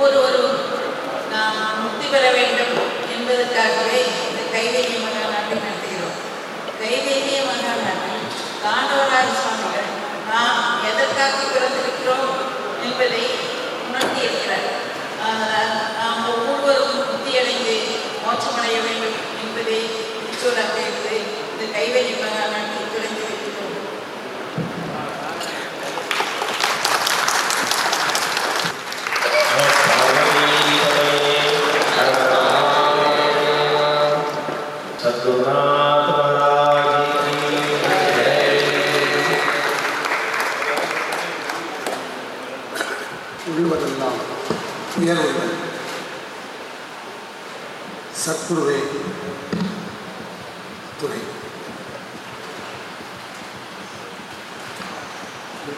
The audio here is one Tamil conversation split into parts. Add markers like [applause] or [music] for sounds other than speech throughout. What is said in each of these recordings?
ஒவ்வொருவரும் நாம் முக்தி பெற வேண்டும் என்பதற்காகவே இந்த கைவேலிய மகாநாட்டை நடத்துகிறோம். மகா மகாநாட்டில் தாண்டவராஜ சுவாமிகள் நாம் எதற்காக பிறந்திருக்கிறோம் என்பதை உணர்த்தியிருக்கிறார் அதனால் நாம் ஒவ்வொருவரும் முக்தியடைந்து மோட்சமடைய வேண்டும் என்பதை குறிச்சொல்லாக இருந்து இந்த கைவேகிய மகாநாட்டை திறந்து உள்ளுவதெல்லாம் உயர்வுகள் சத்குருவே துணை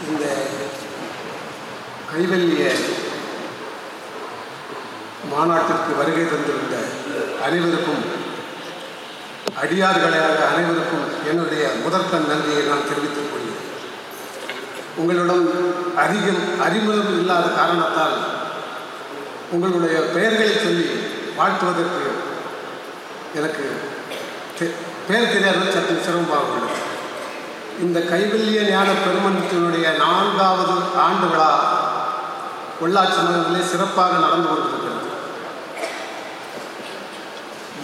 இந்த கைவல்லிய மாநாட்டிற்கு வருகை தந்திருந்த அனைவருக்கும் அடியார்களாக அனைவருக்கும் என்னுடைய முதற்கண் நன்றியை நான் தெரிவித்துக் கொள்கிறேன். உங்களிடம் அதிகம் அறிமுகம் இல்லாத காரணத்தால் உங்களுடைய பெயர்களை சொல்லி வாழ்த்துவதற்கு எனக்கு தெ- பெயர் தெரியாத சற்று சிரமமாக உள்ளது. இந்த கைவல்லிய ஞான பெருமன்றத்தினுடைய நான்காவது ஆண்டு விழா உள்ளாட்சி நகரிலே சிறப்பாக நடந்து கொண்டிருக்கிறது.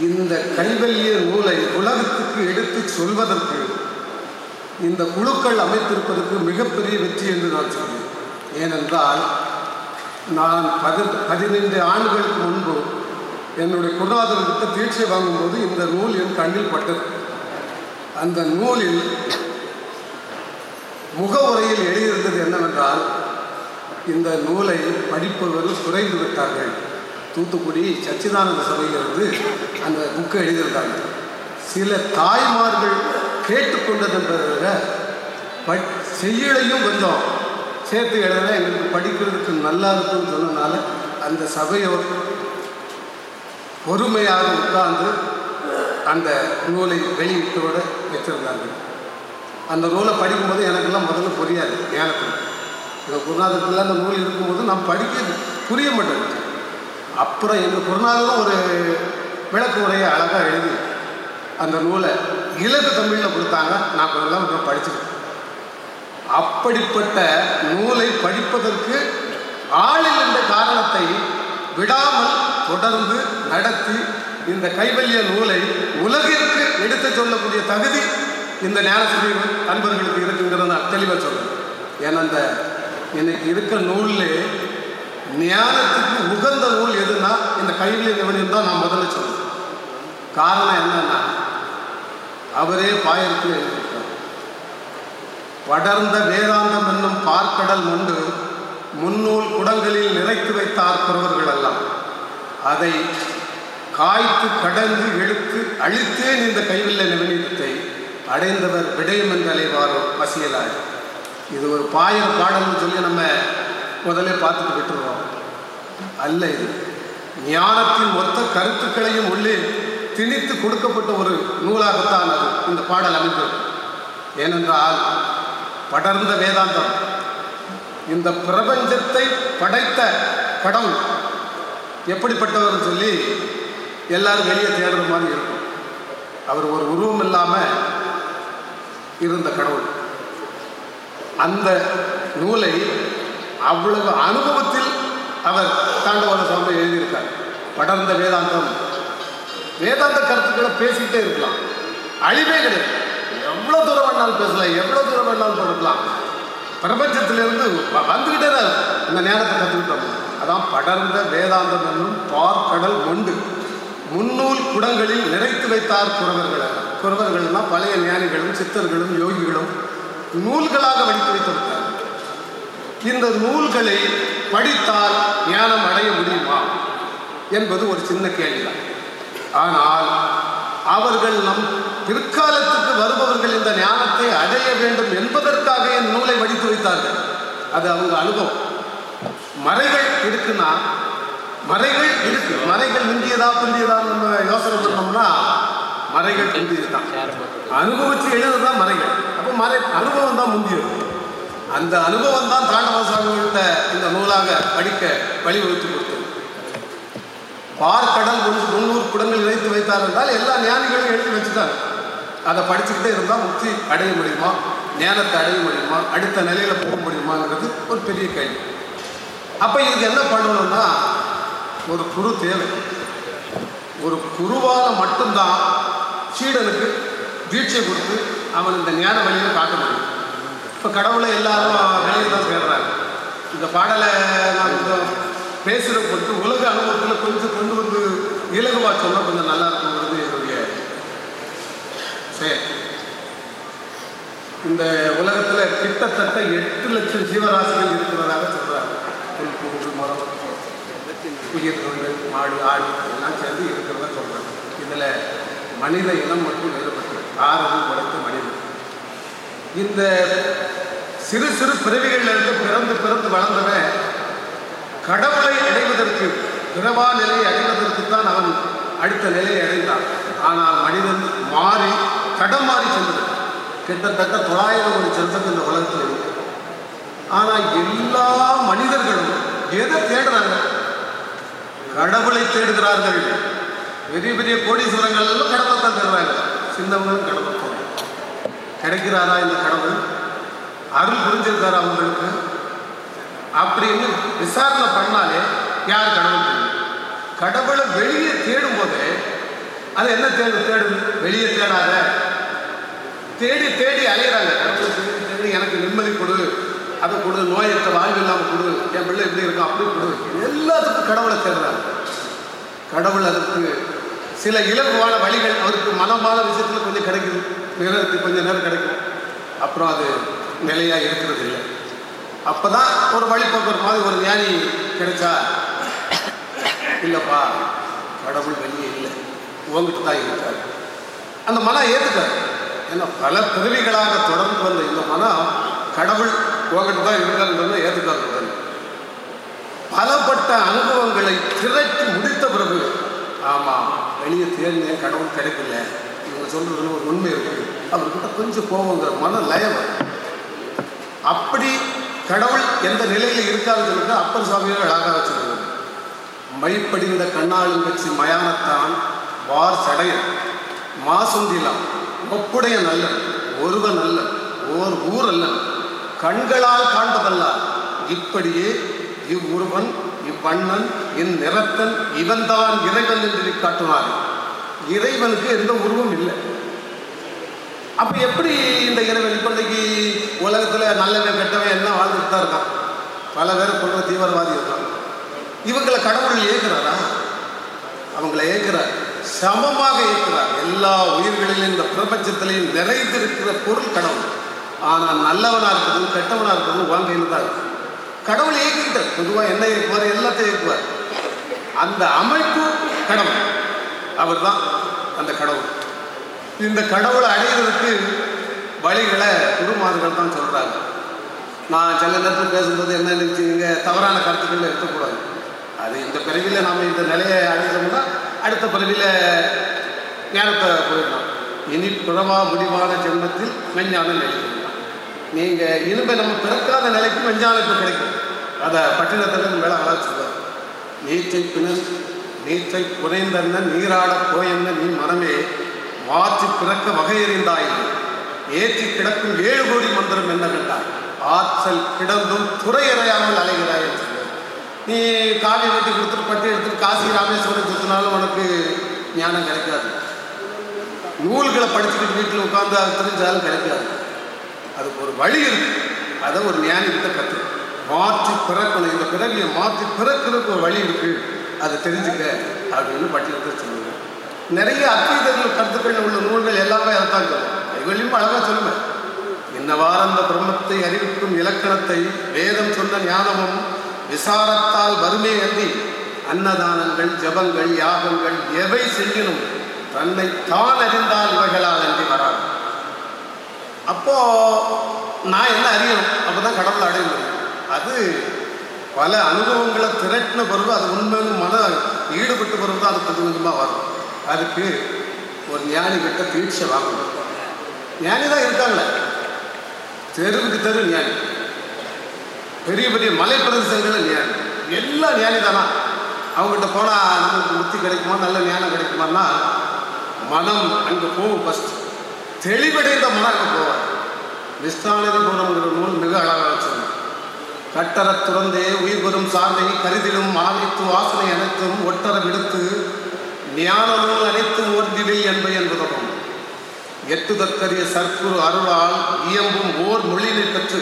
இந்த கைவல்ய நூலை உலகத்துக்கு எடுத்துச் சொல்வதற்கு இந்த குழுக்கள் அமைத்திருப்பதற்கு மிகப்பெரிய வெற்றி என்று நான் சொல்வேன். ஏனென்றால் நான் பதி பதினைந்து ஆண்டுகளுக்கு முன்பு என்னுடைய குருநாதர்கிட்ட தீட்சை வாங்கும்போது இந்த நூல் என் கண்ணில் பட்டது. அந்த நூலில் முகவுரையில் எழுதியிருந்தது என்னவென்றால் இந்த நூலை படிப்பவர்கள் குறைந்து விட்டார்கள். தூத்துக்குடி சச்சிதானந்த சபையிலிருந்து அந்த புக்கை எழுதியிருந்தாங்க சில தாய்மார்கள் கேட்டுக்கொண்டது என்பதை ப செய்யலையும் கொஞ்சம் சேர்த்து எழுத எங்களுக்கு படிக்கிறதுக்கு நல்லா இருக்குன்னு சொன்னதுனால அந்த சபையோர் பொறுமையாக உட்கார்ந்து அந்த நூலை வெளியிட்டோட வச்சிருந்தாங்க அந்த நூலை படிக்கும்போது எனக்கெல்லாம் முதல்ல புரியாது. ஞானத்தில் இந்த குருநாதத்தில் அந்த நூல் இருக்கும்போது நான் படிக்க புரிய மாட்டேன். அப்புறம் எங்கள் குருநாதரும் ஒரு விளக்கு உரையை அழகாக எழுதி அந்த நூலை இலக்கு தமிழில் கொடுத்தாங்க. நான் கொஞ்சம் இப்போ படிச்சிருக்கேன். அப்படிப்பட்ட நூலை படிப்பதற்கு ஆளில் என்ற காரணத்தை விடாமல் தொடர்ந்து நடத்தி இந்த கைவல்ய நூலை உலகிற்கு எடுத்துச் சொல்லக்கூடிய தகுதி இந்த ஞானசபை அன்பர்களுக்கு இருக்குங்கிறத நான் தெளிவாக சொல்கிறேன் ஏன்னா அந்த இன்னைக்கு இருக்க நூலில் ஞானத்துக்கு உகந்த நூல் எதுன்னா இந்த கைவல்ய நிவனியம் தான் நான் முதல்ல சொல்லுவேன் காரணம் என்னன்னா அவரே பாயத்தில் எழுதியிருக்கார். படர்ந்த வேதாந்தம் என்னும் பார்க்கடல் உண்டு முன்னூல் குடங்களில் நிறைத்து வைத்தார் குறவர்கள் எல்லாம் அதை காய்த்து கடந்து இழுத்து அழித்தேன் இந்த கைவில்ல நிவனியத்தை அடைந்தவர் விடயம் என்று அலைவாரோ பசியலாய் இது ஒரு பாயம் பாடல்னு சொல்லி நம்ம முதல்ல பார்த்துட்டு விட்டுருவோம். அல்ல இது. ஞானத்தின் மொத்த கருத்துக்களையும் உள்ளே திணித்து கொடுக்கப்பட்ட ஒரு நூலாகத்தான் அது. இந்த பாடல் அமைந்தது ஏனென்றால் படர்ந்த வேதாந்தம். இந்த பிரபஞ்சத்தை படைத்த கடவுள் எப்படிப்பட்டவர் சொல்லி எல்லாரும் வெளியே தேடுற மாதிரி இருக்கும். அவர் ஒரு உருவம் இல்லாமல் இருந்த கடவுள். அந்த நூலை அவ்வளவு அனுபவத்தில் அவர் தாண்டவர சுவாமி எழுதியிருக்கார். படர்ந்த வேதாந்தம். வேதாந்த கருத்துக்களை பேசிக்கிட்டே இருக்கலாம். அழிவே கிடையாது. எவ்வளோ தூரம் வேணாலும் பேசலாம். எவ்வளோ தூரம் வேணாலும் தொடரலாம். பிரபஞ்சத்திலிருந்து வ- வந்துக்கிட்டே தான் இந்த நேரத்தை கற்றுக்கிட்டோம் அதான் படர்ந்த வேதாந்தம் என்னும் பார்க்கடல் மொண்டு. முன்னூல் குடங்களில் நிறைத்து வைத்தார் குறவர்கள். குறவர்கள்னா பழைய ஞானிகளும் சித்தர்களும் யோகிகளும் நூல்களாக வடித்து வைத்திருக்கிறார்கள் இந்த நூல்களை படித்தால் ஞானம் அடைய முடியுமா என்பது ஒரு சின்ன கேள்விதான். ஆனால் அவர்கள் நம் பிற்காலத்துக்கு வருபவர்கள் இந்த ஞானத்தை அடைய வேண்டும் என்பதற்காக என் நூலை வடித்து வைத்தார்கள். அது அவங்க அனுபவம். மறைகள் இருக்குன்னா மறைகள் இருக்கு. மறைகள் முந்தியதா பிந்தியதா நம்ம யோசனை பண்ணோம்னா மறைகள் பிந்தியது தான் அனுபவிச்சு எழுதுதான் மறைகள். அப்போ மறை அனுபவம் தான் முந்தியது. அந்த அனுபவம் தான் தாண்டவ இந்த நூலாக படிக்க வழிவகுத்து கொடுத்தது. பார்க்கடல் முன் முன்னூறு குடங்கள் இணைத்து வைத்தார் என்றால் எல்லா ஞானிகளும் எழுதி வச்சுட்டாங்க. அதை படிச்சுக்கிட்டே இருந்தால் முக்தி அடைய முடியுமா? ஞானத்தை அடைய முடியுமா? அடுத்த நிலையில் போக முடியுமாங்கிறது ஒரு பெரிய கேள்வி. அப்போ இதுக்கு என்ன பண்ணணும்னா ஒரு குரு தேவை. ஒரு குருவால் மட்டும்தான் சீடனுக்கு தீட்சை கொடுத்து அவன் இந்த ஞான வழியில் காட்ட முடியும். இப்போ கடவுளை எல்லாரும் வெளியே தான் சேர்றாங்க. இந்த பாடலை நான் கொஞ்சம் பேசுகிற பொறுத்து உலக அனுபவத்தில் கொஞ்சம் கொண்டு வந்து இலகுவா சொன்னால் கொஞ்சம் நல்லா இருக்குங்கிறது என்னுடைய செயல். இந்த உலகத்தில் கிட்டத்தட்ட எட்டு லட்சம் ஜீவராசிகள் இருக்கிறதாக சொல்கிறாங்க புல் பூண்டு உயிர் உயிர்கள் மாடு ஆடு எல்லாம் சேர்ந்து இருக்கிறதா சொல்கிறாங்க இதில் மனித இனம் மட்டும் வேறுபட்டு ஆறு படைத்த மனிதன் இந்த சிறு சிறு பிறவிகளில் இருந்து பிறந்து பிறந்து வளர்ந்தவன் கடவுளை அடைவதற்கு பிறவா நிலையை அடைவதற்கு தான் அவன் அடுத்த நிலையை அடைந்தான். ஆனால் மனிதன் மாறி கடம் மாறி சென்றது. கிட்டத்தட்ட தொள்ளாயிரம் கோடி சென்றது இந்த உலகத்தில் இருக்கு. ஆனால் எல்லா மனிதர்களும் எதை தேடுறாங்க? கடவுளை தேடுகிறார்கள். பெரிய பெரிய கோடீஸ்வரங்கள் எல்லாம் கடவுளை தான் தேடுறாங்க சின்னவங்களும் கடவுளை கிடைக்கிறாரா இந்த கடவுள்? அருள் புரிஞ்சிருக்காரா அவங்களுக்கு அப்படின்னு விசாரணை பண்ணாலே யார் கடவுள் தெரியும்? கடவுளை வெளியே தேடும் போது அது என்ன தேடு தேடும் வெளியே தேடாத. தேடி தேடி அலையிறாங்க. கடவுளை தேடி தேடி எனக்கு நிம்மதி கொடு. அதை கொடு நோயற்ற வாழ்வு இல்லாமல் கொடு. என் பிள்ளை எப்படி இருக்கும் அப்படி கொடு. எல்லாத்துக்கும் கடவுளை தேடுறாங்க. கடவுள் அதுக்கு சில இலகுவான வழிகள் அவருக்கு மனமான விஷயத்தில் கொஞ்சம் கிடைக்குது. நேரத்துக்கு கொஞ்சம் நேரம் கிடைக்கும். அப்புறம் அது நிலையாக இருக்கிறது இல்லை அப்போ தான் ஒரு வழிபோக்குற மாதிரி ஒரு ஞானி கிடைச்சா இல்லைப்பா கடவுள் வெளியே இல்லை. உங்ககிட்ட தான் இருக்காரு. அந்த மனம் ஏற்றுக்காரு ஏன்னா பல பிறவிகளாக தொடர்ந்து வந்த இந்த மனம் கடவுள் உங்ககிட்ட தான் இருக்காருன்றதை ஏற்றுக்காரு பலப்பட்ட அனுபவங்களை திரட்டி முடித்த பிறகு ஆமாம் வெளியே தேடினேன் கடவுள் கிடைக்கல. இவங்க சொல்கிறதுல ஒரு உண்மை இருக்கு அவர்கிட்ட கொஞ்சம் கோபங்கிற மன லயம் அப்படி கடவுள் எந்த நிலையில் இருக்காருன்னு அப்பர் சுவாமிகள் அழகாக வச்சிருக்காங்க மைப்படிந்த கண்ணாளும் வச்சு மயானத்தான் வார் சடையன். மாசுந்திலாம் ஒப்புடைய நல்ல ஒருவன் அல்ல ஓர் ஊர் அல்ல கண்களால் காண்பதல்ல இப்படியே இவ்வுருவன் இவ்வண்ணன் இந்நிறத்தன் இவன்தான் இறைவன் என்று காட்டுவார் இறைவனுக்கு எந்த உருவம் இல்லை. அப்ப எப்படி இந்த இறைவன் இப்போதைக்கு உலகத்துல நல்லவன் கெட்டவன் எல்லாம் வாழ்ந்துட்டு தான் இருக்கான்? பல பேர் கொண்ட தீவிரவாதி இருக்கான் இவங்களை கடவுள் ஏற்கிறாரா அவங்கள ஏற்கிறார் சமமாக ஏற்கிறார் எல்லா உயிர்களிலும் இந்த பிரபஞ்சத்திலையும் நிறைந்திருக்கிற பொருள் கடவுள். ஆனால் நல்லவனா இருக்கிறது கெட்டவனா இருக்கிறது உன் தான் இருக்கு. கடவுள் இயக்கிட்டார் பொதுவாக என்ன இயக்குவார் எல்லாத்தையும் இயக்குவார். அந்த அமைப்பு கடவுள். அவர் தான் அந்த கடவுள். இந்த கடவுளை அடைகிறதுக்கு வழிகளை குருமார்கள் தான் சொல்கிறாங்க நான் சில நேரத்தில் பேசும்போது என்ன நினைச்சுங்க தவறான கருத்துக்கள் இருக்கக்கூடாது. அது இந்த பிறவியில் நாம் இந்த நிலையை அடைஞ்சோம்னா அடுத்த பிறவியில் நேரத்தை போயிடலாம். இனி பிறவா முடிவான ஜென்மத்தில் மெஞ்ஞானம் நிலை நீங்கள் இனிமே நம்ம பிறக்காத நிலைக்கு மெஞ்ஞானம் இப்போ கிடைக்கும். அதை பட்டினத்தில் மேலே அழைச்சிருவார் நீச்சை பிணன் நீச்சை குறைந்தன்ன நீராடப் போயென்ன நீ மனமே மாற்றி பிறக்க வகையறிந்தாய். ஏற்றி கிடக்கும் ஏழு கோடி மந்திரம் என்ன ஆற்றல் கிடந்தும் துறையறையாமல் அலைகிறாய் நீ காவி வெட்டி கொடுத்துட்டு பட்டி எடுத்துட்டு காசி ராமேஸ்வரம் சுத்தினாலும் உனக்கு ஞானம் கிடைக்காது. நூல்களை படிச்சுக்கிட்டு வீட்டில் உட்கார்ந்து அது தெரிஞ்சாலும் கிடைக்காது. அதுக்கு ஒரு வழி இருக்கு. அதை ஒரு ஞானி கிட்ட மாற்றி பிறக்கணும். இந்த பிறவியை மாற்றி பிறக்கிறதுக்கு ஒரு வழி இருக்கு. அதை தெரிஞ்சுக்க அப்படின்னு பட்டியலத்தில் சொல்லுங்க நிறைய அத்வைதர்கள் கருத்துக்கள் உள்ள நூல்கள் எல்லாமே அதைத்தான் சொல்லும் கைவழியும் அழகாக சொல்லுவேன் இன்னவாறு அந்த பிரம்மத்தை அறிவிக்கும் இலக்கணத்தை வேதம் சொன்ன ஞானமும் விசாரத்தால் வறுமை அன்றி அன்னதானங்கள் ஜபங்கள் யாகங்கள் எவை செய்யணும் தன்னை தான் அறிந்தால் இவைகளால் அன்றி வராது. அப்போ நான் என்ன அறியணும்? அப்போதான் கடவுள் அடைய முடியும் அது பல அனுபவங்களை திரட்டின பிறகு அது உண்மையில மன ஈடுபட்ட பிறகு தான் அது கொஞ்சம் கொஞ்சமாக வரும். அதுக்கு ஒரு ஞானி கிட்ட தீட்சை வாங்கணும். ஞானி தான் இருக்காங்களே தெருவுக்கு தெரு ஞானி. பெரிய பெரிய மலை பிரதேசங்களில் ஞானி. எல்லாம் ஞானி தானா? அவங்ககிட்ட போனால் நமக்கு புத்தி கிடைக்குமா? நல்ல ஞானம் கிடைக்குமான்னா மனம் அங்கே போகும் ஃபஸ்ட் தெளிவடைந்த மனம் அங்கே போவார் நிஷ்டானதிபுரம்ங்கிற நூல் மிக அழகாக வச்சிருந்தேன் கட்டரத் துறந்தே உயிர் பெறும் சார்பை கருதிலும் ஆவித்து வாசனை அனைத்தும் ஒட்டர விடுத்து ஞானமும் அனைத்தும் ஓர்ந்திடில் என்பை என்பதும். எட்டுதற்கரிய சர்க்குரு அருளால் இயம்பும் ஓர் மொழியினை பெற்று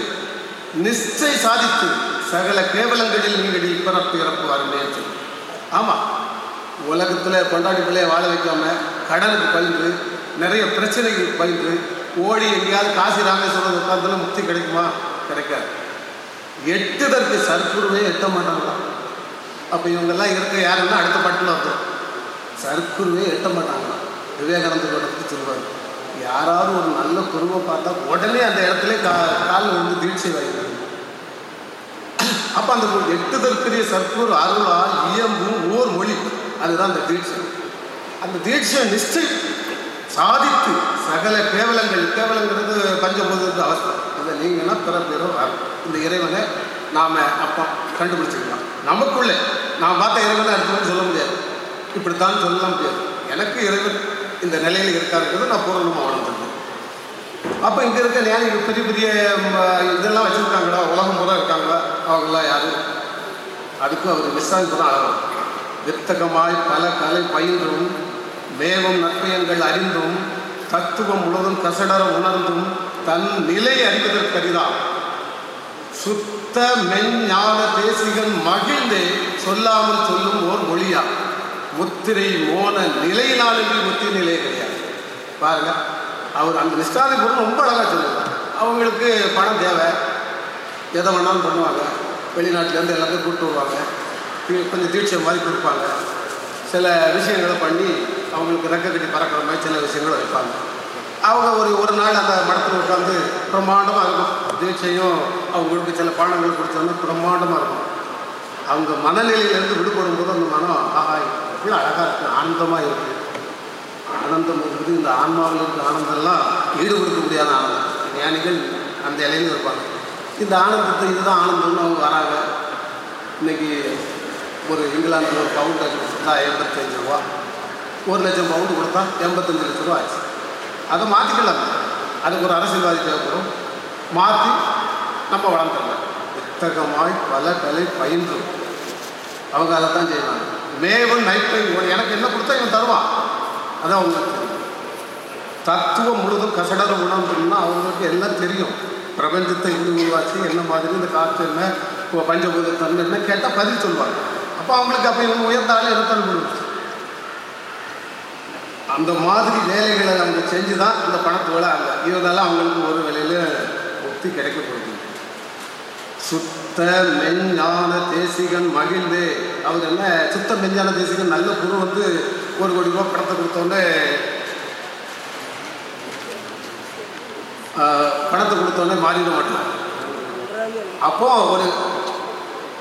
நிச்சை சாதித்து சகல கேவலங்களில் நீங்கள் இப்பிறப்பு இறப்பு அருமைன்னு ஆமாம் உலகத்தில் கொண்டாடி பிள்ளைய வாழ வைக்காம கடனுக்கு பயின்று நிறைய பிரச்சனைகள் பயின்று ஓடி எங்கேயாவது காசி ராமேஸ்வரம் உட்காந்துல முக்தி கிடைக்குமா? கிடைக்காது. எட்டுதற்கு சர்க்குருவே எட்ட மாட்டாங்களாம் அப்போ இவங்கெல்லாம் இருக்க யாருன்னா அடுத்த பாட்டில் அர்த்தம் சர்க்குருவே எட்ட மாட்டாங்களாம் விவேகானந்தரோட பற்றி சொல்லுவார். யாராவது ஒரு நல்ல குருவை பார்த்தா உடனே அந்த இடத்துல கா காலில் வந்து தீட்சை வாங்கிடுவாங்க அப்போ அந்த எட்டுதற்குரிய சர்க்குரு அருளா இயம்பு ஓர் மொழி அதுதான் அந்த தீட்சை. அந்த தீட்சை நிச்சயம் சாதித்து சகல கேவலங்கள் கேவலங்கிறது பஞ்சபூதத்துக்கு அவஸ்தை. இதை நீங்கன்னா பிற பிற இந்த இறைவனை நாம் அப்போ கண்டுபிடிச்சிக்கலாம். நமக்குள்ளே நான் பார்த்த இறைவனை அடுத்தவங்க சொல்ல முடியாது. இப்படித்தான் சொல்ல முடியாது. எனக்கு இறைவன் இந்த நிலையில் இருக்காருங்கிறது நான் பூரணமாக உணர்ந்துருக்கேன். அப்போ இங்கே இருக்க ஞானிகள் பெரிய பெரிய இதெல்லாம் வச்சுருக்காங்களா? உலகம் பூரா இருக்காங்களா? அவங்களாம் யார்? அதுக்கும் அவர் விசாரிப்பு தான் அழகும் வித்தகமாய் பல கலை பயின்றும் மேவும் நற்பயன்கள் அறிந்தும் தத்துவம் முழுவதும் கசடர உணர்ந்தும் தன் நிலை அறிவதற்கரிதான் சுத்த மெஞ்ஞான தேசிகள் மகிழ்ந்தே சொல்லாமல் சொல்லும் ஓர் மொழியா? முத்திரை மோன நிலையினாலுமே முத்திரை நிலையே கிடையாது. பாருங்க அவர் அந்த நிஷ்டாதி பொருள் ரொம்ப அழகாக சொல்லுவார். அவங்களுக்கு பணம் தேவை. எதை வேணாலும் பண்ணுவாங்க. வெளிநாட்டிலேருந்து எல்லாத்தையும் கூப்பிட்டு வருவாங்க. கொஞ்சம் தீட்சை மாதிரி கொடுப்பாங்க. சில விஷயங்களை பண்ணி அவங்களுக்கு ரெக்க கட்டி பறக்கிற மாதிரி சில விஷயங்களை வைப்பாங்க. அவங்க ஒரு ஒரு நாள் அந்த மடத்தில் உட்காந்து பிரம்மாண்டமாக இருக்கும். தீட்சையும் அவங்களுக்கு சில பாடங்கள் கொடுத்தோன்னா பிரம்மாண்டமாக இருக்கும். அவங்க மனநிலையிலேருந்து விடுபடும் போது அந்த மனம் ஆஹா இவ்வளோ அழகாக இருக்குது ஆனந்தமாக இருக்குது ஆனந்தம் இருக்குது இந்த ஆன்மாவில் இருக்கிற ஆனந்தம்லாம் ஈடுபடுத்த முடியாத ஆனந்தம். ஞானிகள் அந்த இலையில இருப்பாங்க. இந்த ஆனந்தத்தை இதுதான் ஆனந்தம்னு அவங்க வராங்க. இன்னைக்கு ஒரு இங்கிலாந்தில் ஒரு பவுண்ட் கொடுத்தா எண்பத்தஞ்சு ரூபா. ஒரு லட்சம் பவுண்டு கொடுத்தா எண்பத்தஞ்சு லட்ச ரூபா ஆச்சு. அதை மாற்றிக்கலாம் அதுக்கு ஒரு அரசியல்வாதி தேவைப்படும். மாற்றி நம்ம வளர்ந்துடலாம். புத்தகமாய் பல கலை பயின்று அவங்க அதை தான் செய்வாங்க. மேவன் நைட்டை எனக்கு என்ன கொடுத்தா இவன் தருவான்? அதான் அவங்களுக்கு தெரியும். தத்துவம் முழுதும் கசடர உணர்ந்துன்னா அவங்களுக்கு எல்லாம் தெரியும். பிரபஞ்சத்தை இப்படி உருவாச்சு என்ன மாதிரி இந்த காற்று என்ன இப்போ பஞ்சபூத தன்மை என்ன கேட்டால் பதில் சொல்லுவாங்க. அப்போ அவங்களுக்கு அப்போ இவங்க உயர்ந்தாலும் இருத்தல் அந்த மாதிரி வேலைகளை அவங்க செஞ்சு தான் அந்த பணத்தை விட அங்க அவங்களுக்கு ஒரு வேலையில் ஒத்தி கிடைக்கப்படுது சுத்த மெஞ்ஞான தேசிகன் மகிழ்ந்து அவர் என்ன? சுத்த மெஞ்ஞான தேசிகன் நல்ல குரு வந்து ஒரு கோடி ரூபா பணத்தை கொடுத்தோன்னே ஆஹ், பணத்தை கொடுத்தோன்னே மாறிட மாட்டாங்க அப்போ ஒரு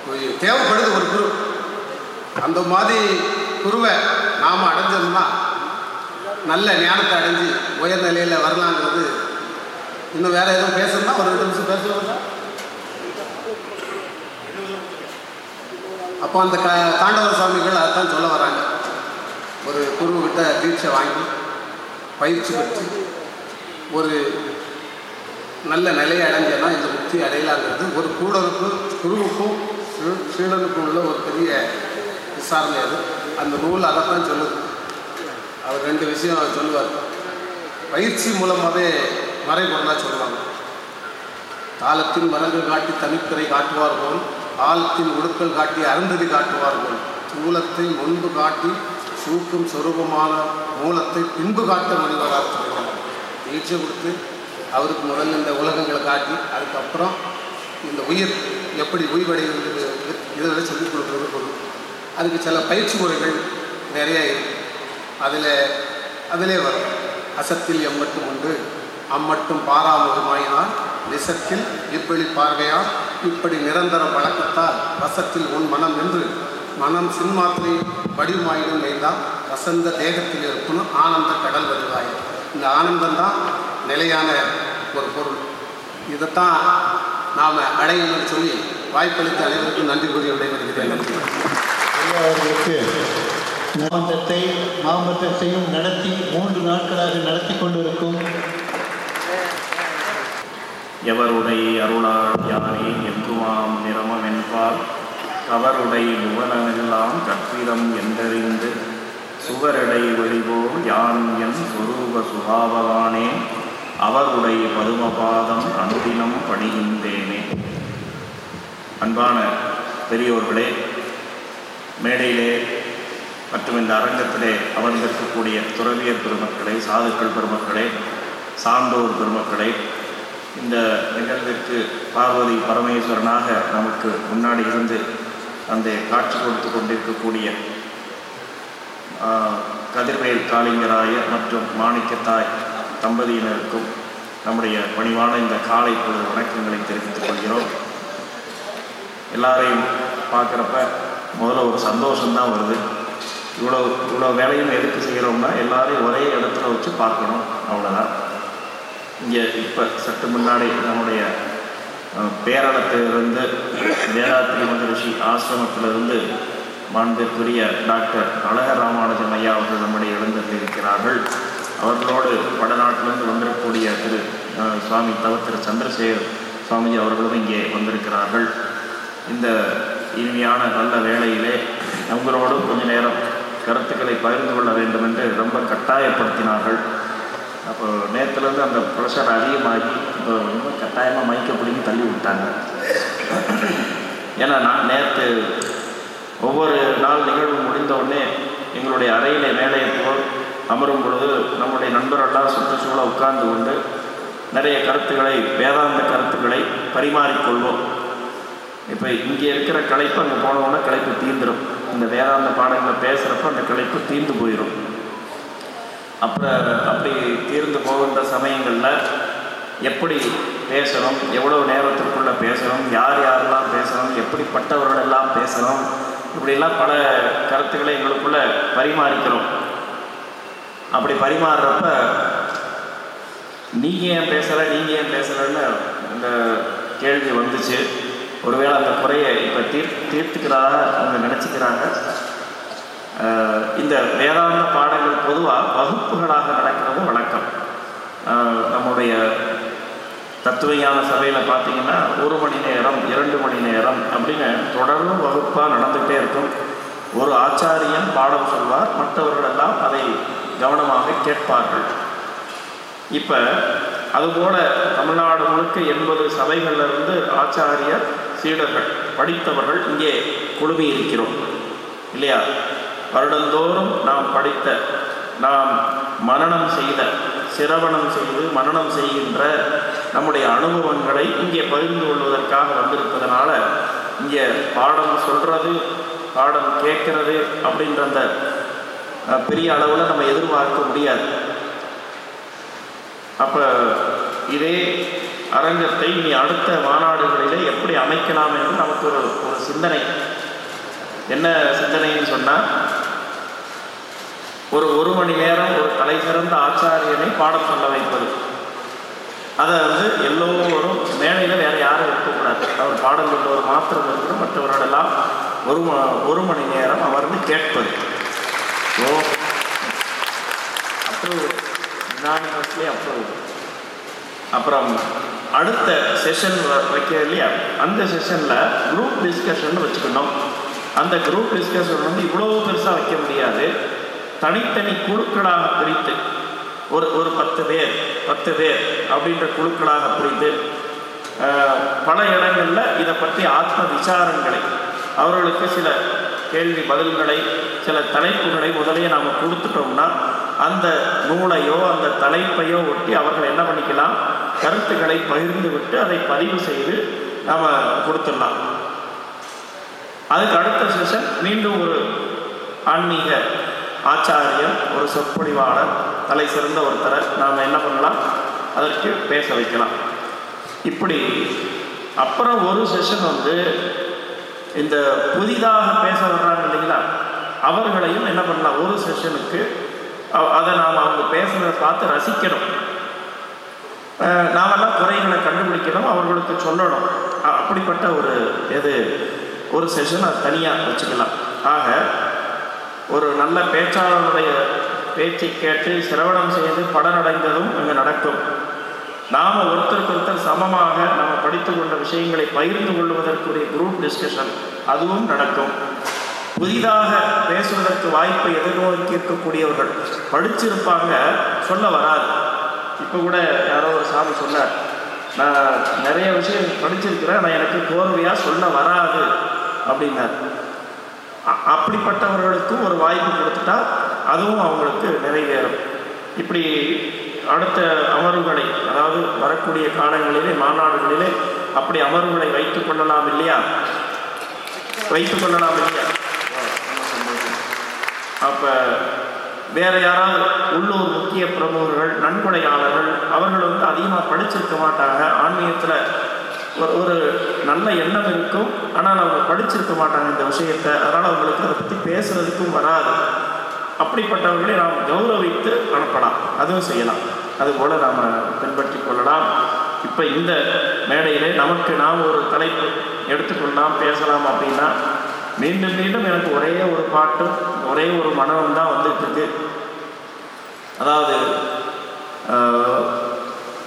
ஒரு தேவைப்படுது ஒரு குரு. அந்த மாதிரி குருவை நாம் அடைஞ்சோம்னா நல்ல ஞானத்தை அடைஞ்சு உயர் நிலையில் வரலாங்கிறது இன்னும் வேற எதுவும் பேசணும்னா ஒரு ரெண்டு நிமிஷம் பேசலாம் அப்போ அந்த க தாண்டவ சுவாமிகள் அதான் சொல்ல வராங்க. ஒரு குருவிட்ட தீட்சை வாங்கி பயிற்சி பெற்று ஒரு நல்ல நிலையை அடைஞ்சனா இந்த முக்தி அடையலாங்கிறது. ஒரு கூடருக்கும் குருவுக்கும் சீடனுக்கும் உள்ள ஒரு பெரிய விசாரணை அது. அந்த நூல் அதைத்தான் சொல்லுது. அவர் ரெண்டு விஷயம் அவர் சொல்லுவார். பயிற்சி மூலமாகவே மறைபொருளாக சொல்லுவாங்க. காலத்தின் மரங்கள் காட்டி தனிப்பிறை காட்டுவார் போல் ஆழத்தின் உடுக்கள் காட்டி அருந்ததி காட்டுவார் போல் மூலத்தை முன்பு காட்டி சூக்கும் சொரூபமான மூலத்தை பின்பு காட்ட மனிதராக சொல்லுவாங்க நீச்சல் கொடுத்து அவருக்கு முதல்ல இந்த உலகங்களை காட்டி அதுக்கப்புறம் இந்த உயிர் எப்படி உயிர்வடைகிறது இதெல்லாம் சொல்லிக் கொடுக்குறது பொருள். அதுக்கு சில பயிற்சி முறைகள் நிறைய அதில் அதிலே வரும். அசத்தில் எம்மட்டும் உண்டு. அம்மட்டும் பாராமுகமாயினால் நிசத்தில் இப்படி பார்வையால் இப்படி நிரந்தர பழக்கத்தால் வசத்தில் உன் மனம் என்று மனம் சின்மாத்திரை வடிவமாயிடும் வைத்தால் வசந்த தேகத்தில் இருக்கணும் ஆனந்த கடல் வருவாய் இந்த ஆனந்தம் தான் நிலையான ஒரு பொருள். இதைத்தான் நாம் அடையணும்னு சொல்லி வாய்ப்பளித்த அனைவருக்கும் நன்றி கூறி விடைபெறுகிறேன். நன்றி ஐயா அவர்களுக்கு மாவட்டத்தை மாவட்டத்தையும் நடத்தி மூன்று நாட்களாக நடத்தி கொண்டிருக்கும் எவருடை அருளால் யானே என்றுமாம் நிறமம் என்பார். கவருடை புவனமெல்லாம் கற்பிதம் என்றறிந்து சுவரடை ஒளிபோல் யான் என் சுரூப சுபாவவானே. அவருடைய பதுமபாதம் அனுதினம் பணிகின்றேனே. அன்பான பெரியோர்களே மேடையிலே மற்றும் இந்த அரங்கத்திலே அமர்ந்திருக்கக்கூடிய துறவியர் பெருமக்களை சாதுக்கள் பெருமக்களை சான்றோர் பெருமக்களை இந்த நிகழ்விற்கு பார்வதி பரமேஸ்வரனாக நமக்கு முன்னாடி இருந்து அந்த காட்சி கொடுத்து கொண்டிருக்கக்கூடிய கதிர்வேல் காளிங்கராயர் மற்றும் மாணிக்கத்தாய் தம்பதியினருக்கும் நம்முடைய பணிவான இந்த காலை பொழுது வணக்கங்களை தெரிவித்துக் கொள்கிறோம். எல்லாரையும் பார்க்குறப்ப முதல்ல ஒரு சந்தோஷம்தான் வருது. இவ்வளோ இவ்வளோ வேலையும் எதுக்கு செய்கிறோம்னா எல்லாரையும் ஒரே இடத்துல வச்சு பார்க்கணும் அவ்வளோதான் இங்கே இப்போ சற்று முன்னாடி நம்முடைய பேரளத்திலிருந்து வேதாத்திரி மகரிஷி ஆசிரமத்திலிருந்து மாண்பிற்குரிய டாக்டர் அழக ராமானுஜன் ஐயா அவர்கள் நம்முடைய எழுந்திருக்கிறார்கள் அவர்களோடு வடநாட்டிலிருந்து வந்திருக்கக்கூடிய திரு சுவாமி தவ திரு சந்திரசேகர் சுவாமி அவர்களும் இங்கே வந்திருக்கிறார்கள். இந்த இனிமையான நல்ல வேளையிலே உங்களோடும் கொஞ்ச நேரம் கருத்துக்களை பகிர்ந்து கொள்ள வேண்டும் என்று ரொம்ப கட்டாயப்படுத்தினார்கள். அப்போ நேற்றுலேருந்து அந்த ப்ரெஷர் அதிகமாகி இப்போ ரொம்ப கட்டாயமாக மைக்க பிடிங்கி தள்ளி விட்டாங்க. ஏன்னா நான் நேற்று ஒவ்வொரு நாள் நிகழ்வு முடிந்த உடனே எங்களுடைய அறையிலே மேலே போல் அமரும் பொழுது நம்முடைய நண்பரெல்லாம் சுற்றுச்சூழல உட்கார்ந்து கொண்டு நிறைய கருத்துக்களை வேதாந்த கருத்துக்களை பரிமாறிக்கொள்வோம். இப்போ இங்கே இருக்கிற களைப்பு அங்கே போனோன்னா களைப்பு தீர்ந்துடும் இந்த வேதாந்த பாடங்களை பேசுகிறப்ப அந்த களைப்பு தீர்ந்து போயிடும் அப்போ அப்படி தீர்ந்து போகின்ற சமயங்களில் எப்படி பேசணும் எவ்வளோ நேரத்திற்குள்ளே பேசணும் யார் யாரெல்லாம் பேசணும் எப்படிப்பட்டவர்களெல்லாம் பேசணும் இப்படிலாம் பல கருத்துக்களை எங்களுக்குள்ளே பரிமாறிக்கிறோம். அப்படி பரிமாறுறப்ப நீங்கள் ஏன் பேசலை நீங்கள் ஏன் பேசலைன்னு இந்த கேள்வி வந்துச்சு. ஒருவேளை அந்த குறையை இப்போ தீர் தீர்த்துக்கிறதாக அவங்க நினச்சிக்கிறாங்க. இந்த வேதாந்த பாடங்கள் பொதுவாக வகுப்புகளாக நடக்கிறது வழக்கம். நம்முடைய தத்துவையான சபையில் பார்த்தீங்கன்னா ஒரு மணி நேரம் இரண்டு மணி நேரம் அப்படின்னு தொடர்ந்து வகுப்பாக நடந்துகிட்டே இருக்கும். ஒரு ஆச்சாரியன் பாடம் சொல்வார் மற்றவர்களெல்லாம் அதை கவனமாக கேட்பார்கள். இப்போ அதுபோல் தமிழ்நாடு முழுக்க எண்பது சபைகளிலிருந்து ஆச்சாரியர் சீடர்கள் படித்தவர்கள் இங்கே குழுமி இருக்கிறோம் இல்லையா? வருடந்தோறும் நாம் படித்த நாம் மனநம் செய்த சிரவணம் செய்து மனநம் செய்கின்ற நம்முடைய அனுபவங்களை இங்கே பகிர்ந்து கொள்வதற்காக வந்திருப்பதனால இங்கே பாடம் சொல்கிறது பாடம் கேட்கறது அப்படின்ற அந்த பெரிய அளவில் நம்ம எதிர்பார்க்க முடியாது. அப்போ இதே அரங்கத்தை இனி அடுத்த மாநாடுகளிலே எப்படி அமைக்கலாம் என்று நமக்கு ஒரு ஒரு சிந்தனை. என்ன சிந்தனைன்னு சொன்னால் ஒரு ஒரு மணி நேரம் ஒரு தலை சிறந்த ஆச்சாரியனை பாடம் சொல்ல வைப்பது. அதை வந்து எல்லோரும் மேடையில் வேறு யாரும் இருக்கக்கூடாது. அவர் பாடம் கொண்டவர் மாத்திரம் இருக்கிற மற்றவர்களெல்லாம் ஒரு ம- ஒரு மணி நேரம் அமர்ந்து கேட்பது. ஓ. அப்புறம் யுனானிமஸ்லி அப்ரூவ் அப்புறம் அடுத்த செஷன் வைக்க இல்லையா? அந்த செஷனில் குரூப் டிஸ்கஷன் வச்சுக்கணும். அந்த குரூப் டிஸ்கஷன் வந்து இவ்வளோ பெருசாக வைக்க முடியாது. தனித்தனி குழுக்களாக பிரித்து ஒரு ஒரு பத்து பேர் பத்து பேர் அப்படின்ற குழுக்களாக பிரித்து பல இடங்களில் இதை பற்றி ஆத்ம விசாரங்களை அவர்களுக்கு சில கேள்வி பதில்களை சில தலைப்புகளை முதலே நாம் கொடுத்துட்டோம்னா அந்த நூலையோ அந்த தலைப்பையோ ஒட்டி அவர்கள் என்ன பண்ணிக்கலாம்? கருத்துக்களை பகிர்ந்து விட்டு அதை பதிவு செய்து நாம் கொடுத்துடலாம். அதுக்கு அடுத்த செஷன் மீண்டும் ஒரு ஆன்மீக ஆச்சாரியர் ஒரு சொற்பொழிவாளர் தலை சிறந்த ஒருத்தரை நாம் என்ன பண்ணலாம்? அதற்கு பேச வைக்கலாம். இப்படி அப்புறம் ஒரு செஷன் வந்து இந்த புதிதாக பேச வர்றாங்க இல்லைங்களா? அவர்களையும் என்ன பண்ணலாம்? ஒரு செஷனுக்கு அதை நாம் அவங்க பேசுகிறத பார்த்து ரசிக்கணும். நாமெல்லாம் குறைகளை கண்டுபிடிக்கணும் அவர்களுக்கு சொல்லணும். அப்படிப்பட்ட ஒரு எது ஒரு செஷன் அது தனியாக வச்சுக்கலாம். ஆக ஒரு நல்ல பேச்சாளருடைய பேச்சை கேட்டு சிரவணம் செய்து பலனடைந்ததும் அங்கே நடக்கும். நாம் ஒருத்தருக்கு ஒருத்தர் சமமாக நம்ம படித்து கொண்ட விஷயங்களை பகிர்ந்து கொள்வதற்குரிய குரூப் டிஸ்கஷன் அதுவும் நடக்கும். புதிதாக பேசுவதற்கு வாய்ப்பை எதிர்நோக்கி இருக்கக்கூடியவர்கள் படிச்சிருப்பாங்க சொல்ல வராது. இப்போ கூட யாரோ ஒரு சாமி சொன்னார் நான் நிறைய விஷயம் படிச்சிருக்கிறேன் நான் எனக்கு கோர்வையாக சொல்ல வராது அப்படின்னார். அப்படிப்பட்டவர்களுக்கும் ஒரு வாய்ப்பு கொடுத்துட்டா அதுவும் அவங்களுக்கு நிறைவேறும். இப்படி அடுத்த அமர்வுகளை அதாவது வரக்கூடிய காலங்களிலே மாநாடுகளிலே அப்படி அமர்வுகளை வைத்துக் கொள்ளலாம் இல்லையா? வைத்துக் கொள்ளலாம் இல்லையா? அப்போ வேறு யாராவது உள்ளூர் முக்கிய பிரமுகர்கள் நன்கொடையாளர்கள் அவர்கள் வந்து அதிகமாக படிச்சிருக்க மாட்டாங்க. ஆன்மீகத்தில் ஒரு ஒரு நல்ல எண்ணம் இருக்கும். ஆனால் அவங்க படிச்சிருக்க மாட்டாங்க இந்த விஷயத்தை. அதனால் அவங்களுக்கு அதை பற்றி பேசுகிறதுக்கும் வராது. அப்படிப்பட்டவர்களை நாம் கௌரவித்து அனுப்பலாம். அதுவும் செய்யலாம். அதுபோல் நாம் பின்பற்றி கொள்ளலாம். இப்போ இந்த மேடையிலே நமக்கு நாம் ஒரு தலைப்பு எடுத்துக்கொள்ளலாம் பேசலாம் அப்படின்னா மீண்டும் மீண்டும் எனக்கு ஒரே ஒரு பாட்டும் ஒரே ஒரு மனமும் தான் வந்துட்டு இருக்கு அதாவது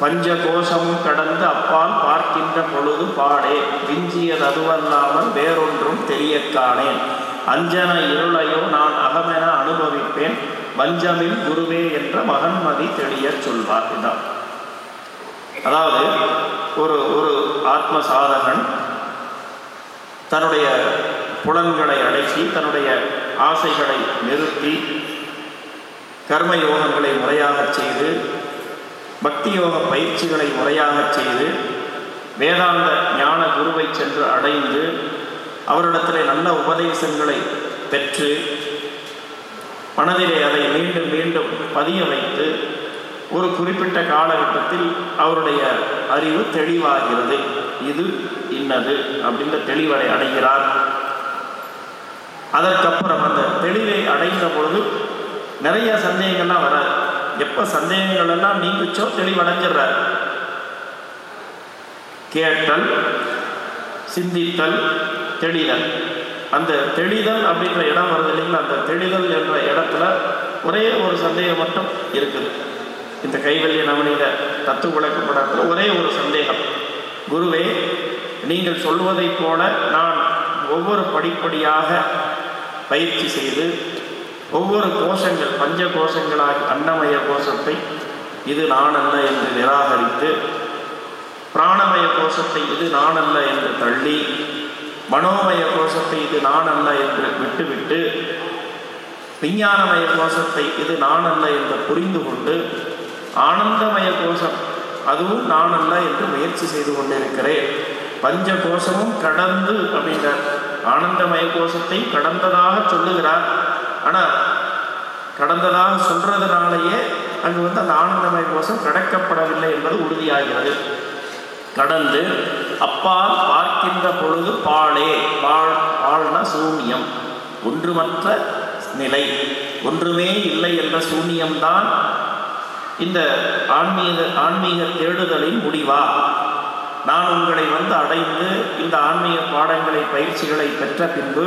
பஞ்ச கோஷமும் கடந்து அப்பால் பார்க்கின்ற பொழுது பாடே விஞ்சியது அதுவல்லாமல் வேறொன்றும் தெரியக் காணேன். அஞ்சன இருளையோ நான் அகமென அனுபவிப்பேன். வஞ்சமில் குருவே என்ற மகன்மதி தெளியச் சொல்வார் இதான். அதாவது ஒரு ஒரு ஆத்ம சாதகன் தன்னுடைய புலன்களை அடக்கி தன்னுடைய ஆசைகளை நிறுத்தி கர்ம யோகங்களை முறையாக செய்து பக்தி யோக பயிற்சிகளை முறையாக செய்து வேதாந்த ஞான குருவை சென்று அடைந்து அவரிடத்தில் நல்ல உபதேசங்களை பெற்று மனதிலே அதை மீண்டும் மீண்டும் பதிய வைத்து ஒரு குறிப்பிட்ட காலகட்டத்தில் அவருடைய அறிவு தெளிவாகிறது. இது இன்னது அப்படின்ற தெளிவடை அடைகிறார். அதற்கப்புறம் அந்த தெளிவை அடைந்த பொழுது நிறைய சந்தேகங்கள்லாம் வராது எப்போ சந்தேகங்கள் எல்லாம் நீங்குச்சோ தெளிவடைஞ்சிடுறார். கேட்டல் சிந்தித்தல் தெளிதல். அந்த தெளிதல் அப்படின்ற இடம் வருது இல்லைங்களா? அந்த தெளிதல் என்ற இடத்துல ஒரே ஒரு சந்தேகம் மட்டும் இருக்குது. இந்த கைவல்ய நவனித தத்து விளக்கப்படத்தில் ஒரே ஒரு சந்தேகம். குருவே நீங்கள் சொல்வதைப் போல நான் ஒவ்வொரு படிப்படியாக பயிற்சி செய்து ஒவ்வொரு கோஷங்கள் பஞ்ச கோஷங்களாக அன்னமய கோஷத்தை இது நான் அல்ல என்று நிராகரித்து பிராணமய கோஷத்தை இது நான் அல்ல என்று தள்ளி மனோமய கோஷத்தை இது நான் அல்ல என்று விட்டுவிட்டு விஞ்ஞானமய கோஷத்தை இது நான் அல்ல என்று புரிந்து கொண்டு ஆனந்தமய கோஷம் அதுவும் நான் அல்ல என்று முயற்சி செய்து கொண்டிருக்கிறேன். பஞ்ச கோஷமும் கடந்து அப்படின்ற ஆனந்தமய கோஷத்தை கடந்ததாக சொல்லுகிறார். ஆனால் கடந்ததாக சொல்றதுனாலேயே அங்கு வந்து அந்த ஆனந்தமய கோஷம் கடக்கப்படவில்லை என்பது உறுதியாகிறது. கடந்து அப்பால் பார்க்கின்ற பொழுது பாலே பால் பால்னா சூன்யம். ஒன்றுமற்ற நிலை ஒன்றுமே இல்லை என்ற சூன்யம்தான் இந்த ஆன்மீக ஆன்மீக தேடுதலின் முடிவா? நான் உங்களை வந்து அடைந்து இந்த ஆன்மீக பாடங்களை பயிற்சிகளை பெற்ற பின்பு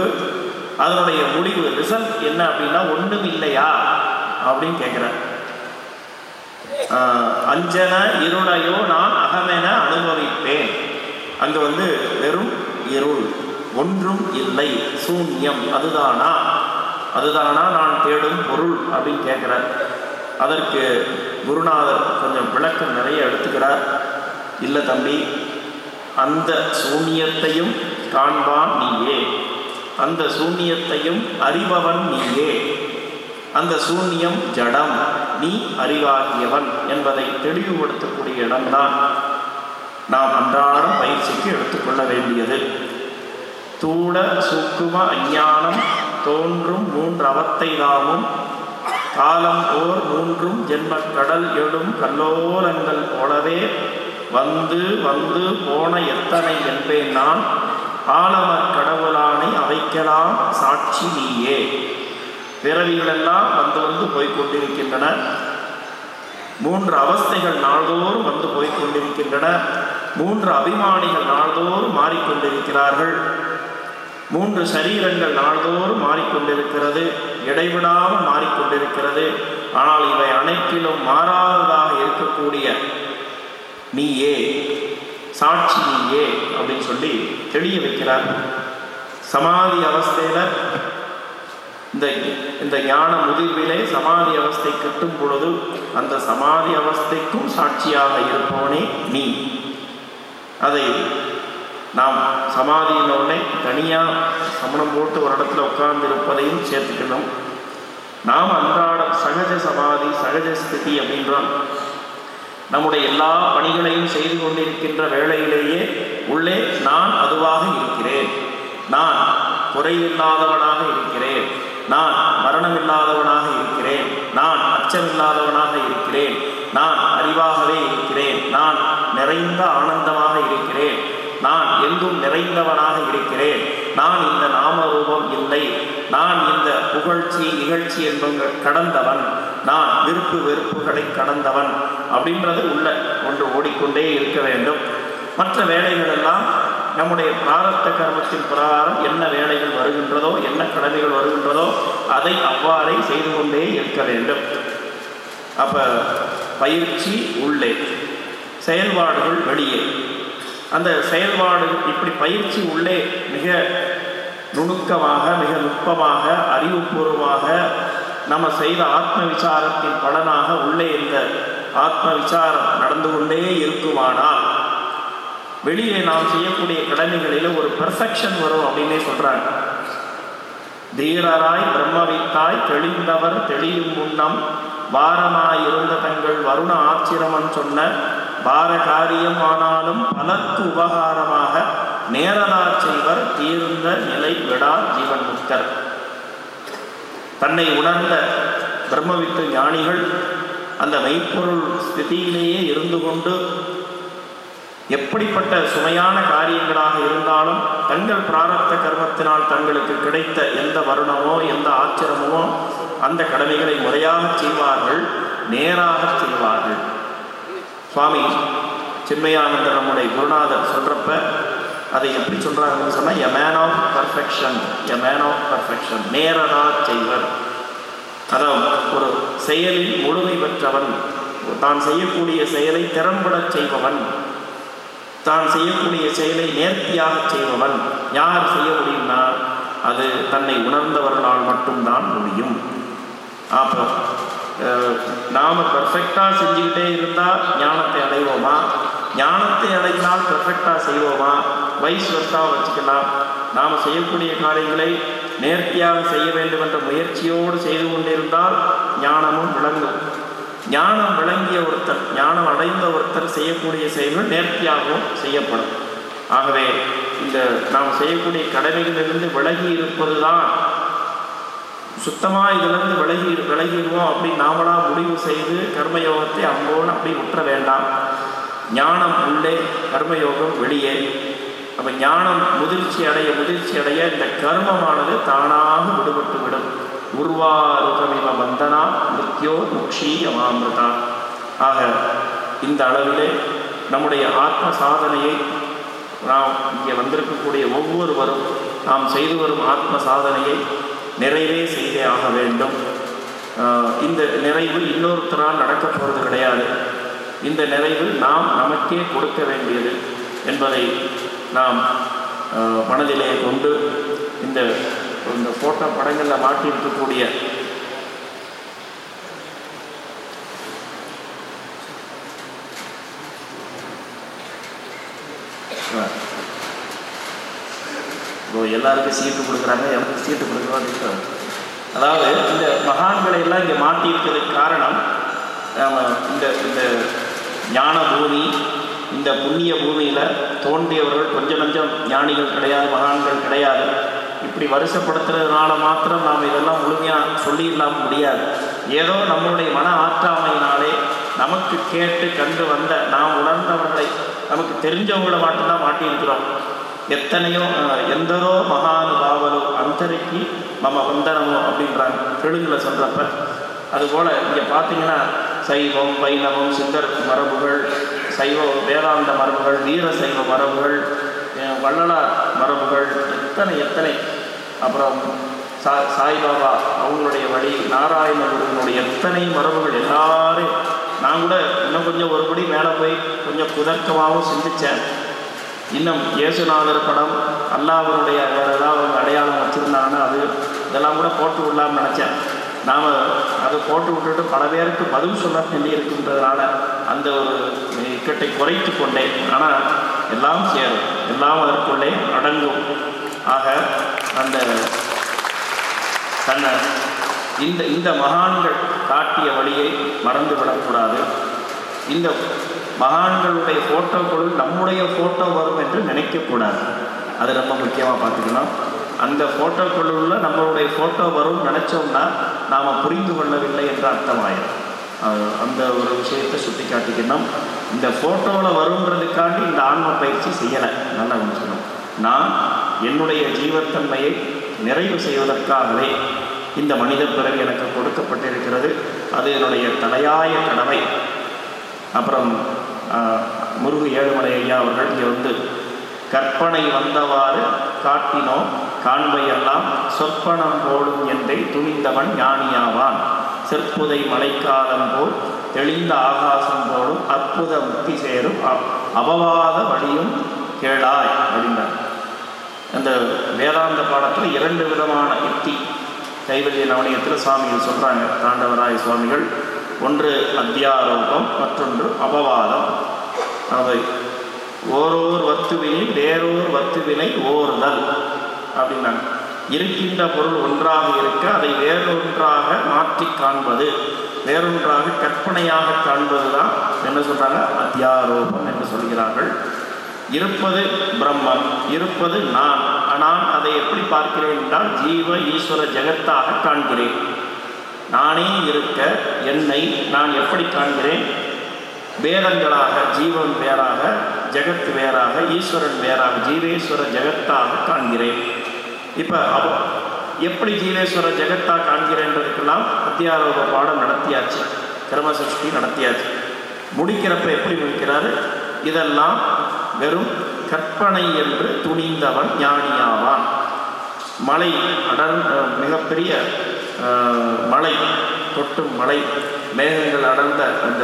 அதனுடைய முடிவு ரிசல்ட் என்ன அப்படின்னா ஒன்றும் இல்லையா? அப்படின்னு கேட்குறேன் அஞ்சன இருளையோ நான் அகமென அனுபவிப்பேன். அங்கே வந்து வெறும் இருள் ஒன்றும் இல்லை சூன்யம் அதுதானா? அதுதானா நான் தேடும் பொருள் அப்படின்னு கேட்குறார். அதற்கு குருநாதர் கொஞ்சம் விளக்கம் நிறைய எடுத்துக்கிறார். இல்லை தம்பி அந்த சூன்யத்தையும் காண்பான் நீயே. அந்த சூன்யத்தையும் அறிபவன் நீயே. அந்த சூன்யம் ஜடம் நீ அறிவாகியவன் என்பதை தெளிவுபடுத்தக்கூடிய இடம்தான். நாம் அன்றாடம் பயிற்சிக்கு எடுத்துக்கொள்ள வேண்டியது. தூட சூக்கும அஞ்ஞானம் தோன்றும் மூன்று அவத்தை தாமும். காலம் ஓர் மூன்றும் ஜென்மக் கடல் எழும் கல்லோலங்கள் போலவே வந்து வந்து போன எத்தனை என்பேன் நான்? ஆலமர் கடவுளானை அவைக்கலாம் சாட்சி நீயே. பிறவிகளெல்லாம் வந்து வந்து போய்கொண்டிருக்கின்றன மூன்று அவஸ்தைகள் நாள்தோறும் வந்து போய்கொண்டிருக்கின்றன மூன்று அபிமானிகள் நாள்தோறும் மாறிக்கொண்டிருக்கிறார்கள். மூன்று சரீரங்கள் நாள்தோறும் மாறிக்கொண்டிருக்கிறது. இடைவிடாமல் மாறிக்கொண்டிருக்கிறது. ஆனால் இவை அனைத்திலும் மாறாததாக இருக்கக்கூடிய நீயே சாட்சி நீயே அப்படின்னு சொல்லி தெளிய வைக்கிறார். சமாதி அவஸ்தையில இந்த இந்த ஞான முதிர்விலே சமாதி அவஸ்தை கட்டும் பொழுது அந்த சமாதி அவஸ்தைக்கும் சாட்சியாக இருப்பவனே நீ. அதை நாம் சமாதியின் உடனே தனியாக சமணம் போட்டு ஒரு இடத்துல உட்கார்ந்து இருப்பதையும் சேர்த்துக்கணும். நாம் அன்றாட சகஜ சமாதி சகஜ ஸ்திதி அப்படின்றோம் நம்முடைய எல்லா பணிகளையும் செய்து கொண்டிருக்கின்ற வேளையிலேயே உள்ளே நான் அதுவாக இருக்கிறேன். நான் குறைவில்லாதவனாக இருக்கிறேன். நான் மரணமில்லாதவனாக இருக்கிறேன். நான் அச்சமில்லாதவனாக இருக்கிறேன். நான் அறிவாகவே இருக்கிறேன். நான் நிறைந்த ஆனந்தமாக இருக்கிறேன். நான் எங்கும் நிறைந்தவனாக இருக்கிறேன். நான் இந்த நாமரூபம் இல்லை. நான் இந்த புகழ்ச்சி இகழ்ச்சி என்பவங்க கடந்தவன். நான் விருப்பு வெறுப்புகளை கடந்தவன் அப்படின்றது உள்ள ஒன்று ஓடிக்கொண்டே இருக்க வேண்டும். மற்ற வேலைகள் எல்லாம் நம்முடைய பிராரத்த கர்மத்தின் பிரகாரம் என்ன வேலைகள் வருகின்றதோ என்ன கடமைகள் வருகின்றதோ அதை அவ்வாறே செய்து கொண்டே இருக்க வேண்டும். அப்ப பயிற்சி உள்ளே. செயல்பாடுகள் வெளியே. அந்த செயல்பாடு இப்படி பயிற்சி உள்ளே மிக நுணுக்கமாக மிக நுட்பமாக அறிவுபூர்வமாக நம்ம செய்த ஆத்ம விசாரத்தின் பலனாக உள்ளே இந்த ஆத்ம விசாரம் நடந்து கொண்டே இருக்குமானால் வெளியே நாம் செய்யக்கூடிய கடமைகளில் ஒரு பெர்ஃபெக்ஷன் வரும் அப்படின்னே சொல்றாங்க. தீரராய் பிரம்மவித்தாய் தெளிந்தவர் தெளியும் முன்னம் வாரமாயிருந்த தங்கள் வருண ஆச்சிரமன் சொன்ன பார காரியம் ஆனாலும் பலர்க்கு உபகாரமாக நேரதா செய்வர் தீர்ந்த நிலை விடா ஜீவன் முக்தர். தன்னை உணர்ந்த பிரம்மவித்து ஞானிகள் அந்த மெய்ப்பொருள் ஸ்திதியிலேயே இருந்து கொண்டு எப்படிப்பட்ட சுமையான காரியங்களாக இருந்தாலும் தங்கள் பிராரத்த கர்மத்தினால் தங்களுக்கு கிடைத்த எந்த வருணமோ எந்த ஆச்சரமோ அந்த கடமைகளை முறையாக செய்வார்கள் நேராக செய்வார்கள். சுவாமி சின்மயானந்தர் நம்முடைய குருநாதர் சொல்றப்ப அதை எப்படி சொல்கிறாங்கன்னு சொன்னால் a man of perfection a man of perfection நேரடா செய்வர். அதாவது ஒரு செயலில் முழுமை பெற்றவன் தான் செய்யக்கூடிய செயலை திறம்பட செய்பவன் தான் செய்யக்கூடிய செயலை நேர்த்தியாக செய்பவன் யார் செய்ய முடியும்னா அது தன்னை உணர்ந்தவர்களால் மட்டும்தான் முடியும். அப்போ நாம் பர்ஃபெக்டாக செஞ்சுக்கிட்டே இருந்தால் ஞானத்தை அடைவோமா? ஞானத்தை அடைந்தால் பர்ஃபெக்டாக செய்வோமா? வயசு வர்த்தாக வச்சுக்கலாம். நாம் செய்யக்கூடிய காரியங்களை நேர்த்தியாக செய்ய வேண்டும் என்ற முயற்சியோடு செய்து கொண்டிருந்தால் ஞானமும் விளங்கும். ஞானம் விளங்கிய ஒருத்தர் ஞானம் அடைந்த ஒருத்தர் செய்யக்கூடிய செயல்கள் நேர்த்தியாகவும் செய்யப்படும். ஆகவே இந்த நாம் செய்யக்கூடிய கடமைகளிலிருந்து விலகி இருப்பது தான் சுத்தமாக இதிலிருந்து விலகி விலகிடுவோம் அப்படி நாமளாக முடிவு செய்து கர்மயோகத்தை அம்போன்னு அப்படி உற்ற வேண்டாம். ஞானம் உள்ளே கர்மயோகம் வெளியே. அப்போ ஞானம் முதிர்ச்சி அடைய முதிர்ச்சி அடைய இந்த கர்மமானது தானாக விடுபட்டு விடும் உருவாருகமிவ வந்தனா மிருத்யோ முக்ஷி அமாமிருதா ஆக இந்த அளவிலே நம்முடைய ஆத்ம சாதனையை நாம் இங்கே வந்திருக்கக்கூடிய ஒவ்வொருவரும் நாம் செய்து வரும் ஆத்ம சாதனையை நிறைவே செய்தே ஆக வேண்டும். இந்த நிறைவு இன்னொருத்தரால் நடக்க போகிறது கிடையாது. இந்த நிறைவு நாம் நமக்கே கொடுக்க வேண்டியது என்பதை நாம் மனதிலே கொண்டு இந்த இந்த ஃபோட்டோ படங்களில் மாட்டியிருக்கக்கூடிய இப்போ எல்லாருக்கும் சீட்டு கொடுக்குறாங்க எனக்கு சீட்டு கொடுக்குறாங்க அதாவது இந்த மகான்களை எல்லாம் இங்கே மாட்டியிருக்கிறதுக்கு காரணம் நாம இந்த இந்த ஞான பூமி இந்த புண்ணிய பூமியில் தோன்றியவர்கள் கொஞ்சம் கொஞ்சம் ஞானிகள் கிடையாது மகான்கள் கிடையாது. இப்படி வருஷப்படுத்துறதுனால மாத்திரம் நாம் இதெல்லாம் முழுமையாக சொல்லிடலாம் முடியாது. ஏதோ நம்மளுடைய மன ஆற்றாமையினாலே நமக்கு கேட்டு கண்டு வந்த நாம் உணர்ந்தவர்களை நமக்கு தெரிஞ்சவங்களை மட்டும்தான் மாட்டியிருக்கிறோம். எத்தனையோ எந்தரோ மகானுபாவலோ அந்தரிக்கு மம வந்தனமோ அப்படின்றாங்க. தெலுங்கில் சொல்கிறப்ப அதுபோல் இங்கே பார்த்தீங்கன்னா சைவம் வைணவம் சித்தர் மரபுகள் சைவ வேதாந்த மரபுகள் வீர சைவ மரபுகள் வள்ளலார் மரபுகள் எத்தனை எத்தனை. அப்புறம் சா சாய்பாபா அவங்களுடைய வழி நாராயண குருவனுடைய எத்தனை மரபுகள் எல்லாரும் நான் கூட இன்னும் கொஞ்சம் ஒருபடி மேலே போய் கொஞ்சம் குதர்க்கமாகவும் சிந்தித்தேன் இன்னும் இயேசுநாதர் படம் அல்லாஹ்வுடைய வேறு ஏதாவது அவங்க அடையாளம் வச்சுருந்தாங்கன்னா அது இதெல்லாம் கூட போட்டு விடலாம்னு நினச்சேன். நாம் அதை போட்டு விட்டுட்டு பல பேருக்கு பதில் சொல்ல வேண்டி இருக்குன்றதுனால அந்த ஒரு இக்கட்டை குறைத்து கொண்டேன். ஆனால் எல்லாம் சேரும். எல்லாம் அதற்குள்ளே அடங்கும். ஆக அந்த தன்னை இந்த இந்த மகான்கள் காட்டிய வழியை மறந்து விடக்கூடாது இந்த மகான்களுடைய ஃபோட்டோக்களுள் நம்முடைய ஃபோட்டோ வரும் என்று நினைக்கக்கூடாது. அது ரொம்ப முக்கியமாக பார்த்துக்கணும். அந்த ஃபோட்டோக்களுள்ள நம்மளுடைய ஃபோட்டோ வரும் நினச்சோம்னா நாம் புரிந்து கொள்ளவில்லை என்று அர்த்தமாயிடும் அந்த ஒரு விஷயத்தை சுட்டி காட்டிக்கணும் இந்த ஃபோட்டோவில் வருன்றதுக்காண்டி இந்த ஆன்ம பயிற்சி செய்யலை. நல்லா கவனிச்சுக்கணும். நான் என்னுடைய ஜீவத்தன்மையை நிறைவு செய்வதற்காகவே இந்த மனித பிறகு எனக்கு கொடுக்கப்பட்டிருக்கிறது. அது என்னுடைய தலையாய கடமை அப்புறம் முருகு ஏழுமலை ஐயா அவர்கள் இங்கே வந்து கற்பனை வந்தவாறு காட்டினோம் காண்பையெல்லாம் சொற்பனம் போடும் என்றே துணிந்தவன் ஞானியாவான். செற்புதை மழைக்காலம் போல் தெளிந்த ஆகாசம் போலும் அற்புத முக்தி சேரும் அபவாத வழியும் கேளாய் அப்படின்றார். அந்த வேதாந்த பாடத்தில் இரண்டு விதமான யுக்தி கைவல்ய நவனியத்தில் சுவாமிகள் சொல்கிறாங்க தாண்டவராய சுவாமிகள் ஒன்று அத்தியாரோபம் மற்றொன்று அபவாதம். அவை ஓரோர் வத்துவினை வேறோர் வத்துவினை ஓர்தல் அப்படின்னாங்க. இருக்கின்ற பொருள் ஒன்றாக இருக்க அதை வேறொன்றாக மாற்றி காண்பது. வேறொன்றாக கற்பனையாக காண்பது தான் என்ன சொல்கிறாங்க அத்தியாரோபம் என்று சொல்கிறார்கள். இருப்பது பிரம்மன் இருப்பது நான். நான் அதை எப்படி பார்க்கிறேன் என்றால் ஜீவ ஈஸ்வர ஜெகத்தாக காண்கிறேன். நானே இருக்க என்னை நான் எப்படி காண்கிறேன்? வேதங்களாக ஜீவன் வேறாக ஜெகத் வேறாக ஈஸ்வரன் வேறாக ஜீவேஸ்வர ஜெகத்தாக காண்கிறேன். இப்போ அவ எப்படி ஜீவேஸ்வர ஜெகத்தாக காண்கிறேன்றதுக்கெல்லாம் அத்தியாரோக பாடம் நடத்தியாச்சு. கிரமசஷ்டி நடத்தியாச்சு. முடிக்கிறப்ப எப்படி முடிக்கிறாரு? இதெல்லாம் வெறும் கற்பனை என்று துணிந்தவன் ஞானியாவான். மலை அடர் மிகப்பெரிய மலை தொட்டும் மலை மேகங்கள் அடர்ந்த அந்த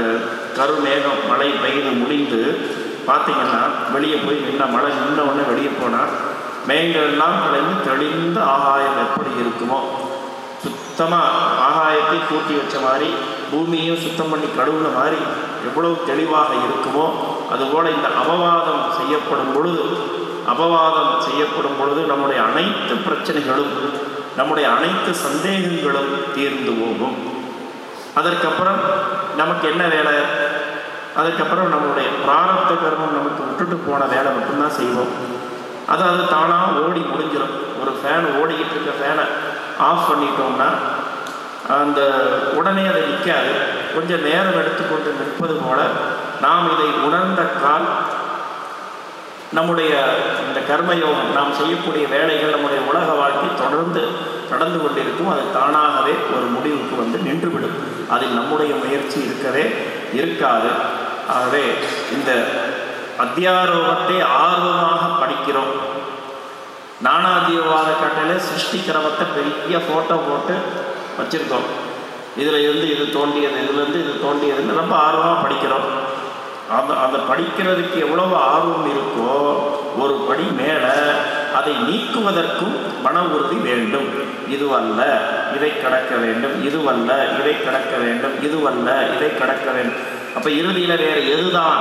கருமேகம் மலை பெய்து முடிந்து பார்த்தீங்கன்னா வெளியே போய் நின்ன மழை நின்ற உடனே வெளியே போனால் மேகங்கள் எல்லாம் கலைந்து தெளிந்த ஆகாயம் எப்படி இருக்குமோ சுத்தமாக ஆகாயத்தை கூட்டி வச்ச மாதிரி பூமியும் சுத்தம் பண்ணி கழுவுன மாதிரி எவ்வளவு தெளிவாக இருக்குமோ அதுபோல் இந்த அபவாதம் செய்யப்படும் பொழுது அபவாதம் செய்யப்படும் பொழுது நம்முடைய அனைத்து பிரச்சனைகளும் நம்முடைய அனைத்து சந்தேகங்களும் தீர்ந்து போகும். அதற்கப்புறம் நமக்கு என்ன வேலை? அதுக்கப்புறம் நம்மளுடைய பிராரப்த கர்மம் நமக்கு விட்டுட்டு போன வேலை மட்டும்தான் செய்வோம். அது அது தானாக ஓடி முடிஞ்சிடும் ஒரு ஃபேன் ஓடிக்கிட்டு இருக்க ஃபேனை ஆஃப் பண்ணிட்டோம்னா அந்த உடனே அதை நிற்காது கொஞ்சம் நேரம் எடுத்துக்கொண்டு நிற்பது போல நாம் இதை உணர்ந்த கால் நம்முடைய இந்த கர்மயோகம் நாம் செய்யக்கூடிய வேலைகள் நம்முடைய உலக வாழ்க்கை தொடர்ந்து நடந்து கொண்டிருக்கும். அது தானாகவே ஒரு முடிவுக்கு வந்து நின்றுவிடும். அதில் நம்முடைய முயற்சி இருக்கவே இருக்காது. ஆகவே இந்த அத்தியாரோகத்தை ஆர்வமாக படிக்கிறோம். நானாஜீவவாத கட்டளையில் சிருஷ்டி கிரமத்தை பெரிய ஃபோட்டோ போட்டு வச்சுருக்கோம். இதில் இருந்து இது தோண்டியது இதுலேருந்து இது தோண்டியதுன்னு ரொம்ப ஆர்வமாக படிக்கிறோம். அந்த அந்த படிக்கிறதுக்கு எவ்வளவு ஆர்வம் இருக்கோ ஒரு படி மேலே அதை நீக்குவதற்கும் மன உறுதி வேண்டும். இதுவல்ல இதை கடக்க வேண்டும். இதுவல்ல இதை கடக்க வேண்டும். இதுவல்ல இதை கடக்க வேண்டும். அப்போ இறுதியில் வேறு எதுதான்?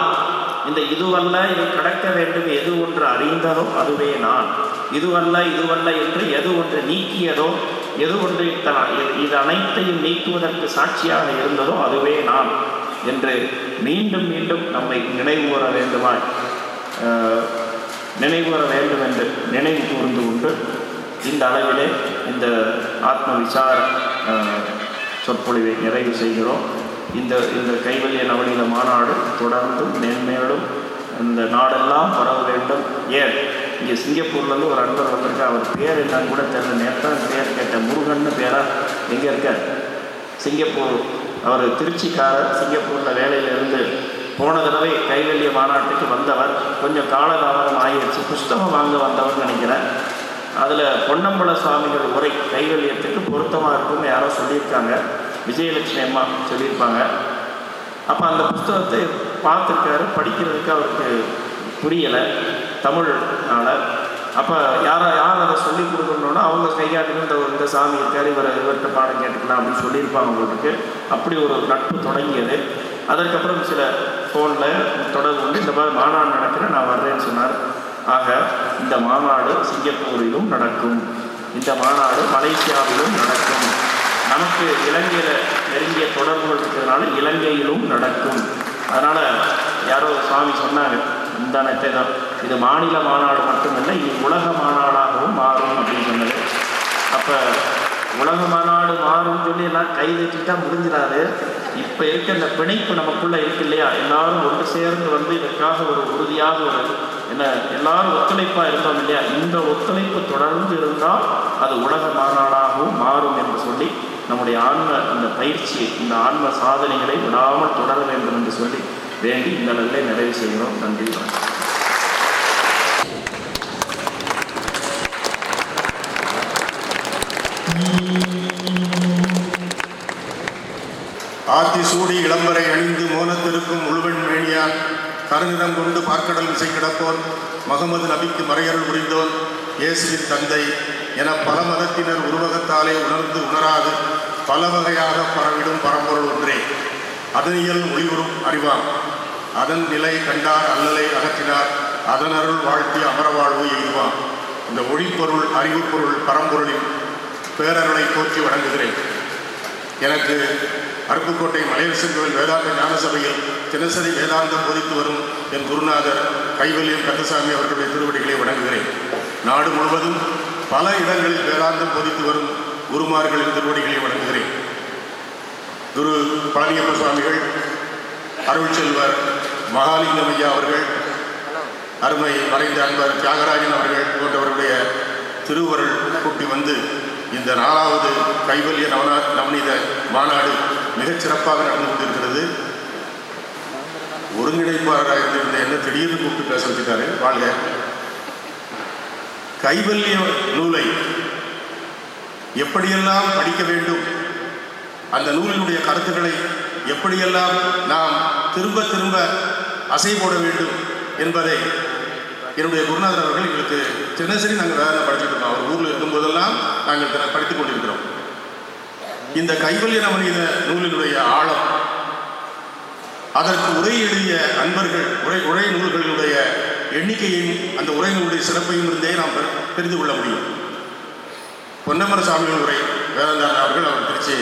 இந்த இதுவல்ல இதை கடக்க வேண்டும் எது ஒன்று அறிந்ததோ அதுவே நான். இதுவல்ல இதுவல்ல என்று எது ஒன்று நீக்கியதோ எது ஒன்று இது- இது அனைத்தையும் நீக்குவதற்கு சாட்சியாக இருந்ததோ அதுவே நான். என்று மீண்டும் மீண்டும் நம்மை நினைவுகூர வேண்டுமாய் அஹ், நினைவுகூர வேண்டும் என்று நினைவு கூர்ந்து கொண்டு இந்த அளவிலே இந்த ஆத்ம விசார சொற்பொழிவை நிறைவு செய்கிறோம். இந்த இந்த கைவல்ய நவநீத மாநாடு தொடர்ந்தும் மேன்மேலும் இந்த நாடெல்லாம் பரவ வேண்டும். ஏன்? இங்கே சிங்கப்பூர்லேருந்து ஒரு அன்பர் வந்திருக்கா அவர் பேர் என்னன்னு கூட தெரியல. நேரத்தான் பேர் கேட்ட முருகன்னு பேராக எங்கே இருக்கார்? சிங்கப்பூர் அவர் திருச்சிக்காரர் சிங்கப்பூரில் வேலையிலிருந்து போன தடவை கைவல்ய மாநாட்டுக்கு வந்தவர். கொஞ்சம் காலதாமதம் ஆகிடுச்சு. புஸ்தகம் வாங்க வந்தவர்னு நினைக்கிறேன். அதில் பொன்னம்பல சுவாமிகள் உரை கைவல்யத்துக்கு பொருத்தமாக இருக்கும்னு யாரோ சொல்லியிருக்காங்க. விஜயலட்சுமி அம்மா சொல்லியிருப்பாங்க. அப்போ அந்த புஸ்தகத்தை பார்த்துருக்காரு. படிக்கிறதுக்கு அவருக்கு புரியலை. தமிழ்னால அப்போ யாரை யார் அதை சொல்லி கொடுக்கணுன்னா அவங்க கைகாட்டுன்னு இந்த இந்த சாமி இருக்கார் இவர் இவர்கிட்ட பாடம் கேட்டுக்கலாம் அப்படின்னு சொல்லியிருப்பாங்க உங்களுக்கு அப்படி ஒரு நட்பு தொடங்கியது. அதற்கப்புறம் சில ஃபோனில் தொடர்பு வந்து இந்த மாதிரி மாநாடு நடக்கிறேன் நான் வர்றேன்னு சொன்னார். ஆக இந்த மாநாடு சிங்கப்பூரிலும் நடக்கும். இந்த மாநாடு மலேசியாவிலும் நடக்கும். நமக்கு இலங்கையில் நெருங்கிய தொடர்புகள் இருக்கிறதுனால இலங்கையிலும் நடக்கும். அதனால் யாரோ சுவாமி சொன்னாங்க இந்த அனைத்தை தான். இது மாநில மாநாடு மட்டுமில்லை இது உலக மாநாடாகவும் மாறும் அப்படின்னு சொன்னது. அப்போ உலக மாநாடு மாறும்னு சொல்லி எல்லாம் கை தட்டிட்டா முடிஞ்சிடாது. இப்போ இருக்க இந்த பிணைப்பு நமக்குள்ளே இருக்கு இல்லையா? எல்லாரும் ஒன்று சேர்ந்து வந்து இதற்காக ஒரு உறுதியாக ஒரு என்ன எல்லாரும் ஒத்துழைப்பாக இருந்தோம் இல்லையா? இந்த ஒத்துழைப்பு தொடர்ந்து இருந்தால் அது உலக மாநாடாகவும் மாறும் என்று சொல்லி நம்முடைய ஆன்ம அந்த பயிற்சி இந்த ஆன்ம சாதனைகளை விடாமல் தொடர வேண்டும் என்று சொல்லி வேண்டி இந்த அளவிலே நிறைவு செய்கிறோம். நன்றி. வணக்கம். ஆத்தி சூடி இளம்பரை அணிந்து மோனத்திருக்கும் முழுவன் மேனியான் கருநிறம் கொண்டு பார்க்கடல் இசை கிடப்போன் மகமது நபிக்கு மறையருள் புரிந்தோன் இயேசுவின் தந்தை என பல மதத்தினர் உருவகத்தாலே உணர்ந்து உணராது பல வகையாக பரவிடும் பரம்பொருள் ஒன்றே. அதனியல் ஒளிவரும் அறிவாம். அதன் நிலை கண்டார் அல்லலை அகற்றினார். அதன் அருள் வாழ்த்தி அமரவாழ்வு எய்துவான். இந்த ஒளிப்பொருள் அறிவுப் பொருள் பரம்பொருளின் பேரருளை போற்றி வழங்குகிறேன் எனக்கு அருப்புக்கோட்டை மலையரசன் கோவில் வேதாந்த ஞான சபையில் தினசரி வேதாந்தம் போதித்து வரும் என் குருநாதர் கைவல்யம் கந்தசாமி அவர்களுடைய திருவடிகளை வணங்குகிறேன். நாடு முழுவதும் பல இடங்களில் வேதாந்தம் போதித்து வரும் குருமார்களின் திருவடிகளை வணங்குகிறேன். குரு பழனியப்ப சுவாமிகள் அருள் செல்வர் மகாலிங்கம் ஐயா அவர்கள் அருமை மறைந்த அன்பர் தியாகராஜன் அவர்கள் போன்றவர்களுடைய திருவருள் கூட்டி வந்து இந்த நாலாவது கைவல்ய நவனா நவநீத மாநாடு மிகச்சிறப்பாக நடந்து கொண்டிருக்கிறது. ஒருங்கிணைப்பாளராக இருந்திருந்த என்ன திடீர்னு கூப்பிட்டு பேச வச்சுட்டாரு? வாழ்க கைவல்ய நூலை எப்படியெல்லாம் படிக்க வேண்டும்? அந்த நூலினுடைய கருத்துக்களை எப்படியெல்லாம் நாம் திரும்ப திரும்ப அசை போட வேண்டும் என்பதை என்னுடைய குருநாதர் அவர்கள் எங்களுக்கு தினசரி நாங்கள் வேதனை படிச்சுட்டு இருக்கோம். அவர் ஊரில் இருக்கும்போதெல்லாம் நாங்கள் தின- படித்துக் கொண்டிருக்கிறோம். இந்த கைவல்ய நவநீத நூலினுடைய ஆழம் அதற்கு உரை எழுதிய அன்பர்கள் உரை உரை நூல்களினுடைய எண்ணிக்கையும் அந்த உரைகளுடைய சிறப்பையும் இருந்தே நாம் தெரிந்து கொள்ள முடியும். பொன்னமர சாமிகள் உரை வேதாந்தாரன் அவர்கள் அவர் திருச்சி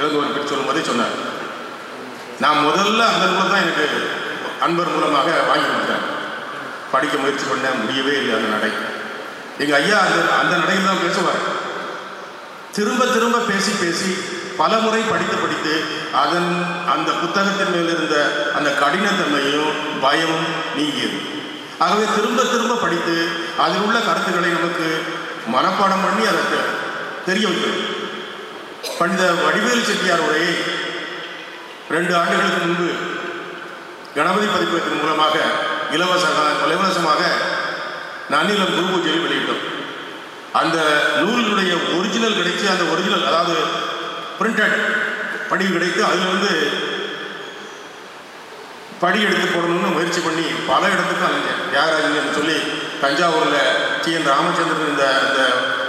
இளங்கோவன் சொல்லும் சொல்லும்போதே சொன்னார். நான் முதல்ல அந்த நூலை தான் எனக்கு அன்பர் மூலமாக வாங்கி கொடுத்தேன். படிக்க முயற்சி பண்ண முடியவே இல்லை அந்த நடை. எங்கள் ஐயா அந்த அந்த நடையில் தான் பேசுவார். திரும்ப திரும்ப பேசி பேசி பல முறை படித்து படித்து அதன் அந்த புத்தகத்தின் மேல் இருந்த அந்த கடினத்தன்மையும் பயமும் நீங்கியது. ஆகவே திரும்ப திரும்ப படித்து அதில் உள்ள கருத்துக்களை நமக்கு மனப்பாடம் பண்ணி அதற்கு தெரிய வைக்கணும் பண்டித வடிவேலு செட்டியார் உரையை ரெண்டு ஆண்டுகளுக்கு முன்பு கணபதி பதிப்பகத்தின் மூலமாக இலவச இலவசமாக நன்னிலம் குரு பூஜையை வெளியிட்டோம். அந்த நூலினுடைய ஒரிஜினல் கிடைத்து அந்த ஒரிஜினல் அதாவது பிரிண்டட் படிவு கிடைத்து அதில் வந்து படி எடுத்து போடணும்னு முயற்சி பண்ணி பல இடத்துக்கும் அலைஞ்சேன். தியாகராஜன் சொல்லி தஞ்சாவூரில் டி என் ராமச்சந்திரன் இந்த அந்த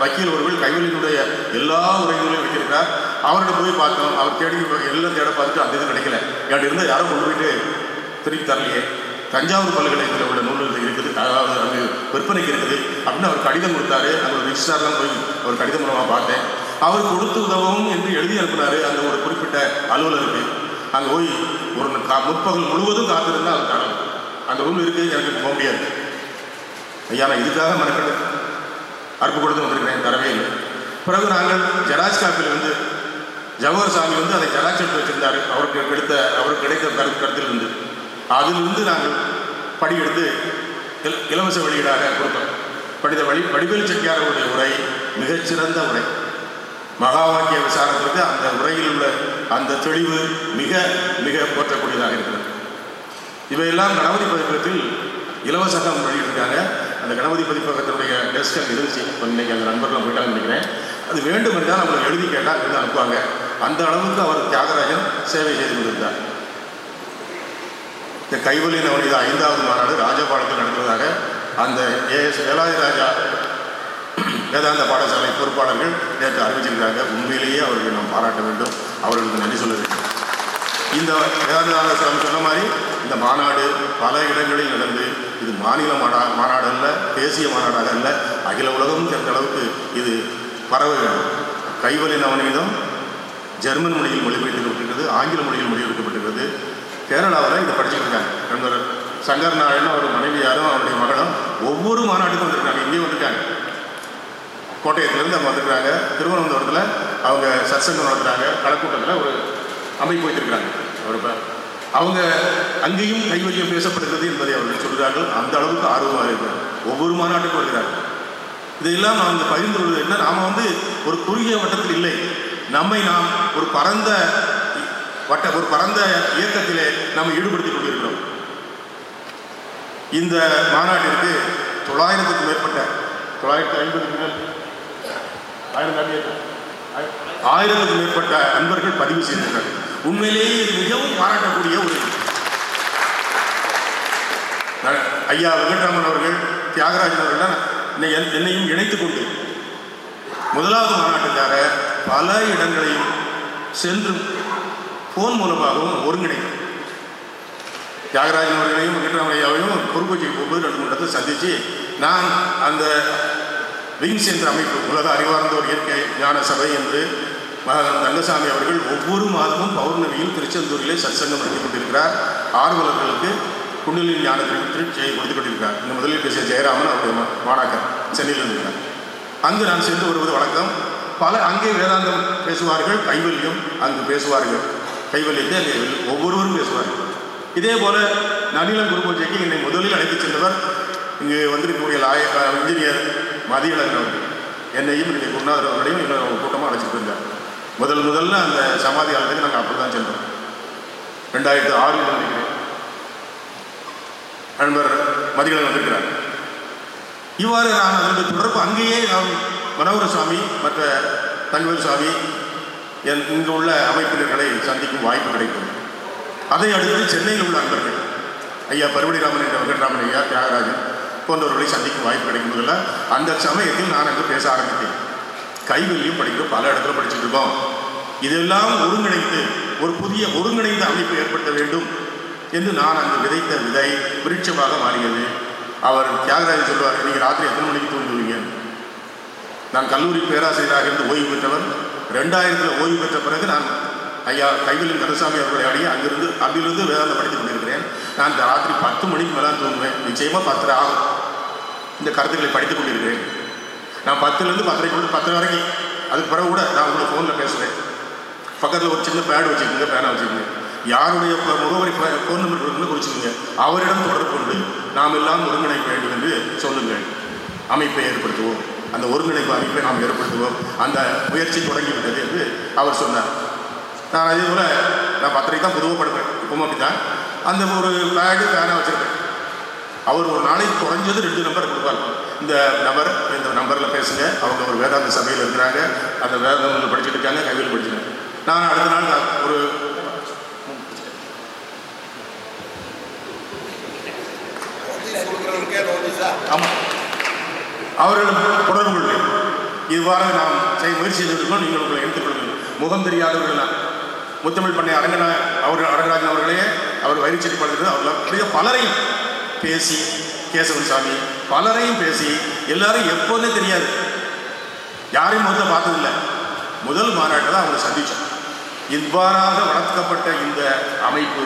வக்கீல் ஒருவர்கள் கைவலியினுடைய எல்லா உரைகளையும் வைத்திருக்கிறார் அவர்கிட்ட போய் பார்த்தோம். அவர் தேடி எல்லாம் தேட பார்த்துட்டு அந்த இது கிடைக்கல. என்கிட்ட இருந்தால் யாரும் கொண்டு போயிட்டு திருப்பி தரலையே. தஞ்சாவூர் பல்கலைக்கழகத்தில் உள்ள நூல்கள் இருக்குது. அதாவது அது விற்பனைக்கு இருக்குது. அப்படின்னு அவர் கடிதம் கொடுத்தாரு. அந்த ஒரு ரிஜிஸ்டார்லாம் போய் ஒரு கடிதம் மூலமாக பார்த்தேன். அவர் கொடுத்து உதவும் என்று எழுதி அனுப்பினார். அந்த ஒரு குறிப்பிட்ட அலுவலருக்கு. அங்கே போய் ஒரு கா- முற்பகல் முழுவதும் காத்திருந்தால் அது காணும் அந்த ரூம் இருக்குது எனக்கு போக முடியாது. ஐயா நான் இதுக்காக மறக்கட்டு அறுப்பு கொடுத்து வந்திருக்கிறேன் தரவே இல்லை. பிறகு நாங்கள் ஜடாஜ் காப்பில் வந்து ஜவஹர் சாமி வந்து அதை ஜடாஜ் எடுத்து வச்சிருந்தார். அவருக்கு எடுத்த அவருக்கு கிடைத்த கருத்து கருத்தில் இருந்து. அதிலிருந்து நாங்கள் படி எடுத்து இல- இலவச வெளியீடாக கொடுத்தோம். படித்த வழி வடிவேல் செட்டியாரருடைய உரை மிகச்சிறந்த உரை. மகா வாக்கிய விசாரத்திற்கு அந்த உரையில் உள்ள அந்த தெளிவு மிக மிக போற்றக்கூடியதாக இருக்கிறது. இவையெல்லாம் கணபதி பதிப்பகத்தில் இலவசகம் வெளியிட்டிருக்காங்க. அந்த கணபதி பதிப்பகத்தினுடைய டெஸ்க் இருந்துச்சு இப்போ இன்னைக்கு அந்த நண்பர்கள் போயிட்டாங்கன்னு நினைக்கிறேன். அது வேண்டும் என்றால் நம்மளை எழுதி கேட்டால் எழுதி அனுப்புவாங்க. அந்த அளவுக்கு அவர் தியாகராஜன் சேவை செய்து கொண்டிருந்தார். இந்த கைவலி நவனித ஐந்தாவது மாநாடு ராஜபாளையத்தில் நடத்துவதாக அந்த ஏஎஸ் வேலாயுராஜா வேதாந்த பாடசாலை பொறுப்பாளர்கள் நேற்று அறிவிச்சிருக்காங்க உண்மையிலேயே அவர்கள் நாம் பாராட்ட வேண்டும். அவர்களுக்கு நன்றி சொல்ல வேண்டும் இந்த வேதாந்த சொன்ன மாதிரி இந்த மாநாடு பல இடங்களில் நடந்து இது மாநில மாநா மாநாடு அல்ல தேசிய மாநாடாக அல்ல அகில உலகம் தெரிந்த அளவுக்கு இது பரவ வேண்டும். கைவலின் அவனிதம் ஜெர்மன் மொழியில் மொழிபெயர்க்கப்பட்டிருக்கிறது ஆங்கில மொழியில் மொழிபெயர்க்கப்பட்டிருக்கிறது. கேரளாவில் இதை படிச்சுட்டு இருக்காங்க. நண்பர் சங்கர் நாராயணன் அவர் மனைவியாரும் அவருடைய மகளும் ஒவ்வொரு மாநாட்டுக்கும் வந்திருக்காங்க. இங்கேயும் வந்திருக்காங்க. கோட்டயத்திலேருந்து அவங்க வந்திருக்காங்க. திருவனந்தபுரத்தில் அவங்க சத்சங்கம் நடத்துகிறாங்க கலக்கூட்டத்தில் ஒரு அமைப்பு வைத்திருக்கிறாங்க. ஒரு அவங்க அங்கேயும் கைவரியம் பேசப்படுகிறது என்பதை அவர்கள் சொல்கிறார்கள். அந்த அளவுக்கு ஆர்வமாக இருக்கிறார். ஒவ்வொரு மாநாட்டுக்கும் வருகிறார்கள் இதையெல்லாம் நாம் இந்த பகிர்ந்து கொள்வது என்ன? நாம் வந்து ஒரு குறுகிய வட்டத்தில் இல்லை. நம்மை நாம் ஒரு பரந்த வட்ட ஒரு பரந்த இயக்கத்திலே நாம் ஈடுபடுத்திக் கொண்டிருக்கிறோம். இந்த மாநாட்டிற்கு தொள்ளாயிரத்துக்கும் மேற்பட்ட தொள்ளாயிரத்தி ஐம்பதுக்கு மேல் ஆயிரம் ஆயிரம். மேற்பட்ட அன்பர்கள் பதிவு செய்திருக்கிறார்கள் உண்மையிலேயே இது மிகவும் பாராட்டக்கூடிய ஒரு ஐயா வெங்கட்ராமன் அவர்கள் தியாகராஜன் அவர்கள் என்னை என்னையும் இணைத்துக் கொண்டு முதலாவது மாநாட்டுக்காக பல இடங்களையும் சென்று ஃபோன் மூலமாகவும் ஒருங்கிணைத்தோம் தியாகராஜன் அவர்களையும் வெங்கட்ராமன் ஐயாவையும் பொறுப்பேற்றிக்கு போகும்போது ரெண்டு மூணு சந்தித்து நான் அந்த விங்ஸ் என்ற அமைப்பு உலக அறிவார்ந்தோர் இயற்கை ஞான சபை என்று மகன் தங்கசாமி அவர்கள் ஒவ்வொரு மாதமும் பௌர்ணமியில் திருச்செந்தூரிலே சத்சங்கம் நடத்தி கொண்டிருக்கிறார். ஆர்வலர்களுக்கு குண்டலின் ஞானத்திற்கு திருச்சியை கொடுத்து கொண்டிருக்கிறார். இந்த முதலில் பேசிய ஜெயராமன் அவருடைய மாணாக்கர் சென்னையில் இருக்கிறார் அங்கு நான் சென்று வருவது வழக்கம். பல அங்கே வேதாந்தம் பேசுவார்கள் கைவல்யம் அங்கு பேசுவார்கள். கைவல்யத்தை அங்கே ஒவ்வொருவரும் பேசுவார்கள். இதே போல நவீன குருபூஜைக்கு என்னை முதலில் அழைத்துச் சென்றவர் இங்கு வந்திருக்கக்கூடிய லாய இன்ஜினியர் மதியழகன் வந்து என்னையும் என்னுடைய குருநாதர் அவர்களையும் இன்னொரு கூட்டமாக அழைச்சிட்டு இருந்தார் முதல் முதல்ல அந்த சமாதி ஆலயத்துக்கு நாங்கள் அப்படி தான் சென்றோம். ரெண்டாயிரத்து ஆறில் நினைக்கிறேன். நண்பர் மதியழகன் வந்திருக்கிறார். இவ்வாறு நான் அதனுடைய தொடர்பு அங்கேயே நாம் மனோகர சுவாமி மற்ற தங்கவேல் சுவாமி என் இங்கு உள்ள அமைப்பினர்களை சந்திக்கும் வாய்ப்பு கிடைக்கும். அதை அடுத்து சென்னையில் உள்ள அன்பர்கள் ஐயா பருவடிராமன் என்ற வெங்கட்ராமன் ஐயா தியாகராஜன் போன்றவர்களை சந்திக்கும் வாய்ப்பு கிடைக்கும் போதில் அந்த சமயத்தில் நான் அங்கு பேச ஆரம்பித்தேன். கைவெளியும் படிக்கிறோம் பல இடத்துல படிச்சுட்டு இருக்கோம். இதெல்லாம் ஒருங்கிணைத்து ஒரு புதிய ஒருங்கிணைந்த அமைப்பு ஏற்படுத்த வேண்டும் என்று நான் அங்கு விதைத்த விதை விருட்சமாக மாறியது. அவர் தியாகராஜன் சொல்வார் நீங்கள் ராத்திரி எத்தனை மணிக்கு தூங்குவீங்க? நான் கல்லூரி பேராசிரியராக இருந்து ஓய்வு பெற்றவர் ரெண்டாயிரத்தில் ஓய்வு பெற்ற பிறகு நான் ஐயா கைவிலின் கருசாமி அவர்களை அடைய அங்கிருந்து அங்கிருந்து வேதாந்த படித்துக் கொண்டிருக்கிறேன். நான் இந்த ராத்திரி பத்து மணிக்கு மேலே தூங்குவேன். நிச்சயமாக பத்தரை ஆகும். இந்த கருத்துக்களை படித்துக் கொண்டிருக்கிறேன். நான் பத்துலேருந்து பத்தரைக்கு பத்தரை வரைக்கும். அதுக்கு பிறகு கூட நான் உங்களை ஃபோனில் பேசுகிறேன் பக்கத்தில் ஒரு சின்ன பேடு வச்சுக்கோங்க பேனை வச்சுக்கோங்க யாருடைய முகவரி ஃபோன் நம்பர் இருக்குன்னு குறிச்சுக்கோங்க. அவரிடம் தொடர்பு கொண்டு நாம் எல்லாம் ஒருங்கிணைக்க வேண்டும் என்று சொல்லுங்கள். அமைப்பை ஏற்படுத்துவோம். அந்த ஒருங்கிணைப்பு அமைப்பை நாம் ஏற்படுத்துவோம். அந்த முயற்சி தொடங்கிவிட்டது என்று அவர் சொன்னார். நான் அதே போல் நான் பத்திரிக்கை தான் பொதுவாக படுப்பேன். இப்பவும் அப்படி தான் அந்த ஒரு பேடு பேனா வச்சுருக்கேன். அவர் ஒரு நாளைக்கு குறைஞ்சது ரெண்டு நம்பர் கொடுப்பார். இந்த நபர் இந்த நம்பரில் பேசுங்க. அவங்க ஒரு வேதாந்த சபையில் இருக்கிறாங்க. அந்த வேதாந்தத்தில் படிச்சுட்டு இருக்காங்க கைவில் படிச்சுருக்காங்க நான் அடுத்த நாள் நான் ஒரு ஆமாம் அவர்களிடம் தொடர்பு கொள்வேன். இவ்வாறு நாம் செய்ய முயற்சி செய்திருக்கோம் நீங்கள் உங்களை எடுத்துக்கொள்ளுங்கள் முகம் தெரியாதவர்கள் நான் முத்தமிழ் பண்ணை அரங்கன அவர் அரங்கராஜன் அவர்களே அவர் வயிற்று படுகிறது அவர்கள் அப்படியே பலரையும் பேசி கேசவன் சாமி பலரையும் பேசி எல்லாரும் எப்போதுமே தெரியாது. யாரையும் முதல்ல பார்த்ததில்லை. முதல் மாநாட்டை தான் அவங்களை சந்தித்தோம் இவ்வாறாக வளர்க்கப்பட்ட இந்த அமைப்பு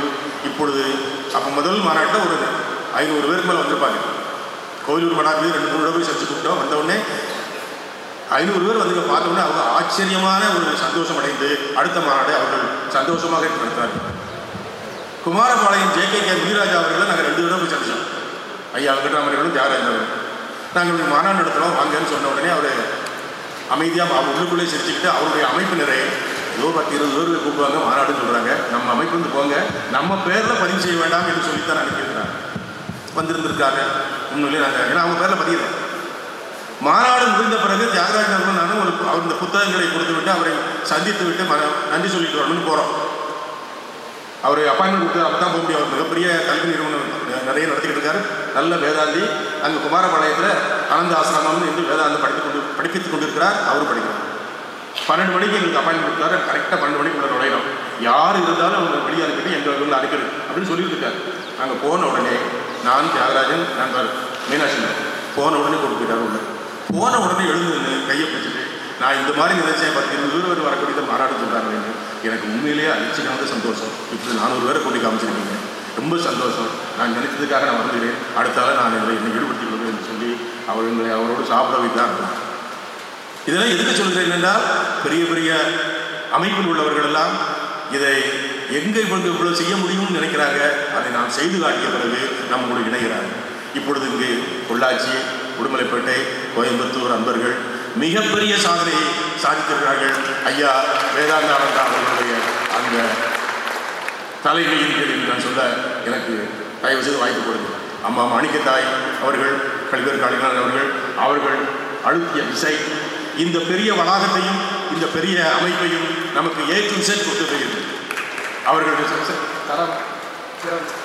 இப்பொழுது அப்போ முதல் மாநாட்டில் ஒரு ஐநூறு பேருக்கு மேலே வந்திருப்பாங்க. கோயிலூர் மடாக்கு ரெண்டு மூணு போய் சந்திச்சு கூப்பிட்டோம். வந்தவுடனே ஐநூறு பேர் வந்து பார்த்தோம்னா அவங்க ஆச்சரியமான ஒரு சந்தோஷம் அடைந்து அடுத்த மாநாடு அவர்கள் சந்தோஷமாக நடத்தினார்கள் Kumarapalayam J K K Veeraja அவர்களை நாங்கள் ரெண்டு பேரும் போய் சந்திச்சோம். ஐயா வெங்கட்ராமர்களும் தியாகராஜன் அவர்கள் நாங்கள் மாநாடு நடத்துகிறோம் வாங்கன்னு சொன்ன உடனே அவர் அமைதியாக அவர் உள்ளுக்குள்ளே சிரிச்சுக்கிட்டு அவருடைய அமைப்பினரை ஏதோ பத்து இருபது பேருக்கு கூப்பிடுவாங்க மாநாடுன்னு சொல்கிறாங்க நம்ம அமைப்பு வந்து போங்க நம்ம பேரில் பதிவு செய்ய வேண்டாம் என்று சொல்லித்தான் அனுப்பியிருக்கிறாங்க வந்திருந்திருக்காங்க உண்மையிலே நாங்கள் ஏன்னா அவங்க பேரில் பதியலை. மாநாடு முடிந்த பிறகு தியாகராஜன் நானும் ஒரு அவர் இந்த புத்தகங்களை கொடுத்து விட்டு அவரை சந்தித்து விட்டு நன்றி சொல்லிட்டு வரணும்னு போகிறோம் அவர் அப்பாயின்மெண்ட் கொடுத்து அப்போ தான் போக முடியும். அவர் மிகப்பெரிய கல்வி நிறுவனம் நிறைய நடத்திக்கிட்டு இருக்காரு. நல்ல வேதாந்தி அங்கே குமாரபாளையத்தில் ஆனந்த ஆசிரமம்னு என்று வேதாந்தம் படித்து கொண்டு படிப்பித்துக் கொண்டிருக்கிறார். அவரும் படிக்கிறார். பன்னெண்டு மணிக்கு எங்களுக்கு அப்பாயின்மெண்ட் கொடுத்தாரு. கரெக்டாக பன்னெண்டு மணிக்கு உள்ள நுழையிடும் யார் இருந்தாலும் அவங்க வெளியே அனுப்பிட்டு எங்கள் ஊரில் அனுப்பிடு அப்படின்னு சொல்லியிருக்காரு நாங்கள் போன உடனே நான் தியாகராஜன் நண்பர் மீனாட்சி போன உடனே கொண்டு போயிட்டார் உள்ள. போன உடனே எழுந்து கையை பிடிச்சிட்டு நான் இந்த மாதிரி நினைச்சேன் பத்து இருபது பேர் வரக்கூடிய மாநாடு சொல்கிறாங்க எனக்கு உண்மையிலேயே அழிச்சிக்காத சந்தோஷம். இப்படி நானூறு பேரை கொண்டு காமிச்சிருக்கீங்க. ரொம்ப சந்தோஷம். நான் நினைச்சதுக்காக நான் வந்துக்கிறேன் அடுத்தால நான் இதில் என்னை ஈடுபடுத்திக் கொள்வேன் சொல்லி அவர் எங்களை அவரோடு சாப்பிட வைத்தான் இதெல்லாம் எதுக்கு சொல்கிறேன் என்றால் பெரிய பெரிய அமைப்பில் உள்ளவர்கள் எல்லாம் இதை எங்கே இவங்க இவ்வளோ செய்ய முடியும்னு நினைக்கிறாங்க அதை நாம் செய்து காட்டிய பிறகு நம்மளோடு இணைகிறாங்க இப்பொழுது இங்கு பொள்ளாச்சி உடுமலைப்பேட்டை கோயம்புத்தூர் அன்பர்கள் மிகப்பெரிய சாதனையை சாதித்திருக்கிறார்கள். ஐயா வேதாந்தானந்தா அவர்களுடைய அந்த தலைமையின் கீழ் என்று நான் சொல்ல எனக்கு தயவு செய்து வாய்ப்பு கொடுங்க அம்மா மாணிக்கத்தாய் அவர்கள் கல்வியர் காளிநாதன் அவர்கள் அவர்கள் அழுத்திய விசை இந்த பெரிய வளாகத்தையும் இந்த பெரிய அமைப்பையும் நமக்கு ஏற்றும் செட் கொடுத்து வருகிறது அவர்களுடைய தரம் சிறந்த-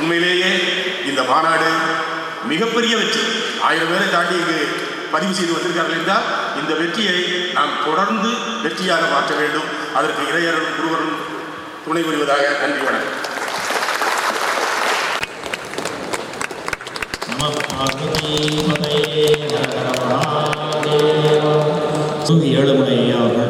உண்மையிலேயே இந்த மாநாடு மிகப்பெரிய வெற்றி. ஆயிரம் பேரை தாண்டி இங்கு பதிவு செய்து வந்திருக்கார்கள் என்றால் இந்த வெற்றியை நாம் தொடர்ந்து வெற்றியாக மாற்ற வேண்டும். அதற்கு இறையரும் குருவரும் துணை புரிவதாக நன்றி வணக்கம். ஏழு ஏழுமலை ஐயா அவர்கள்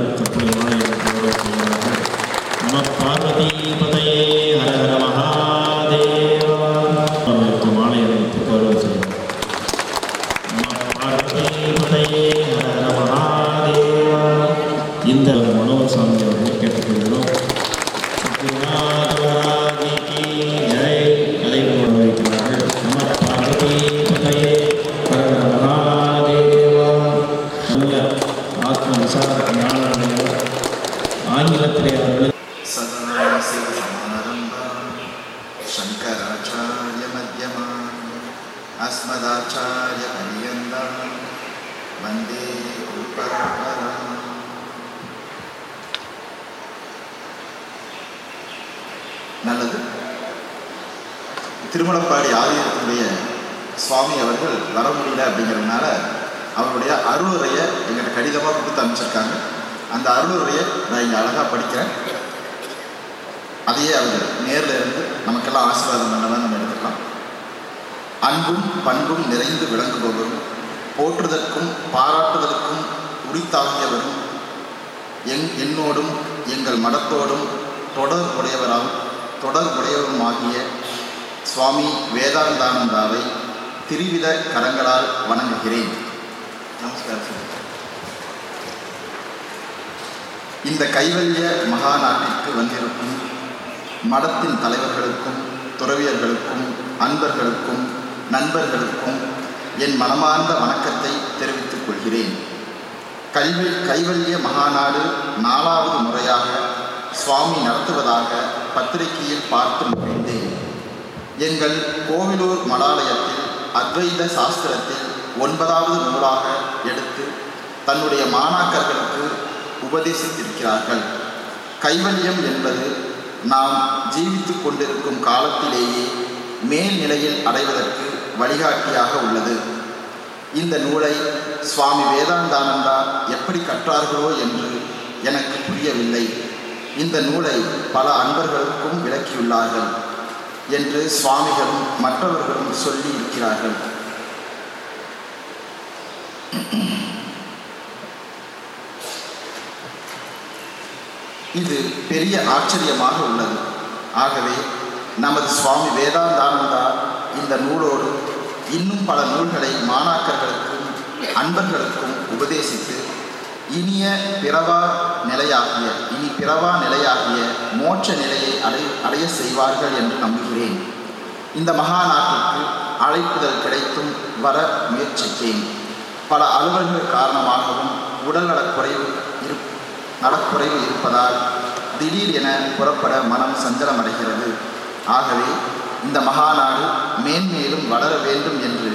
உடையவருமாகிய சுவாமி வேதாந்தானந்தாவை திருவித கரங்களால் வணங்குகிறேன். நமஸ்காரம் இந்த கைவல்ய மகாநாட்டிற்கு வந்திருக்கும் மடத்தின் தலைவர்களுக்கும் துறவியர்களுக்கும் அன்பர்களுக்கும் நண்பர்களுக்கும் என் மனமார்ந்த வணக்கத்தை தெரிவித்துக் கொள்கிறேன். கல்வி கைவல்ய மகாநாடு நாலாவது முறையாக சுவாமி நடத்துவதாக பத்திரிகையில் பார்த்து முடிந்தேன் எங்கள் கோவிலூர் மடாலயத்தில் அத்வைத சாஸ்திரத்தில் ஒன்பதாவது நூலாக எடுத்து தன்னுடைய மாணாக்கர்களுக்கு உபதேசித்திருக்கிறார்கள். கைவல்யம் என்பது நாம் ஜீவித்துக் கொண்டிருக்கும் காலத்திலேயே மேல்நிலையில் அடைவதற்கு வழிகாட்டியாக உள்ளது. இந்த நூலை சுவாமி வேதாந்தானந்தா எப்படி கற்றார்களோ என்று எனக்கு புரியவில்லை. இந்த நூலை பல அன்பர்களுக்கும் விளக்கியுள்ளார்கள் என்று சுவாமிகளும் மற்றவர்களும் சொல்லி இருக்கிறார்கள். இது பெரிய ஆச்சரியமாக உள்ளது. ஆகவே நமது சுவாமி வேதாந்தானந்தா இந்த நூலோடு இன்னும் பல நூல்களை மாணாக்கர்களுக்கும் அன்பர்களுக்கும் உபதேசித்து இனிய பிறவா நிலையாகிய இனி பிறவா நிலையாகிய மோட்ச நிலையை அடை அடைய செய்வார்கள் என்று நம்புகிறேன். இந்த மகாநாட்டிற்கு அழைப்புதல் கிடைத்தும் வர முயற்சித்தேன். பல அலுவல்கள் காரணமாகவும் உடல் நலக்குறைவு இரு நலக்குறைவு இருப்பதால் திடீர் என புறப்பட மனம் சஞ்சலமடைகிறது. ஆகவே இந்த மகாநாடு மேன்மேலும் வளர வேண்டும் என்று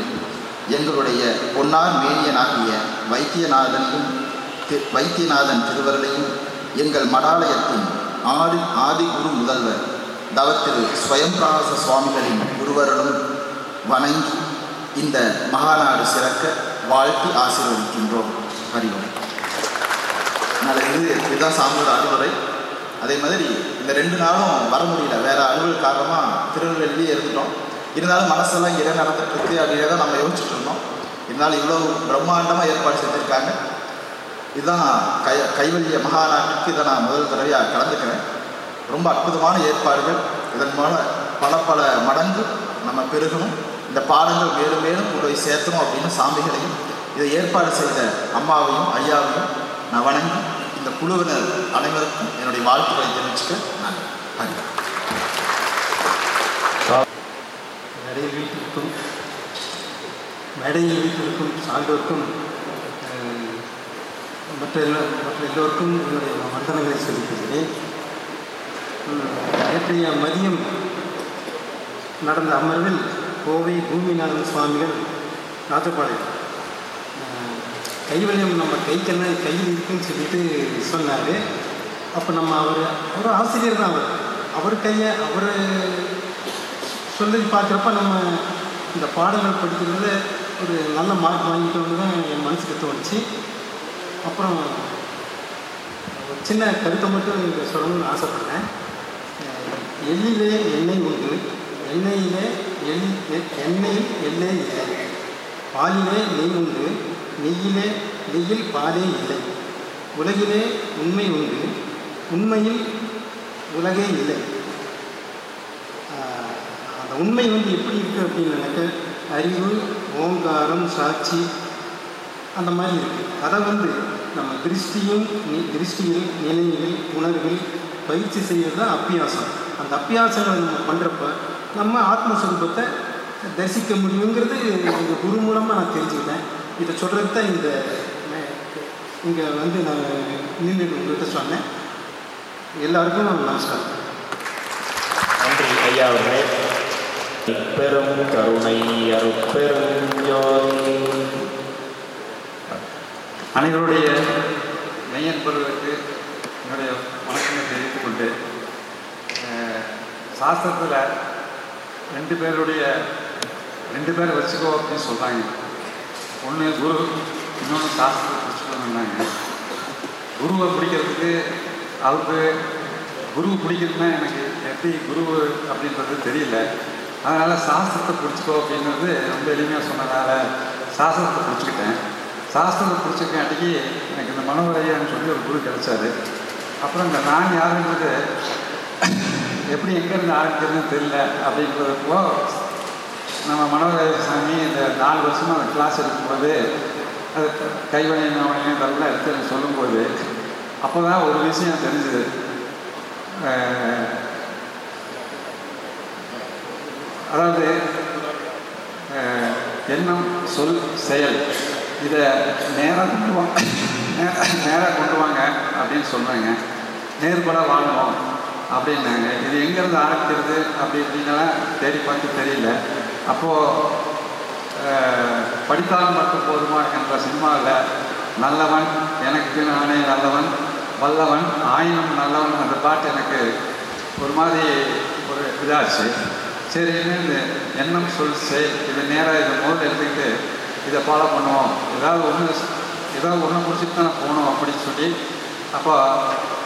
எங்களுடைய பொன்னார் மேனியனாகிய வைத்தியநாதனையும் வைத்தியநாதன் திருவருளையும் எங்கள் மடாலயத்தின் ஆறு ஆதி குரு முதல்வர் தவத்திரு ஸ்வயம்பிரகாச சுவாமிகளின் குருவருளும் வணங்கி இந்த மகாநாடு சிறக்க வாழ்த்தி ஆசீர்வதிக்கின்றோம். ஹரிவம். நல்லது இது இதுதான் சாமியோட அறுவரை. அதே மாதிரி இந்த ரெண்டு நாளும் வர முடியல. வேற அலுவல் காரணமாக திருநெல்வேலியே இருந்துட்டோம். இருந்தாலும் மனசெல்லாம் இங்கே நடந்துட்டு இருக்கு அப்படியே தான் நம்ம யோசிச்சுட்டு இருந்தோம். இருந்தாலும் இவ்வளோ பிரம்மாண்டமாக ஏற்பாடு செஞ்சுருக்காங்க. இதுதான் கை கைவல்ய மகாநாட்டுக்கு இதை நான் முதல் தடவையாக கலந்துக்கிறேன். ரொம்ப அற்புதமான ஏற்பாடுகள். இதன் மூலம் பல பல மடங்கு நம்ம பெருகணும். இந்த பாடங்கள் மேலும் மேலும் கொண்டு போய் சேர்த்தணும் அப்படின்னு சாமிகளையும் இதை ஏற்பாடு செய்த அம்மாவையும் ஐயாவையும் நான் வணங்கி இந்த குழுவினர் அனைவருக்கும் என்னுடைய வாழ்த்துக்களை தெரிவிச்சுக்க நான் நன்றி மேடையில் வீட்டிற்கும் மேடையில் வீட்டிற்கும் சான்றோருக்கும் மற்ற எல்லா மற்ற எல்லோருக்கும் என்னுடைய வந்தனங்களை செலுத்துகிறேன். நேற்றைய மதியம் நடந்த அமர்வில் கோவை பூமிநாதன் சுவாமிகள் ராஜபாளையம் கைவல்யம் நம்ம கைக்கென்ன கையில் இருக்குன்னு சொல்லிட்டு சொன்னார். அப்போ நம்ம அவர் அவர் ஆசிரியர் தான் அவர். அவர் கையை அவர் சொல்லி பார்க்குறப்ப நம்ம இந்த பாடல்கள் படிக்கிறதுல ஒரு நல்ல மார்க் வாங்கிட்டோம்னு தான் என் மனசுக்கு தோணுச்சு. அப்புறம் ஒரு சின்ன கருத்தை மட்டும் இங்கே சொல்லணும்னு ஆசைப்பட்றேன். எள்ளிலே எண்ணெய் உண்டு. எண்ணெயிலே எள் எண்ணெயில் எல்லே இல்லை. பாலிலே நெய் உண்டு. நெய்யிலே நெய்யில் பாலே இல்லை. உலகிலே உண்மை உண்டு. உண்மையில் உலகே இல்லை. அந்த உண்மை வந்து எப்படி இருக்குது அப்படின்னாக்க அறிவு ஓங்காரம் சாட்சி அந்த மாதிரி இருக்குது அதை வந்து நம்ம திருஷ்டியும் திருஷ்டியில் நினைவில் உணர்வில் பயிற்சி செய்கிறது தான் அப்பியாசம் அந்த அப்பியாசங்களை நம்ம பண்ணுறப்ப நம்ம ஆத்மஸ்வரூபத்தை தரிசிக்க முடியுங்கிறது இந்த குரு மூலமாக நான் தெரிஞ்சுக்கிட்டேன். இதை சொல்கிறது தான் இந்த இங்கே வந்து நான் நின்று உங்கள்கிட்ட சொன்னேன். எல்லாருக்கும் நமஸ்காரம். நன்றி ஐயா அவர்களே. பெரும் கருணை அருப்பெரும் ஜோதி. அனைவருடைய மெய்யன்பர்களுக்கு என்னுடைய வணக்கங்களை தெரிவித்துக் கொண்டு சாஸ்திரத்தில் ரெண்டு பேருடைய ரெண்டு பேரை வச்சுக்கோ அப்படின்னு சொல்கிறாங்க ஒன்று குரு இன்னொன்று சாஸ்திரத்தை வச்சுக்கோன்னாங்க குருவை பிடிக்கிறதுக்கு அவருக்கு குரு பிடிக்கிறதுனா எனக்கு எப்படி குரு அப்படின்றது தெரியல. அதனால் சாஸ்திரத்தை பிடிச்சிக்கோ அப்படின்றது ரொம்ப எளிமையாக சொன்னதால சாஸ்திரத்தை பிடிச்சிக்கிட்டேன். சாஸ்திரத்தை பிடிச்சிருக்காட்டிக்கு எனக்கு இந்த மனோரையான்னு சொல்லி ஒரு குரு கிடச்சாரு. அப்புறம் இந்த நான் யாருங்கிறது எப்படி எங்கேருந்து ஆரம்பிக்கிறதுன்னு தெரியல அப்படிங்கிறப்போ நம்ம மனோராய சாமி இந்த நாலு வருஷமாக அந்த கிளாஸ் எடுக்கும்போது அது கைவணியம் அவனையும் இதெல்லாம் எடுத்து எனக்கு சொல்லும்போது அப்போ தான் ஒரு விஷயம் தெரிஞ்சுது. அதாவது எண்ணம் சொல் செயல். இதை நேராக கொண்டு வாங்க நேராக கொண்டு வாங்க அப்படின்னு சொன்னாங்க. நேர்பட வாங்குவோம் அப்படின்னாங்க. இது எங்கேருந்து ஆரம்பிக்கிறது அப்படி இப்படின்னலாம் தேடி பார்த்து தெரியல. அப்போது படித்தால் மட்டும் போதுமா என்ற சினிமாவில் நல்லவன் எனக்கு நானே நல்லவன் வல்லவன் ஆயினும் நல்லவன் அந்த பாட்டு எனக்கு ஒரு மாதிரி ஒரு இதாச்சு. சரி இந்த எண்ணம் சொல் செய் இது நேராக இதை முதல் எடுத்துக்கிட்டு இதை ஃபாலோ பண்ணுவோம். ஏதாவது ஒன்று ஏதாவது ஒன்று முடிச்சுட்டு தான் போகணும் அப்படின்னு சொல்லி அப்போ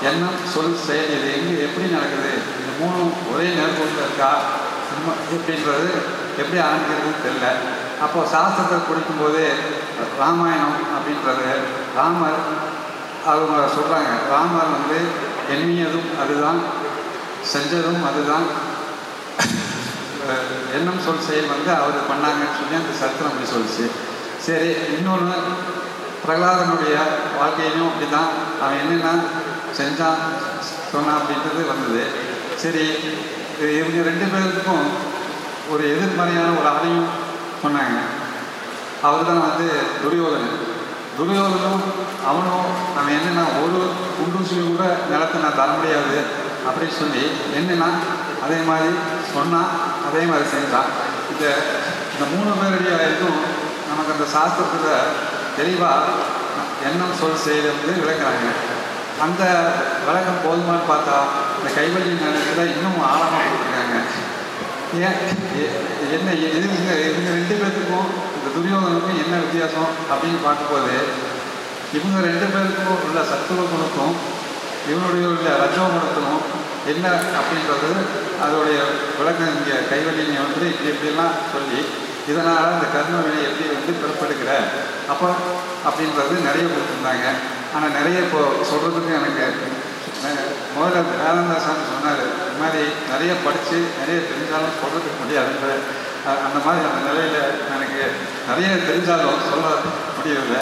எண்ணம் சொல் செயல் இது எங்கே எப்படி நடக்குது? இந்த மூணும் ஒரே நேர்கோட்டில் இருக்கா? சினிமா எப்படின்றது எப்படி ஆரம்பிக்கிறதுன்னு தெரில அப்போ சாஸ்திரத்தை குடிக்கும்போது ராமாயணம் அப்படின்றது ராமர் அவங்க சொல்கிறாங்க ராமர் வந்து எண்ணியதும் அதுதான் செஞ்சதும் அதுதான். எண்ணம் சொல் செயல் வந்து அவர் பண்ணாங்கன்னு சொல்லி அந்த சரித்திரம் அப்படி சொல்லிச்சு. சரி இன்னொன்று பிரகலாதனுடைய வாழ்க்கையிலும் அப்படி தான் அவன் என்னென்ன செஞ்சான் சொன்னான் அப்படின்றது வந்தது. சரி இவங்க ரெண்டு பேருக்கும் ஒரு எதிர்மறையான ஒரு ஆணையும் சொன்னாங்க. அவர் தான் வந்து துரியோதனன். துரியோதனும் அவனும் அவன் என்னென்னா ஒரு குண்டூசியும் கூட நிலத்தை நான் தர முடியாது. அப்படின்னு சொல்லி என்னன்னா அதே மாதிரி சொன்னால் அதே மாதிரி செஞ்சான் இந்த இந்த மூணு பேருடைய இதுவும் நமக்கு அந்த சாஸ்திரத்தில் தெளிவாக எண்ணம் சொல் செய்து விளக்குறாங்க. அந்த விளக்கம் போதுமான்னு பார்த்தா இந்த கைவழி நிலையத்தில் இன்னும் ஆழமாக கொடுத்துருக்காங்க ஏன்? என்ன இது இவங்க இவங்க ரெண்டு பேர்த்துக்கும் இந்த துரியோகனுக்கும் என்ன வித்தியாசம் அப்படின்னு பார்க்கும்போது இவங்க ரெண்டு பேருக்கும் உள்ள சத்துவ குணத்தும் இவனுடைய உள்ள ரஜோ என்ன அப்படின்றது அதோடைய விளக்கம் இங்கே கைவல்லியை வந்து இப்படி இப்படிலாம் சொல்லி இதனால் அந்த கர்ம வினை எப்படி வந்து பிறப்பெடுக்கிற அப்போ அப்படின்றது நிறைய கொடுத்துருந்தாங்க. ஆனால் நிறைய இப்போ சொல்கிறதுக்கு எனக்கு முதல்ல வேதாந்தா சொன்னார் இந்த மாதிரி நிறைய படித்து நிறைய தெரிஞ்சாலும் சொல்கிறதுக்கு முடியாதுன்ற. அந்த மாதிரி அந்த நிலையில் எனக்கு நிறைய தெரிஞ்சாலும் சொல்ல முடியவில்லை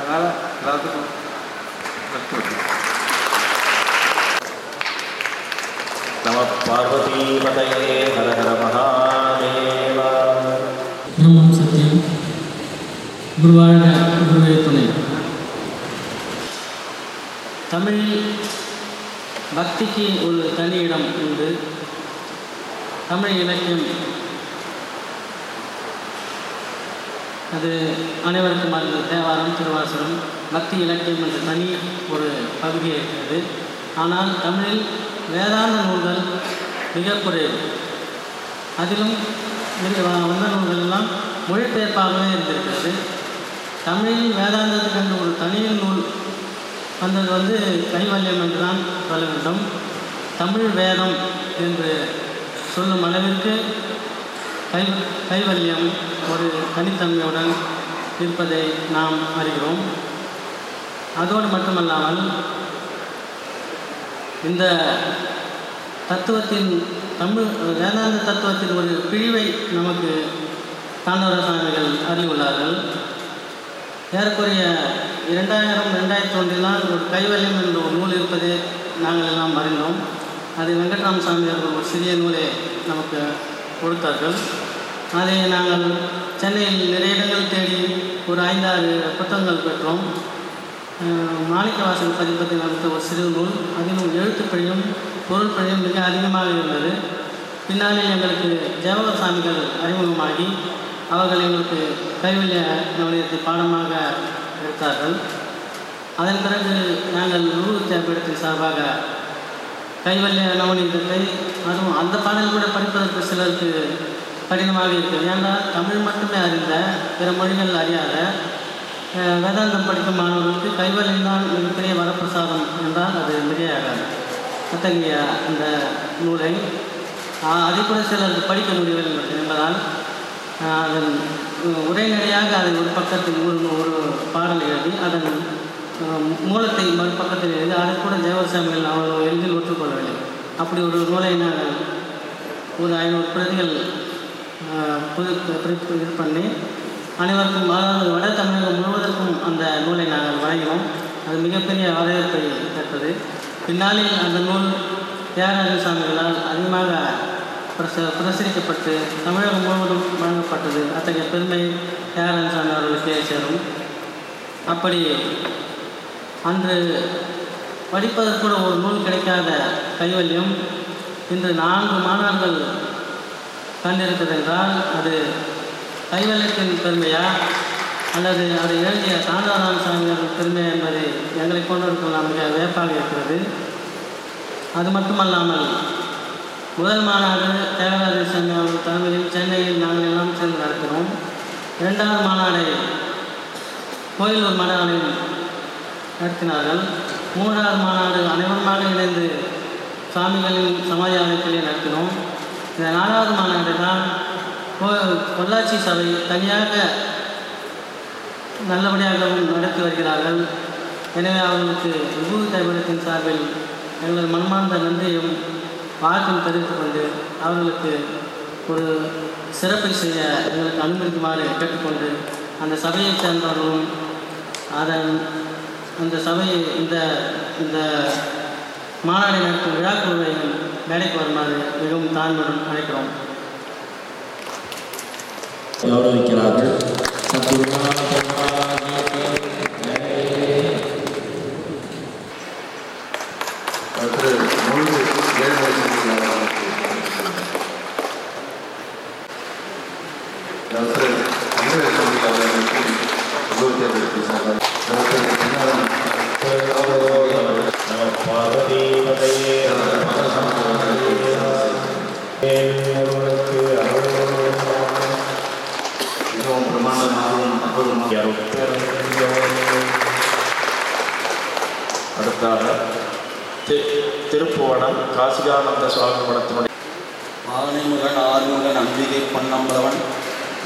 அதனால் எல்லாத்துக்கும் நம பார்வதீபதயே ஹர ஹர மகாதேவா பிரம்மம் சத்தியம் குருவாழ குருவே துணை தமிழில் பக்திக்கு ஒரு தனி இடம் உண்டு தமிழ் இலக்கியம் அது அனைவருக்கும் அந்த தேவாரம் திருவாசகம் பக்தி இலக்கியம் என்ற தனி ஒரு பகுதி இருக்கிறது ஆனால் தமிழில் வேதாந்த நூல்கள் மிக குறைவு அதிலும் வந்த நூல்கள் மொழிபெயர்ப்பாகவே இருந்திருக்கிறது. தமிழில் வேதாந்தத்துக்கு என்று ஒரு தனி நூல் வந்தது வந்து கைவல்யம் என்று தான் சொல்ல வேண்டும். தமிழ் வேதம் என்று சொல்லும் அளவிற்கு கை கைவல்யம் ஒரு தனித்தன்மையுடன் இருப்பதை நாம் அறிகிறோம். அதோடு மட்டுமல்லாமல் இந்த தத்துவத்தின் தமிழ் வேதாந்த தத்துவத்தின் ஒரு பிழிவை நமக்கு தாண்டவர சுவாமிகள் அறிவுள்ளார்கள் ஏறக்குறைய இரண்டாயிரம் ரெண்டாயிரத்தி ஒன்றிலாம் ஒரு கைவல்யம் என்ற ஒரு நூல் இருப்பதை நாங்கள் எல்லாம் அறிந்தோம். அது வெங்கட்ராம சாமி அவர்கள் ஒரு சிறிய நூலை நமக்கு கொடுத்தார்கள். அதை நாங்கள் சென்னையில் நிறைய இடங்கள் தேடி ஒரு ஐந்தாறு புத்தகங்கள் பெற்றோம். மாணிக்கவாசன் மாணிக்கவாசல் பதிப்பத்தில் நடத்த ஒரு சிறு நூல். அதிலும் எழுத்துப்பிழையும் பொருள் பிழையும் மிக அதிகமாக இருந்தது. பின்னாளில் எங்களுக்கு ஜெயவர சாமிகள் அறிமுகமாகி அவர்கள் எங்களுக்கு கைவல்ய நவனியத்தை பாடமாக எடுத்தார்கள். அதன் பிறகு நாங்கள் நூறு தேர்ப்பெடுத்தின் சார்பாக கைவல்ய நவநீதத்தை அதுவும் அந்த பாடல் கூட படிப்பதற்கு சிலருக்கு கடினமாக இருக்குது ஏன்னா தமிழ் மட்டுமே அறிந்த பிற மொழிகள் அறியாத வேதாந்தம் படிக்கும் மாணவர்களுக்கு கைவல்யம் தான் மிகப்பெரிய வரப்பிரசாதம் என்றால் அது மிகையாகாது. அத்தகைய அந்த நூலை ஆஹ், அதை கூட சிலருக்கு படிக்க முடியவில்லை என்பதால் அதன் உரைநடையாக அதை ஒரு பக்கத்தில் ஒரு ஒரு பாடல் எழுதி அதன் மூலத்தை மறுபக்கத்தில் எழுதி அதை கூட ஜெயவரசாமிகள் அவ்வளோ எளிதில் ஒற்றுக்கொள்ளவில்லை அப்படி ஒரு நூலை நாங்கள் ஒரு ஐநூறு பிரதிகள் புது இது பண்ணி அனைவருக்கும் அதாவது வட தமிழகம் முழுவதற்கும் அந்த நூலை நாங்கள் வழங்கினோம் அது மிகப்பெரிய வரவேற்பை பெற்றது. பின்னாளில் அந்த நூல் தியாகராஜன் சாமிகளால் அதிகமாக பிரச பிரசரிக்கப்பட்டு தமிழகம் முழுவதும் வழங்கப்பட்டது. அத்தகைய பெருமை தியாகராஜன் சாமி அவர்களுக்கு சேரும். அப்படி அன்று படிப்பதற்கு கூட ஒரு நூல் கிடைக்காத கைவல்யம் இன்று நான்கு மாணவர்கள் கண்டிருக்கிறது என்றால் அது கைவல்யத்தின் பெருமையா? அல்லது அதை எழுதிய சாந்தாராம சாமி பெருமை என்பதை எங்களை கொண்டிருக்கலாம் மிக வியப்பாக இருக்கிறது. அது மட்டுமல்லாமல் முதல் மாநாடு தேவராஜர் சாமி அவர்கள் தலைமையில் சென்னையில் நாங்கள் எல்லாம் சேர்ந்து நடக்கிறோம் இரண்டாவது மாநாடை கோயிலூர் மடாலயம் நடத்தினார்கள். மூன்றாவது மாநாடு அனைவருமாக இணைந்து சாமிகளின் சமாதி அமைப்பிலே நடத்தினோம். இந்த நாலாவது மாநாடு தான் பொள்ளாச்சி சபை தனியாக நல்லபடியாகவும் நடத்தி வருகிறார்கள். எனவே அவர்களுக்கு விபூதி தமிழகத்தின் சார்பில் எங்களது மன்மார்ந்த நன்றியும் வாழ்க்கையும் தெரிவித்துக் கொண்டு அவர்களுக்கு ஒரு சிறப்பை செய்ய எங்களுக்கு அனுமதிக்குமாறு கேட்டுக்கொண்டு அந்த சபையைச் சேர்ந்தவர்களும் அதன் அந்த சபையை இந்த இந்த மாநாடு நடக்கும் விழாக்குழுவையும் வேலைக்கு வருமாறு மிகவும் தாழ்மையுடன் அழைக்கிறோம். கௌரவிக்கிறார்கள். சத்குருநாத திருப்புவனம் காசிகானந்த சுவாமி மடத்தினுடைய ஆனைமுகன் ஆறுமுகன் அம்பிகை பொன்னம்பலவன்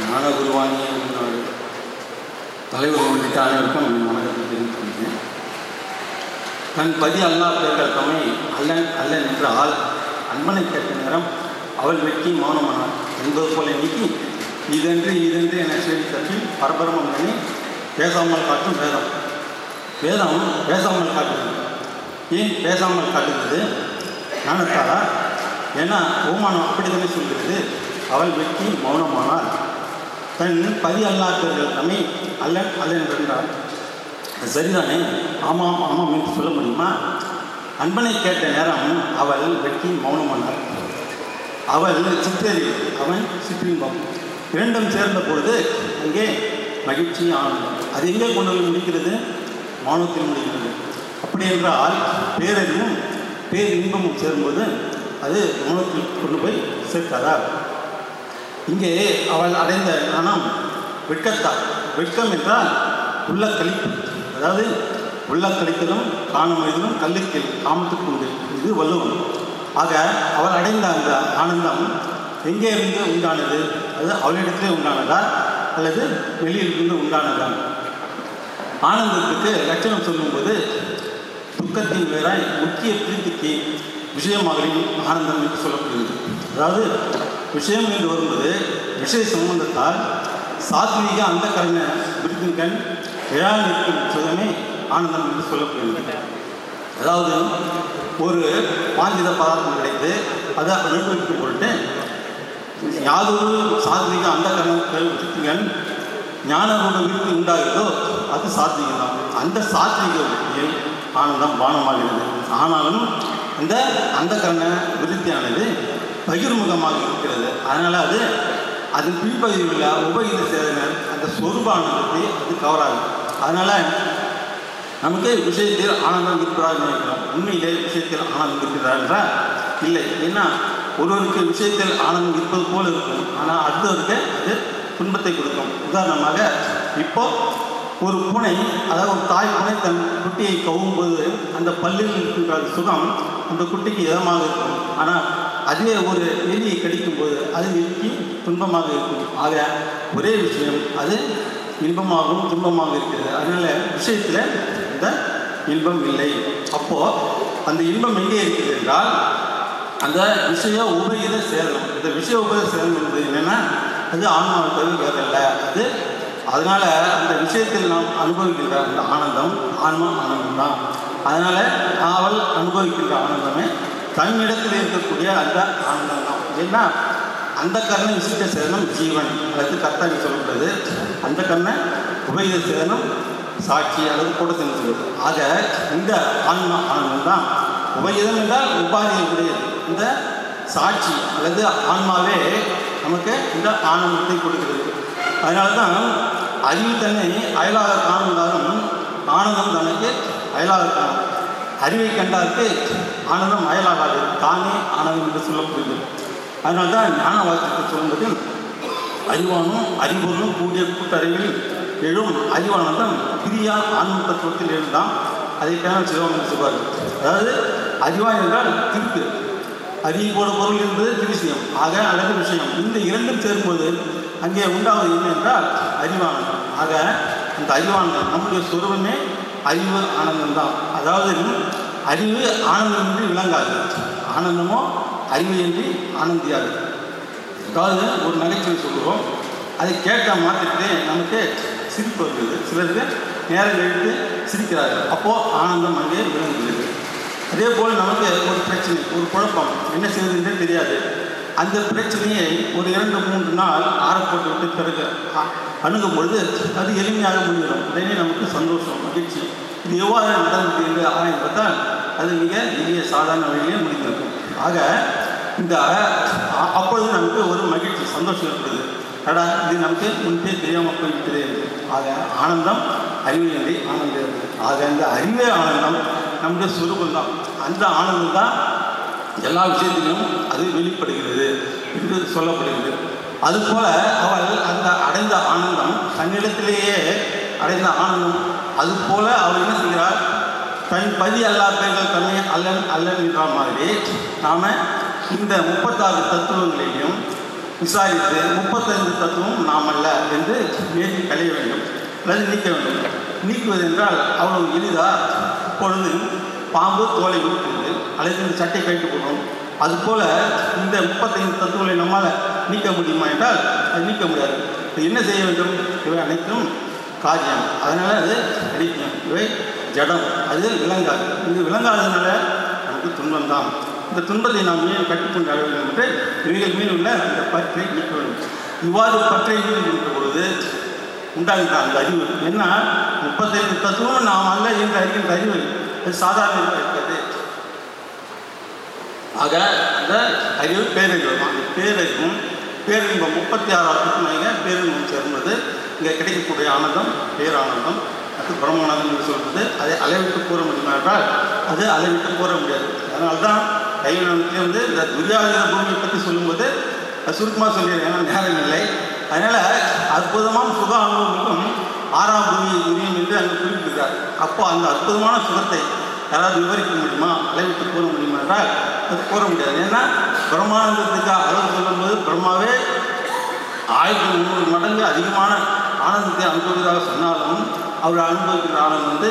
ஞானகுருவானிய உள்நாடு தலைவர் உள்ளிட்ட அனைவருக்கும் என் வணக்கத்தை தெரிவித்துக் கொள்கிறேன் தன் பதி அல்லா பேர்கள் தம்மை அல்லன் அல்லன் என்ற ஆள் அன்பனை கேட்ட நேரம் அவள் வெட்டி மௌனமானாள். என்பது போல நீக்கி இதென்று இதென்று என செவி தட்டி பரபரமம் பண்ணி பேசாமல் காட்டும் வேதம். வேதம் பேசாமல் காட்டுகிறது. ஏன் பேசாமல் காட்டுகிறது? நானத்தாளா ஏன்னா ஓமானம் அப்படித்தானே சொல்கிறது? அவள் வெட்டி மௌனமானால் தன் பதி அல்லாதவர்கள் நம்மை அல்லன் அல்லன் என்றால் சரிதானே? ஆமாம் ஆமாம் என்று சொல்ல முடியுமா? அன்பனை கேட்ட நேரம் அவள் வெட்டி மௌனமானாள். அவள் சிற்றறிவு அவன் சிற்றின்பம். இரண்டும் சேர்ந்த பொழுது அங்கே மகிழ்ச்சி ஆனந்தம். அது எங்கே கொண்டு போய் முடிக்கிறது? மௌனத்தில் முடிகிறது. அப்படி என்றால் பேரறிவும் பேர் இன்பமும் சேரும்போது அது உணவுக்கு கொண்டு போய் சேர்க்காதா? இங்கே அவள் அடைந்த கணம் வெட்கத்தால். வெட்கம் என்றால் உள்ள கழிப்பு. அதாவது உள்ள கழித்தலும் காணும் எதிலும் கல்லுக்கில் காமத்துக்கு உண்டு இது வள்ளுவம். ஆக அவள் அடைந்த அந்த ஆனந்தம் எங்கே இருந்து உண்டானது? அது அவளிடத்திலே உண்டானதா? அல்லது வெளியிலிருந்து உண்டானதா? ஆனந்தத்துக்கு லட்சணம் சொல்லும்போது துக்கத்தின் வேறாய் முக்கிய பிரீத்திக்கு விஷயமாகலின் ஆனந்தம் என்று சொல்லப்படுகிறது. அதாவது விஷயம் என்று வரும்போது விஷய சம்பந்தத்தால் சாத்வீக அந்த கரண பிரித்தின்கண் விழா நிற்கும் சுதமே சுகமே ஆனந்தம் என்று சொல்லப்படுகிறது. அதாவது ஒரு பாஞ்சித பதார்த்தம் கிடைத்து அதை அனுபவித்துக் பொருட்டு யாதொரு சாத்விக அந்த கரணங்கள் விருத்திகள் ஞானரோட விருத்தி உண்டாகிறதோ அது சாத்விகம் தான் அந்த சாத்வீக விருத்தியில் ஆனந்தம் பானமாகிறது. ஆனாலும் இந்த அந்த கரண விருத்தியானது பகிர்முகமாக இருக்கிறது. அதனால் அது அதன் பின்பகுதியில் உள்ள உபகித சேதனர் அந்த சொருபானந்தத்தை அது கவராது அதனால் நமக்கு விஷயத்தில் ஆனந்தம் இருக்கிறார் நினைக்கிறோம். உண்மையிலே விஷயத்தில் ஆனந்தம் இருக்கிறார் என்றால் இல்லை. ஏன்னா ஒருவருக்கு விஷயத்தில் ஆனந்தம் இருப்பது போல இருக்கும். ஆனால் அடுத்தவருக்கு அது துன்பத்தை கொடுக்கும். உதாரணமாக இப்போ ஒரு பூனை அதாவது ஒரு தாய் புனை தன் குட்டியை கவும்போது அந்த பல்லில் இருக்கின்ற சுகம் அந்த குட்டிக்கு இதமாக இருக்கும். ஆனால் அதுவே ஒரு எலியை கடிக்கும்போது அது எலிக்கு துன்பமாக இருக்கும். ஆக ஒரே விஷயம் அது இன்பமாகவும் துன்பமாக இருக்கிறது. அதனால் விஷயத்தில் இந்த இன்பம் இல்லை. அப்போது அந்த இன்பம் எங்கே இருக்கிறது என்றால் அந்த விஷய உபகித சேதம் இந்த விஷய உபகித சேதம் என்பது என்னென்னா அது ஆன்மாவுக்கு வேறு வேறல்ல. அது அதனால் அந்த விஷயத்தில் நாம் அனுபவிக்கின்ற அந்த ஆனந்தம் ஆன்மம் ஆனந்தம் தான். அதனால் அவள் அனுபவிக்கின்ற ஆனந்தமே தன்னிடத்தில் இருக்கக்கூடிய அந்த ஆனந்தம் தான். ஏன்னா அந்த கண்ணை விசிட்ட சேதனம் ஜீவன். அல்லது கர்த்தாங்க சொல்லப்படுது அந்த கண்ணை உபயோக சேதனம் சாட்சி அல்லது கூட சொல்லுது ஆக இந்த ஆன்ம ஆனந்தம் தான். உபயோகம் என்றால் உபாதியை இந்த சாட்சி அல்லது ஆன்மாவே நமக்கு இந்த ஆனந்தத்தை கொடுக்கிறது. அதனால தான் அறிவு தன்னை அயலாக காணுந்தாலும் ஆனந்தம் தனக்கு அயலாக காணும். அறிவை கண்டாருக்கு ஆனந்தம் அயலாகாது. தானே ஆனந்தம் என்று சொல்லப்படுகிறது. அதனால தான் ஞான வாக்கியத்தை சொல்லும்போது அறிவானும் அறிவொருளும் கூடிய கூட்டறிவில் எழும் அறிவானந்தம் பிரியா ஆன்ம தத்துவத்தில் எழுந்தாம். அதை பேன சிவம் என்று சொல்வார். அதாவது அறிவாய் என்றால் திருப்பு. அறிவோட பொருள் என்பது திருசியம் ஆக அழகு விஷயம். இந்த இரண்டும் சேரும்போது அங்கே உண்டாவது என்ன என்றால் அறிவானந்தம் ஆக அந்த அறிவானந்தம் நம்முடைய சுரூபமே அறிவு ஆனந்தம் தான். அதாவது அறிவு ஆனந்தம் என்று விளங்காது. ஆனந்தமோ அறிவு என்று ஆனந்தியாது. அதாவது ஒரு நகைச்சுவை சொல்லுவோம். அதை கேட்ட மாத்திரத்தே நமக்கு சிரிப்பு வருகிறது. சிலருக்கு நேரம் எடுத்து சிரிக்கிறார்கள். அப்போது ஆனந்தம் அங்கே விளங்குகிறது. அதே போல் நமக்கு ஒரு பிரச்சனை ஒரு குழப்பம். என்ன செய்வதுன்றே தெரியாது. அந்த பிரச்சனையை ஒரு இரண்டு மூன்று நாள் ஆறப்போட்டு விட்டு பிறகு அணுகும் பொழுது அது எளிமையாக முடிவிடும் உடனே நமக்கு சந்தோஷம் மகிழ்ச்சி. இது எவ்வாறு நடந்தது என்று ஆராய்ந்து பார்த்தால் அது மிக எளிய சாதாரண வழியிலே முடிந்திருக்கும். ஆக இந்த அப்பொழுது நமக்கு ஒரு மகிழ்ச்சி சந்தோஷம் ஏற்படுது. அடா இது நமக்கு முன்பே தெரியாமல் போய்விட்டதே. ஆக ஆனந்தம் அறிவியலை ஆனந்தம். ஆக அந்த அறிவே ஆனந்தம் நம்முடைய சுரூபம் தான். அந்த ஆனந்தம் தான் எல்லா விஷயத்திலும் அது வெளிப்படுகிறது என்று சொல்லப்படுகிறது. அதுபோல அவள் அந்த அடைந்த ஆனந்தம் தன்னிடத்திலேயே அடைந்த ஆனந்தம். அதுபோல அவர் என்ன செய்கிறார் தன் பதி அல்லா பெண்கள் தன்னை அல்லன் அல்லன் என்ற மாதிரி நாம் இந்த முப்பத்தாறு தத்துவங்களையும் விசாரித்து முப்பத்தைந்து தத்துவம் நாம் அல்ல என்று நேர்த்தி கலைய வேண்டும். அதை நீக்க வேண்டும். நீக்குவது என்றால் அவ்வளவு எளிதாக இப்பொழுது பாம்பு தோலை ஊற்றுவது அல்லது இந்த சட்டை கழித்து போடுறோம். அதுபோல் இந்த முப்பத்தைந்து தத்துவங்களை நம்மால் நீக்க முடியுமா என்றால் அது நீக்க முடியாது. என்ன செய்ய வேண்டும்? இவை அனைத்தும் காரியம் அதனால் அது அடிக்கும் இவை ஜடம். அது விளங்காது இது விளங்காததுனால நமக்கு துன்பம் தான். இந்த துன்பத்தை நாம் ஏன் கட்டிக்கொண்டு அழ வேண்டும் என்று இவைகள் மீன் உள்ள அந்த பற்றை நீக்க வேண்டும். இவ்வாறு பற்றை நீக்கின்ற பொழுது உண்டாகின்ற அந்த அறிவு. என்ன? முப்பத்தைந்து தத்துவம் நாம் அல்ல என்று அறிகின்ற அறிவு. அது சாதாரண இருக்கிறது. ஆக அந்த அறிவு பேரறிவு தான் பேரறிவும் பேரின்பம் முப்பத்தி ஆறாவது துணைங்க பேரின்பம் சேர்ந்தது. இங்கே கிடைக்கக்கூடிய ஆனந்தம் பேரானந்தம் அது பிரம்மானந்தம் என்று சொல்வது. அதை அளவிட்டு கூற முடியுமா என்றால் அது அளவிட்டு கூற முடியாது. அதனால்தான் கைவினத்திலே வந்து இந்த துரியாதீன பூமியை பற்றி சொல்லும்போது சுருக்கமாக சொல்லிடுறேன் ஏன்னா நேரம் இல்லை. அதனால் அற்புதமான சுக அனுபவங்களும் ஆறாம் பூமியை துரியம் என்று அங்கே குறிப்பிட்டிருக்கார் அப்போ அந்த அற்புதமான சுகத்தை யாராவது விவரிக்க முடியுமா? அளவிட்டு கூற முடியுமா என்றால் அது கூற முடியாது. ஏன்னா பிரம்மானந்தத்துக்காக அளவு சொல்லும்போது பிரம்மாவே ஆயிரத்தி முந்நூறு மடங்கு அதிகமான ஆனந்தத்தை அனுபவிப்பதாக சொன்னாலும் அவர் அனுபவிக்கிற ஆனந்தம் வந்து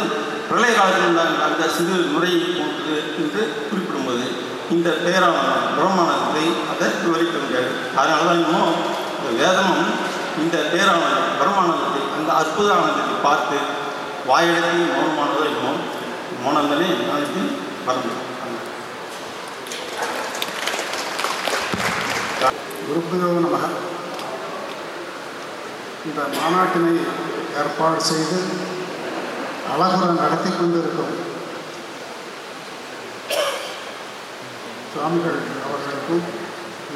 பிரளய காலத்தில் உண்டான அந்த சிறு முறையை போட்டு என்று குறிப்பிடும்போது இந்த பேரான பிரம்மானந்தத்தை அதை விவரிக்க முடியாது. அதனால தான் இன்னும் வேதமும் இந்த பேரான பரமானந்தத்தை அந்த அற்புத ஆனந்தத்தை பார்த்து வாயடத்தி மௌனமானதோ என்னமோ மௌனந்தனே ஞானத்தில் பறந்து குருபியோ நமக. இந்த மாநாட்டினை ஏற்பாடு செய்து அழகுற நடத்தி கொண்டிருக்கும் சுவாமிகள் அவர்களுக்கும்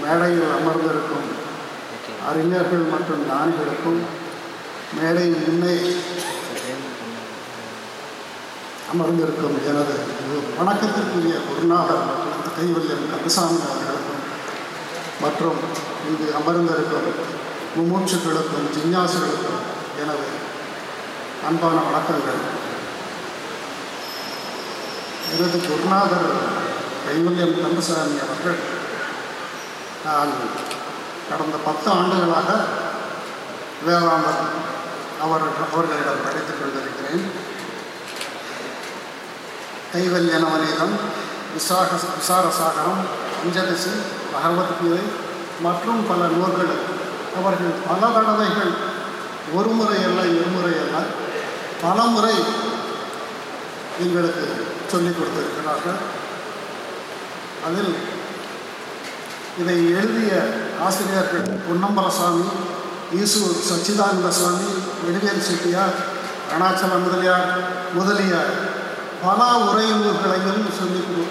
மேடையில் அமர்ந்திருக்கும் அறிஞர்கள் மற்றும் ஞானிகளுக்கும் மேடையின் முன்னே அமர்ந்திருக்கும் எனது வணக்கத்திற்குரிய குருநாதர் மற்றும் கைவல்யம் கந்தசாமி அவர்களுக்கும் மற்றும் இங்கு அமர்ந்திருக்கும் மும்மூச்சுக்களுக்கும் ஜிஞ்ஞாசுகளுக்கும் எனது அன்பான வணக்கங்கள். எனது குருநாதர் கைவல்யம் கந்தசாமி அவர்கள் நான் கடந்த பத்து ஆண்டுகளாக வேதாந்தம் அவர் அவர்களிடம் படித்துக் கொண்டிருக்கிறேன். கைவல்ய நவநீதம் விசாக விசாரசாகரம் பஞ்சதசி பகவத்கீதை மற்றும் பல நூல்கள். அவர்கள் பல தடவைகள் ஒரு முறை அல்ல இருமுறை அல்ல பல முறை எங்களுக்கு சொல்லிக் கொடுத்திருக்கிறார்கள். அதில் இதை எழுதிய ஆசிரியர்கள் பொன்னம்பலசாமி ஈசு சச்சிதானந்த சுவாமி வெடிவேல் செட்டியார் அருணாச்சல முதலியார் முதலிய பல உரை சொல்லி சொல்லிக் கொடு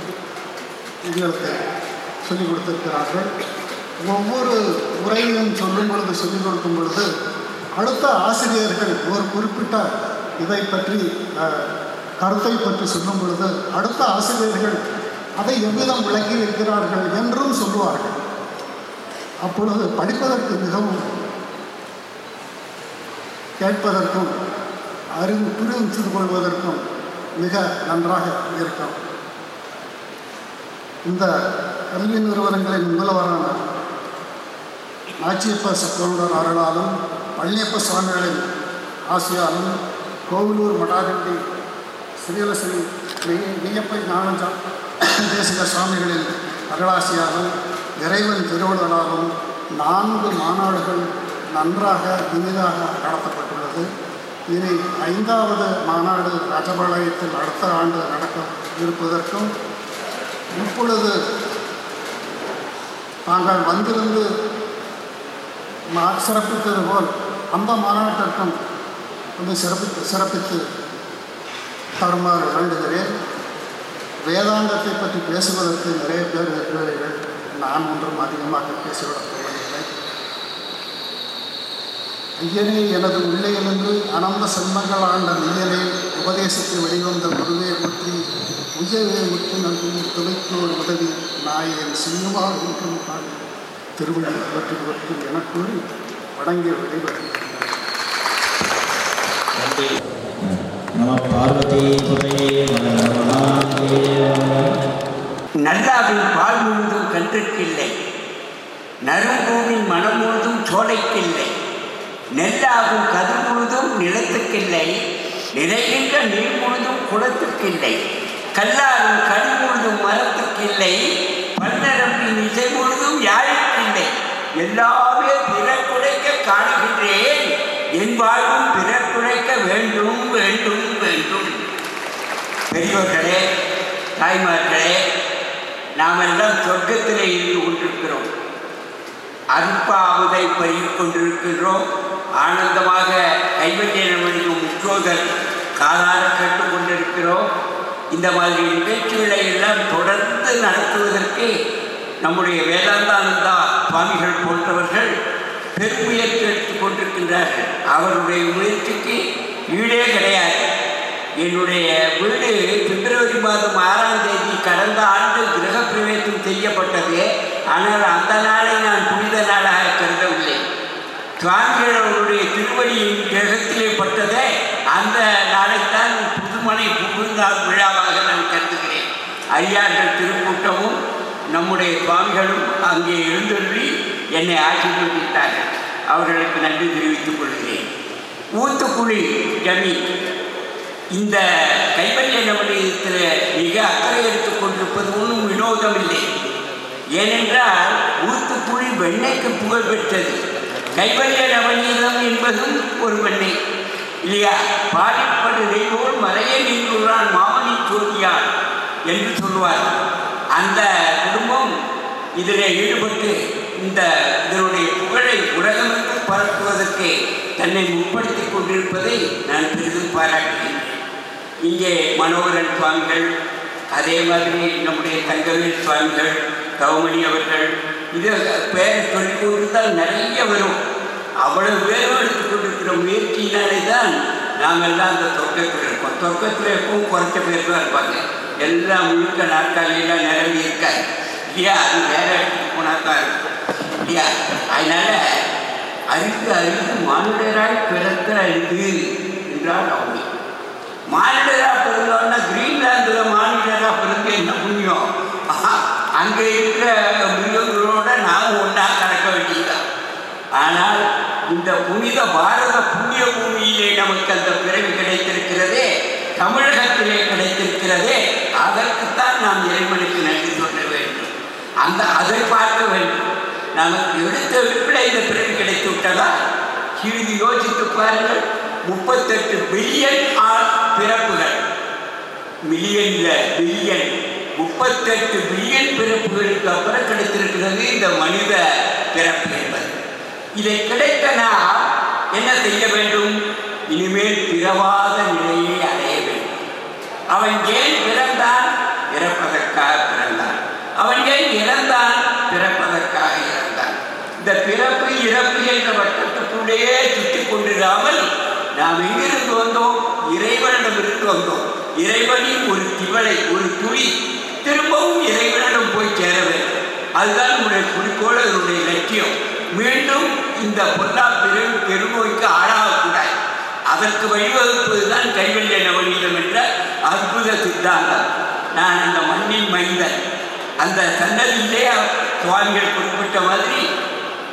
எங்களுக்கு சொல்லிக் கொடுத்திருக்கிறார்கள். ஒவ்வொரு உரையும் சொல்லும் பொழுது சொல்லிக் கொடுக்கும் பொழுது அடுத்த ஆசிரியர்கள் ஒரு குறிப்பிட்ட இதை பற்றி கருத்தை பற்றி சொல்லும் பொழுது அடுத்த ஆசிரியர்கள் அதை எவ்விதம் விளக்கி இருக்கிறார்கள் என்றும் சொல்லுவார்கள் அப்பொழுது படிப்பதற்கு மிகவும் கேட்பதற்கும் அறிவு புரிந்து கொள்வதற்கும் மிக நன்றாக இருக்கும். இந்த கல்வி நிறுவனங்களின் முதல்வரான நாச்சியப்ப சக்கரவர் அருளாலும் பழனியப்ப சுவாமிகளின் ஆசியாலும் கோவிலூர் மடாகட்டி ஸ்ரீலஸ்ரீ நெய்யப்பை ஞானஞ்சா தேசிக சுவாமிகளின் அகலாசியாகவும் இறைவன் திருவள்ளுவராலும் நான்கு மாநாடுகள் நன்றாக இனிதாக நடத்தப்பட்டுள்ளது. இனி ஐந்தாவது மாநாடு ராஜபாளையத்தில் அடுத்த ஆண்டு நடக்க இருப்பதற்கும் இப்பொழுது தாங்கள் வந்திருந்து சிறப்பித்தது போல் அந்த மாநாட்டிற்கும் வந்து சிறப்பித்து சிறப்பித்து தருமாறு வேண்டுகிறேன். வேதாந்தத்தை பற்றி பேசுவதற்கு நிறைய பேர் இருக்கிறீர்கள். நான் ஒன்றும் அதிகமாக பேசுவதற்கு போவதில்லை ஐயனே எனது உள்ளே இருந்து அனந்த செல்வங்கள் ஆண்ட மெய்யனே உபதேசத்தை வெளிவந்த குருவே முற்றி உயவே முற்றி நன்றி துவைத்தோர் உதவி நாயன் செய்யுமாறு ஒன்றும் காண் திருவிழி பற்றி பற்றி எனக் கூறி விடைபெறுகிறேன். நன்றி. நம பார்வதி துறையே நல்லாவின் பால் முழுதும் கன்றுக்கில்லை நறும்பூவின் மனம் முழுதும் சோலைக்கில்லை. நெல்லாகும் கதிர் முழுதும் நிலத்துக்கில்லை. நிறைகின்ற நீர் முழுதும் குளத்துக்கில்லை. கல்லாரும் கண் முழுதும் மரத்துக்கில்லை. பன்னரம்பின் இசை முழுதும் யாருக்கில்லை எல்லாமே பிறர் குறைக்க காணுகின்றேன். என் வாழ்வும் பிறர் குறைக்க வேண்டும் வேண்டும் வேண்டும். பெரியோர்களே தாய்மார்களே நாம் எல்லாம் சொர்க்கத்திலே இருந்து கொண்டிருக்கிறோம். அருப்பாவதை பயிர் கொண்டிருக்கின்றோம். ஆனந்தமாக கைவல்யமணியும் முற்றோதல் காலார கேட்டுக் கொண்டிருக்கிறோம். இந்த மாதிரி நிகழ்ச்சிகளை எல்லாம் தொடர்ந்து நடத்துவதற்கு நம்முடைய வேதாந்தானந்தா சுவாமிகள் போன்றவர்கள் பெருமுயற்சி எடுத்துக் கொண்டிருக்கின்றார்கள். அவருடைய முயற்சிக்கு ஈடே கிடையாது. என்னுடைய வீடு பிப்ரவரி மாதம் ஆறாம் தேதி கடந்த ஆண்டு ஆனால் அந்த நாளை நான் புனித நாளாக கருதவில்லை. சுவாமிகள் அவருடைய திருவடியின் கிரகத்திலே பட்டதே அந்த நாளைத்தான் புதுமனை புகுந்தால் விழாவாக நான் கருதுகிறேன். அரியார்கள் திருக்கூட்டமும் நம்முடைய சுவாமிகளும் அங்கே எழுந்தொன்றி என்னை ஆசீர்வதித்தார்கள். அவர்களுக்கு நன்றி தெரிவித்துக் கொள்கிறேன். ஊத்துக்குழி ஜமி இந்த கைவல்ய நவநீதத்தில் மிக அக்கறை எடுத்துக் கொண்டிருப்பது ஒன்றும் வினோதம் இல்லை ஏனென்றால் ஊத்துக்குழி வெண்ணைக்கு புகழ் பெற்றது. கைவல்ய நவநீதம் என்பதும் ஒரு வெண்ணை. இல்லையா? பாடிப்படுகை போல் மலையை நின்றுள்ளான் மாமணி சோதியான் என்று சொல்லுவார் அந்த குடும்பம் இதில் ஈடுபட்டு இந்த இதனுடைய புகழை உலகமெங்கும் பரப்புவதற்கு தன்னை முற்படுத்திக் கொண்டிருப்பதை நான் பெரிதும் பாராட்டுகிறேன். இங்கே மனோகரன் சுவாமிகள் அதே மாதிரி நம்முடைய தங்கவேல் சுவாமிகள் கவுமணி அவர்கள் இது பேர் சொல்லிக் கொண்டிருந்தால் நிறைய வரும். அவ்வளவு பேரும் எடுத்துக்கொண்டிருக்கிற முயற்சியினாலே தான் நாங்கள்லாம் அந்த சொர்க்கத்தில் இருக்கோம். சொர்க்கத்தில் எப்பவும் குறைச்ச பேர் தான் இருப்பாங்க. எல்லாம் முழுக்க நாற்காலியெல்லாம் நிரம்பி இருக்காது இல்லையா? அது வேற இடத்துக்கு போனால் தான் இருக்கும். இல்லையா? அதனால அறிந்து அரிது மானுடராய் பிறந்த அறிந்து என்றால் அவங்க மானிடராக பிறந்தோன்னா கிரீன்லாந்தில் மானிடராக பிறந்து என்ன புண்ணியம்? அங்கே இருக்கிற மிருகங்களோட நாம் ஒன்றா கலக்க வேண்டியதுதான். ஆனால் இந்த புனித பாரத புண்ணிய பூமியிலே நமக்கு அந்த பிறவி கிடைத்திருக்கிறதே தமிழகத்திலே கிடைத்திருக்கிறதே அதற்குத்தான் நாம் இறைவனுக்கு நன்றி சொல்ல வேண்டும். அந்த அதை பார்க்க வேண்டும். நமக்கு எடுத்த விற்பில் இந்த பிறவி கிடைத்து விட்டதா? சிறிது யோசித்து பாருங்கள். முப்பத்தெட்டு பில்லியன் ஆள் பிறப்புகள். மில்லியன்ல பில்லியன் முப்பத்தெட்டு பில்லியன் பிறப்புகளுக்கு அப்புறம் கிடைத்திருக்கிறது இந்த மனித பிறப்பு என்பது. இதை கிடைத்தனா என்ன செய்ய வேண்டும்? இனிமேல் பிறவாத நிலையை அடைய வேண்டும். அவன் ஏன் பிறந்தான்? இறப்பதற்காக பிறந்தான். அவன் ஏன் இறந்தான்? பிறப்பதற்காக இறந்தான். இந்த பிறப்பு இறப்பு என்ற வட்டத்துக்குள்ளேயே சுற்றி கொண்டிடாமல் நாம் எங்கிருந்து வந்தோம்? இறைவனிடமிருந்து வந்தோம். இறைவனின் ஒரு திவளை ஒரு துளி திரும்பவும் இறைவனிடம் போய் சேர வேண்டும் அதுதான் உங்களுடைய குறிக்கோள் அதனுடைய லட்சியம். மீண்டும் இந்த பொல்லா பெரு பெருநோய்க்கு ஆளாகக்கூடாது. அதற்கு வழிவகுப்பது தான் கைவல்ய நவநீதம் என்ற அற்புத சித்தாந்தம். நான் அந்த மண்ணின் மைந்தன். அந்த சன்னதியிலே சுவாமிகள் குறிப்பிட்ட மாதிரி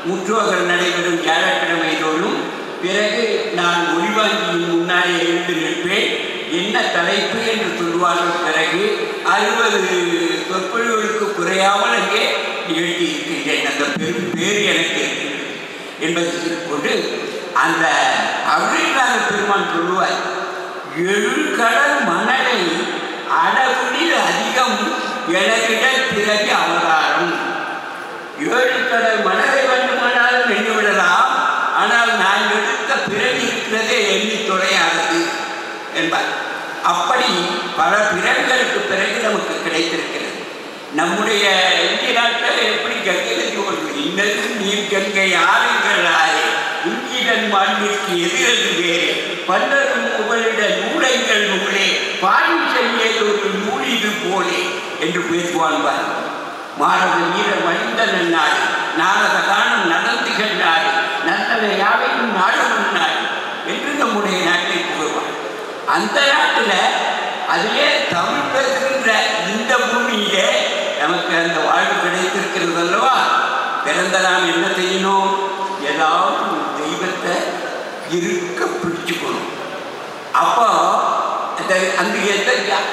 முற்றோகர் நடைபெறும் வியாழக்கிழமை தோறும் பிறகு நான் ஒளிவாங்கியின் முன்னாலே எழுந்து நிற்பேன் என்ன தலைப்பு என்று சொல்வார்கள் பிறகு அறுபது சொற்பொழிவுகளுக்கு குறையாமல் அங்கே நிகழ்த்தி இருக்கின்றேன் அந்த பெரும் பேர் எனக்கு என்பதை கொண்டு அந்த அருளில்லாத பெருமான் சொல்லுவார் எழுகடல் மணலை அளவிடில் அதிகம் எனவிட பிறகு அவதாரம். ஏழு கடல் மணலை வேண்டுமானாலும் எண்ணிவிடலாம் ஆனால் நான் எடுத்த பிறகு இருக்கிறதே எண்ணி தொலையாதது என்பார். அப்படி பல பிறகுகளுக்கு பிறகு கிடைத்திருக்கிறது நம்முடைய இந்திய நாட்டில் எப்படி கங்கைக்கு ஒரு ஓடுது இன்னதும் நீர் கங்கை ஆறுகள் ஆறு இங்கிடன் மாண்பிற்கு எதிரது வேறு பல்லரும் புகழிட நூலைகள் நூலே. பாடி செல்லியது ஒரு நூல் இது போலே என்று பேசுவான் பாருங்கள் மாரத வீரர் மனிதன் நாடு நாரத காலம் நடந்து நாடு நல்ல யாவையும் நாடவன் நாடு என்று நம்முடைய நாட்டை புகழ்வார் அதிலே தமிழ் பேசுகின்ற நமக்கு அந்த வாழ்வு கிடைத்திருக்கிறது அல்லவா பிறந்த நாம் என்ன செய்யணும்? ஏதாவது தெய்வத்தை இருக்க பிடிச்சுக்கணும் அப்போ அந்த அந்த எந்த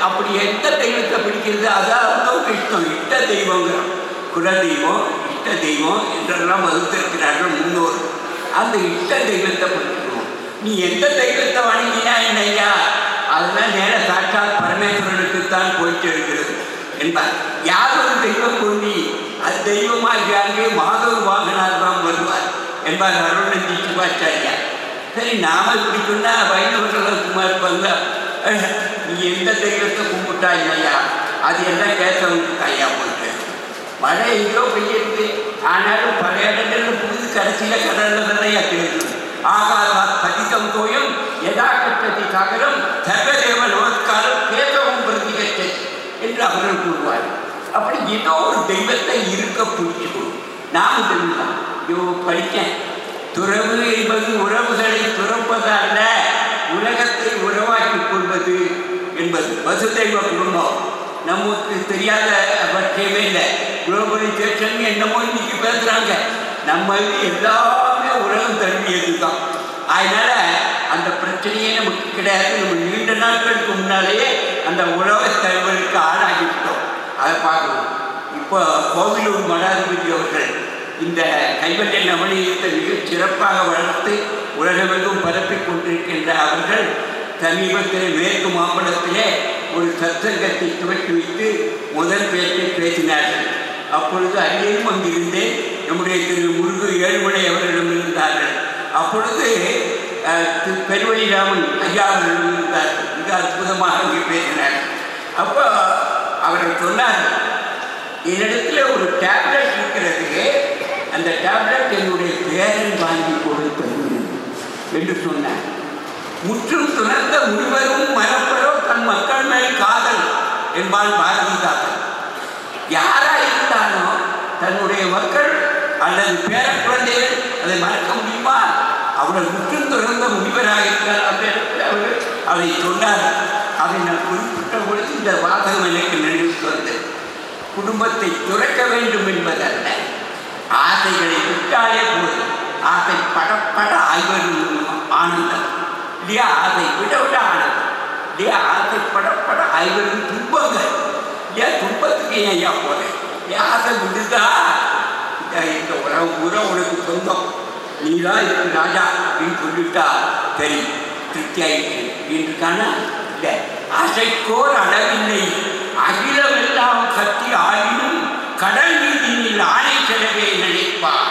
அப்படி எந்த தெய்வத்தை பிடிக்கிறது? அதான் வந்து இஷ்டம் இஷ்ட தெய்வங்கிறோம் குல தெய்வம் இஷ்ட தெய்வம் என்றெல்லாம் வகுத்திருக்கிறார்கள் முன்னோர் அந்த இஷ்ட தெய்வத்தை பிடிக்கணும் நீ எந்த தெய்வத்தை வணங்கினா என்னையா? அதெல்லாம் நேர சாட்சாத் பரமேஸ்வரனுக்குத்தான் போயிட்டு இருக்கிறது என்பார். யாரும் ஒரு தெய்வம் கொண்டி அது தெய்வமாகி அங்கே மாதவ வாகனார் தான் வருவார் என்பார் அருணந்தி சிவாச்சாரியா சரி நாம இப்படி சொன்னா வைணவர்கள் சும்மா இருப்பாங்க நீ எந்த தெய்வத்தை கும்பிட்டா இல்லையா அது எல்லாம் கேட்டவங்களுக்கு கையா போயிட்டு மழை எங்கோ பெய்யுது ஆனாலும் பல இடங்கள்ல புகுது கடைசியில கடல்ல நிறையா தெரியுது ஆகாதா பதிதம் கோயம் எதா கட்டதி சாகரம் சர்வதேவ நமஸ்காரம் கேட்டவும் பிரதிகட்டை என்று அவர்கள் கூறுவார்கள் அப்படி ஏதோ ஒரு தெய்வத்தை இருக்க பிடிச்சுக்கணும் நாம தெரியுமா ஐயோ படித்தேன் துறவு என்பது உறவுகளை துறப்பதல்ல உலகத்தை உறவாக்கிக் கொள்வது என்பது. வசுதெய்வ குடும்பம். நமக்கு தெரியாத பற்றியவே இல்லை. குளோபலைசேஷன் என்னமோ இன்னைக்கு பேசுறாங்க. நம்ம எல்லாமே உலகம் தழுவியது தான் அதனால அந்த பிரச்சனையே நமக்கு கிடையாது. நம்ம நீண்ட நாட்களுக்கு முன்னாலேயே அந்த உலக தலைவருக்கு அதை பார்க்கணும் இப்போ கோவிலூர் மடாதிபதி அவர்கள் இந்த கைவல்ய நவநீதத்தை மிக சிறப்பாக வளர்த்து உலகமெங்கும் பரப்பிக் கொண்டிருக்கின்ற அவர்கள் சமீபத்தில் மேற்கு மாம்பலத்திலே ஒரு சத்சங்கத்தை துவக்கி வைத்து முதல் பேச்சை பேசினார்கள். அப்பொழுது அங்கேயும் அங்கிருந்தேன் நம்முடைய திரு முருகு ஏழுமலை அவர்களிடம் இருந்தார்கள். அப்பொழுது பெருவழிராமன் ஐயா அவர்களிடம் இருந்தார்கள். மிக அற்புதமாக அங்கே பேசினார்கள். அப்போ அவர்கள் சொன்னார்கள் என்னிடத்தில் ஒரு டேப்லெட் இருக்கிறது அந்த டேப்லெட் என்னுடைய பேரன் வாங்கி கொடுத்தது என்று சொன்னார். முற்றும் துணர்ந்த முழுவதும் மனப்பரோ தன் மக்கள் மேல் காதல் என்பான் பாரதிதாசன். யாரா இருந்தாலும் தன்னுடைய மக்கள் அல்லது பேர குழந்தைகள் அதை மறக்க முடியுமா? அவர்கள் முற்றும் துறந்த முனிவராக இருக்கிறார் அந்த அவர்கள். அதை சொன்னார் அதை நான் குறிப்பிட்ட பொழுது இந்த வாதகம் எனக்கு நினைவுக்கு வந்தது குடும்பத்தை துறக்க வேண்டும் என்பதல்ல. ஆசைகளை விட்டாலே போதும். ஆசை படப்பட ஆய்வரும் ஆனந்தம். இல்லையா? ஆசை விட விட ஆனந்தம். இல்லையா? ஆசை படப்பட ஆய்வரும் துன்பங்கள். இல்லையா? துன்பத்துக்கு ஏன் ஐயா போறேன் ஆசை விடுதா? இந்த உறவு உலகம் பூரா உனக்கு சொந்தம். நீதான் இருக்கு ராஜா அப்படின்னு சொல்லிவிட்டா சரி திருப்தியாயிருக்கு என்று காணா இல்லை. ஆசைக்கோர் அளவில்லை அகிலமெல்லாம் கத்தி ஆயினும் கடல் நீதியில் ஆணை செலவே நினைப்பார்.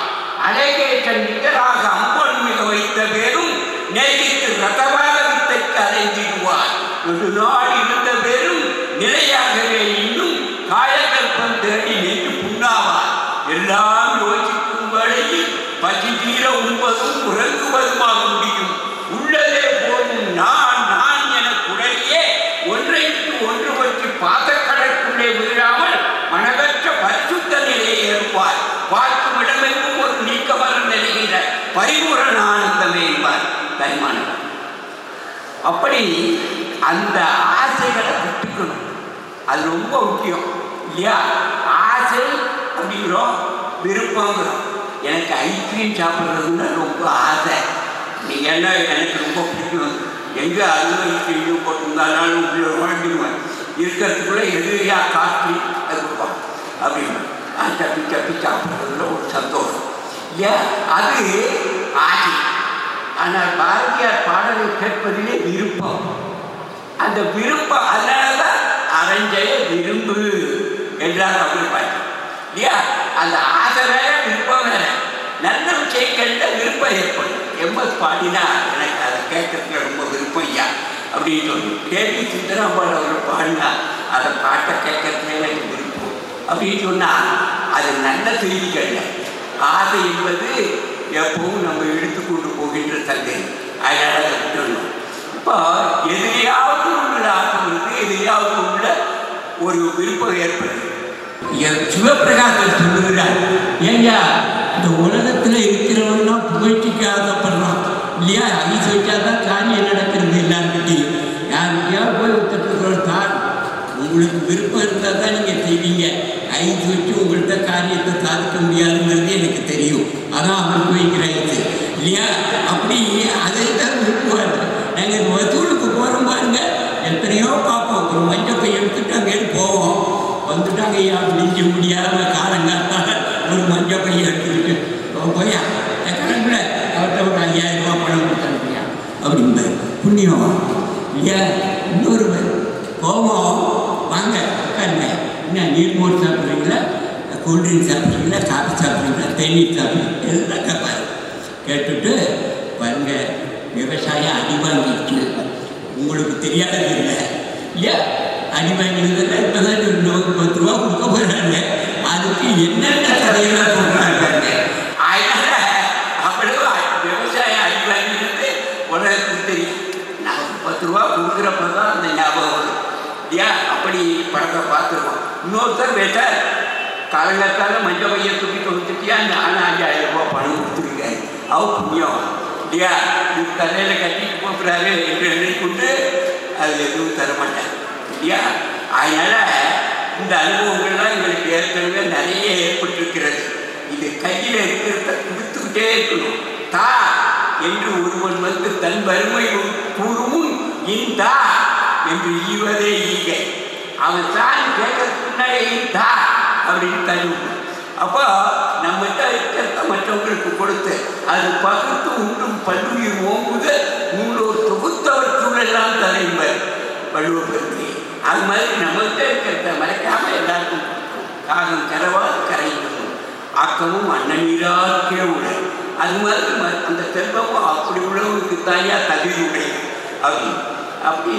அழகேற்ற நிகராக அம்பன் மிக வைத்த பேரும் நேசித்து ரதவாக வித்தைக்கு அலைஞ்சிடுவார் ஒரு நாள் இருந்த பேரும் நிலையாகவே இன்னும் காயகல்பம் தேடி நின்று புண்ணாவார் எல்லாம் யோசிக்கும் வேளையில் பசி தீர உண்பதும் உறங்குவதுமாக முடியும் உள்ளதே போதும் நான் நான் என குறையே ஒன்றைக்கு ஒன்று பற்றி பாதக்கடற்குள்ளே வீழாமல் மனதற்ற பரிசுத்த நிலையை ஏற்பார் பார்க்கும் இடமெங்கும் ஒரு நீக்கமர நிலைகின்ற பரிபூரண ஆனந்தமே என்பார் தரிமானவர் அப்படி அந்த ஆசைகளை விட்டுக்கணும். அது ரொம்ப முக்கியம். இல்லையா? ஆசை அப்படிங்கிறோம் விருப்பங்கிறோம். எனக்கு ஐஸ்கிரீம் சாப்பிட்றதுன்னா ரொம்ப ஆசை. நீங்கள் என்ன எனக்கு ரொம்ப பிடிக்கும். எங்கே அறுபது ஐஸ்கிரீம் போட்டிருந்தாலும் உள்ள வாங்கிடுவேன். இருக்கிறதுக்குள்ளே எதிரியா காஸ்ட்லி அது கொடுப்பான் அப்படின்னு. அது தப்பி தப்பி சாப்பிட்றதுல ஒரு சந்தோஷம். ஏன் அது ஆசை. ஆனால் பாரதியார் பாடலை கேட்பதிலே விருப்பம். அந்த விருப்பம் அதனாலதான் அரைஞ்சைய விரும்பு என்றார் அவர் பாட்டு இல்லையா? அந்த ஆசை விருப்பம் வேற நல்ல விஷயங்கள்ல விருப்பம் ஏற்படும். எம்எஸ் பாடினா எனக்கு அதை கேட்கறதுல ரொம்ப விருப்பம் ஐயா அப்படின்னு சொல்லி. கேபி சுந்தராம்பாள் அவர் பாடினா அதை பாட்டை கேட்கறதுல எனக்கு விருப்பம். அப்படின்னு சொன்னா அது நல்ல செய்திகள். ஆசை என்பது எப்பவும் நம்ம எடுத்துக்கொண்டு போகின்ற தந்தை அதனால அதை விட்டுடணும் இப்போ எதிரியாவது உள்ள ஆசை இருக்கு எதிரியாவது உள்ள ஒரு விருப்பம் ஏற்படுது. என் சொல்லுகிறார் ஏங்கா இந்த உலகத்தில் இருக்கிறவன்னா புகழ்ச்சிக்கு ஆசைப்படுறான் இல்லையா? ஐஸ் வச்சாதான் காரியம் நடக்கிறது எல்லாருக்கிட்டையும் யாருக்கையா போய் ஒருத்தர் தான் உங்களுக்கு விருப்பம் இருந்தால் தான் நீங்கள் செய்வீங்க. ஐந்து வச்சு உங்கள்கிட்ட காரியத்தை சாதிக்க முடியாதுங்கிறது எனக்கு தெரியும். அதான் அவர் வைக்கிற ஐஸ் இல்லையா? அப்படி அதை தான் விரும்புவார் நாங்கள் வசூலுக்கு போகிறோம் பாருங்க. எத்தனையோ பார்ப்போம். ஒரு மஞ்சப்பை எடுத்துட்டு அங்கேருந்து போவோம். வந்துட்டாங்க ஐயா நெஞ்சு முடியாத காலங்காத்தால ஒரு மஞ்ச பையை எடுத்துக்கிட்டு அவன் போய் கணக்கில் அவர்கிட்ட ஒரு ஐயாயிரம் ரூபாய் பணம் கொடுத்தாருப்பியா அப்படின்னு புண்ணியம்? இல்லையா இன்னொரு பேர் கோபம் வாங்க உட்காருங்க என்ன நீர்மோர் சாப்பிட்றீங்களா கூல்ட்ரிங்க் சாப்பிட்றீங்களா காஃபி சாப்பிட்றீங்களா தேநீர் சாப்பிட்றீங்களா எல்லாம் கேட்பாரு கேட்டுட்டு பாருங்க விவசாயம் அடி வாங்கிடுச்சு உங்களுக்கு தெரியாதது இல்லை. இல்லையா அடி வாங்கினதில் இப்போ தான் ஒரு பத்து ரூபா கொடுக்க போகிறாங்க அதுக்கு என்னென்ன கதையெல்லாம் சொல்கிறாங்க அதனால அவ்வளவு விவசாயம் அடி வாங்கினது உலகத்துக்கு தெரியும். நமக்கு பத்து ரூபா கொடுக்குறப்ப தான் அந்த ஞாபகம் வரும். இல்லையா? அப்படி படத்தை பார்த்துருக்கோம் இன்னொருத்தர் கேட்டால் காலங்காத்தால மஞ்சள் பையை தூக்கிட்டு வந்துட்டியா நானும் அஞ்சாயிரம் ரூபாய் பணம் கொடுத்துருக்கேன் அவ புண்ணியம் இல்லையா இது தலையில் கட்டிட்டு போகிறாரு என்று எண்ணிக்கொண்டு அது எதுவும் தர மாட்டேன் இல்லையா அதனால் இந்த அனுபவங்கள்லாம் எங்களுக்கு ஏற்கனவே நிறைய ஏற்பட்டிருக்கிறது இது கையில் இருக்கிறத கொடுத்துக்கிட்டே இருக்கணும் தா என்று ஒருவன் வந்து தன் வறுமை கூறுமுன் இந்தா என்று ஈவதே ஈகை அவன் தான் கேட்கறதுக்கு முன்னாடி இந்தா அப்படின்னு தள்ளுவோம் அப்போ நம்மகிட்ட இருக்கிறத மற்றவங்களுக்கு கொடுத்து அது பகுத்து உண்டும் பல்லுயிர் ஓங்குது நூலோர் தொகுத்தவற்றுள் எல்லாம் தலைவர் வள்ளுவ அது மாதிரி நம்மகிட்ட இருக்கிறத மறைக்காம எல்லாருக்கும் காகம் கரவா கரையும் ஆக்கமும் அன்னநீராக்கே உடல் அது மாதிரி ம- அந்த செல்வமும் அப்படி உள்ளவங்களுக்கு தாயா தகுதி உடையது அப்படி அப்படி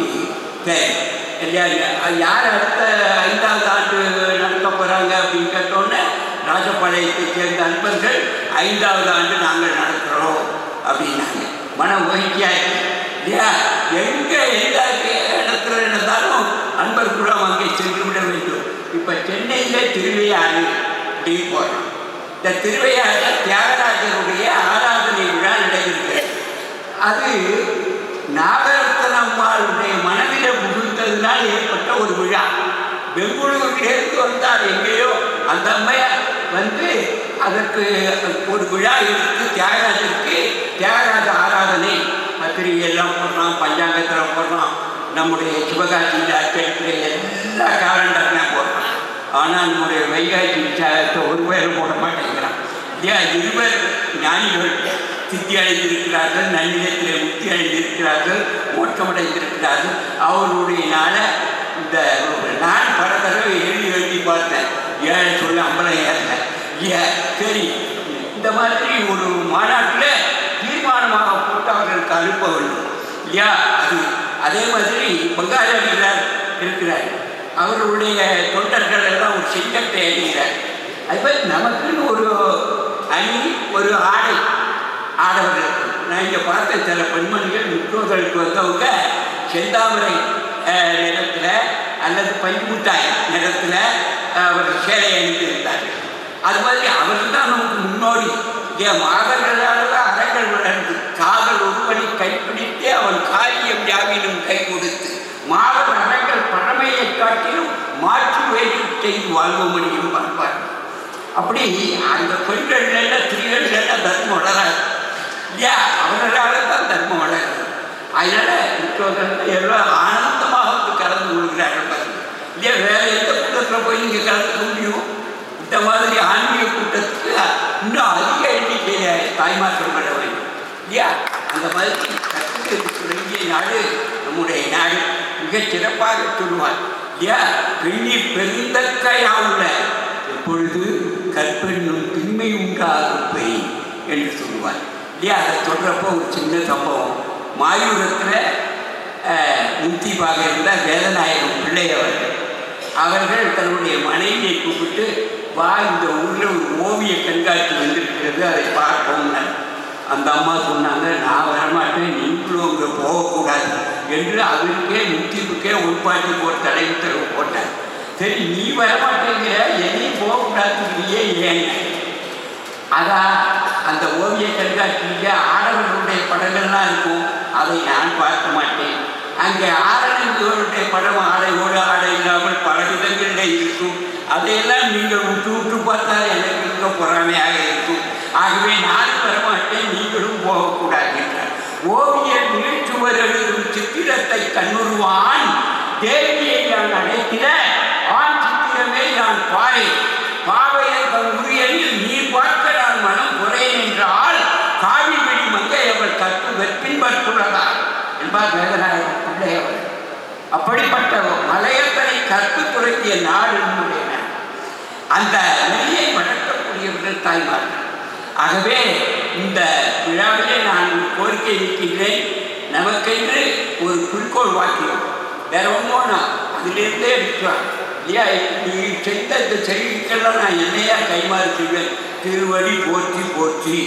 யார் அடுத்த ஐந்தாவது ஆண்டு நடத்த போகிறாங்க அப்படின்னு கேட்டோன்னே ராஜபாளையத்தை சேர்ந்த அன்பர்கள் ஐந்தாவது ஆண்டு நாங்கள் நடத்துகிறோம் அப்படின்னாங்க. மன மகிழ்ச்சியாக இல்லையா எங்கே எந்த இடத்துல நடந்தாலும் அன்பர்களும் அங்கே சென்று விட வேண்டும். இப்போ சென்னையில் திருவையாறு அப்படின்னு போகிறோம் இந்த திருவையாறு தியாகராஜருடைய ஆராதனை விழா நடைபெறுகிறது. அது நாகரத்னம்மாளுடைய மனதில் புகுந்ததினால் ஏற்பட்ட ஒரு விழா. பெங்களூரிலிருந்து வந்தார் எங்கேயோ அந்த அம்மையார். வந்து அதற்கு ஒரு விழா இருக்கு தியாகராஜருக்கு தியாகராஜ ஆராதனை பத்திரிகை எல்லாம் போடுறோம் பஞ்சாங்கத்தில் போடுறோம் நம்முடைய சிவகாசியில் அச்சடிப்பில் எல்லா காலண்டர்லாம் போடுறோம் ஆனால் நம்முடைய வைகாசி விசாரத்தை ஒரு பேரும் போட மாட்டேங்கிறான். இல்லையா? இருவர் ஞானிகள் சித்தி அடைந்திருக்கிறார்கள் நன்னிலத்திலே முக்தி அடைந்திருக்கிறார்கள் மோட்சமடைந்திருக்கிறார்கள். அவர்களுடைய நாளை இந்த நான் பல தடவை எழுதி எழுதி பார்த்தேன். ஏழை சொல்ல அம்பலம் ஏறல ஏ சரி. இந்த மாதிரி ஒரு மாநாட்டில் தீர்மானமாக போட்டவர்களுக்கு அனுப்ப வேண்டும். இல்லையா அது அதே மாதிரி பங்காளியார் இருக்கிறார். அவர்களுடைய தொண்டர்கள் எல்லாம் ஒரு சிங்கத்தை எழுகிறார் அது மாதிரி நமக்குன்னு ஒரு அணி ஒரு ஆடை ஆடவர்களுக்கு நான் இங்கே பார்த்த சில பெண்மணிகள் முற்றோர்களுக்கு வந்தவங்க செந்தாமரை நிறத்தில் அல்லது பஞ்சுமுட்டாய் நிறத்தில் அவர் சேலை அணிந்திருந்தார் அது மாதிரி அவர் தான் நமக்கு முன்னோடி என் மாதர்களால் தான் அறங்கள் வளர்ந்து காதல் ஒருவனை கைப்பிடித்தே அவன் காரியம் யாவிலும் கை கொடுத்து மாதர் அறங்கள் பழமையை காட்டிலும் மாற்று வேலை செய்து வாழ்வ பார்ப்பார் அப்படி அந்த பெண்கள்ல நல்ல தர்மம் வளராது இல்லையா அவர்களால தான் தர்மம் வளருது அதனால இப்போ எல்லாம் ஆனந்தமாக வந்து கலந்து கொள்கிறார்கள் இல்லையா வேலை எந்த கூட்டத்தில் போய் இங்கே கலந்துக்க முடியும் இந்த மாதிரி ஆன்மீக கூட்டத்துக்கு இன்னும் அதிக எண்ணிக்கையில் தாய்மார்கள் பண்ண வேண்டும். இல்லையா? அந்த மாதிரி கற்றுக்கு தொடங்கிய நாடு நம்முடைய நாடு. மிகச் சிறப்பாக சொல்லுவார். இல்லையா? பெண்ணி பெருந்தக்கையாவுள்ள எப்பொழுது கற்பெண்ணும் திண்மை உண்டாகுப்பை என்று சொல்லுவார். இல்லையா? அதை சொல்கிறப்போ ஒரு சின்ன சம்பவம். மாயூரத்தில் முக்திபாக இருந்தால் வேதநாயகம் பிள்ளையவர்கள். அவர்கள் தன்னுடைய மனைவியை கூப்பிட்டு வா இந்த ஊரில் ஒரு ஓவிய கண்காட்சி வந்திருக்கிறது அதை பார்ப்போம்னா அந்த அம்மா சொன்னாங்க நான் வரமாட்டேன் நீங்களும் அங்கே போகக்கூடாது என்று அவருக்கே முத்திப்புக்கே உள்பாட்டி போட்டு தடை உத்தரவு போட்டார். சரி நீ வரமாட்டேங்கிற என்னையும் போகக்கூடாதுங்கிறியே ஏன்? அதான் அந்த ஓவிய கண்காட்சியில் ஆடவர்களுடைய படங்கள்லாம் இருக்கும். அதை நான் பார்க்க மாட்டேன். அங்கே ஆரணங்களுடைய படம் ஆடையோடு ஆடை இல்லாமல் பல விதங்களில் இருக்கும். அதையெல்லாம் நீங்கள் விட்டு விட்டு பார்த்தால் எனக்கு மிக பொறாமையாக இருக்கும். ஆகவே நானும் வரமாட்டேன் நீங்களும் போகக்கூடாது என்றார். ஓவியர் நீழ்ச்சுவர் எழுதும் சித்திரத்தை கண்ணுருவான். தேவியை நான் அடைக்கிற ஆண் சித்திரமே நான் பாரேன் பாவையர் தன் உரியனில் நீ பார்க்க நான் மனம் குறையேன் என்றால் காவி வெடி மங்கை அவள் கற்பு வெற்பின்பற்றுள்ளதார் என்பார் வேதநாயகர் பிள்ளையவர் அப்படிப்பட்ட மலையத்தனை கற்பு துரத்திய நாடு நம்முடைய அந்த நெல்லியை வளர்க்கக்கூடியவர்கள் தாய்மார்கள். ஆகவே இந்த விழாவிலே நான் கோரிக்கை நிற்கின்றேன் நமக்கு என்று ஒரு குறிக்கோள் வாக்கியம். வேற ஒன்றும் நான் அதிலிருந்தே இருக்கிறான் இல்லையா? நீ செய்த இந்த செய்திக்கெல்லாம் நான் என்னையா கைமாறு செய்வேன்? திருவடி போற்றி போற்றி.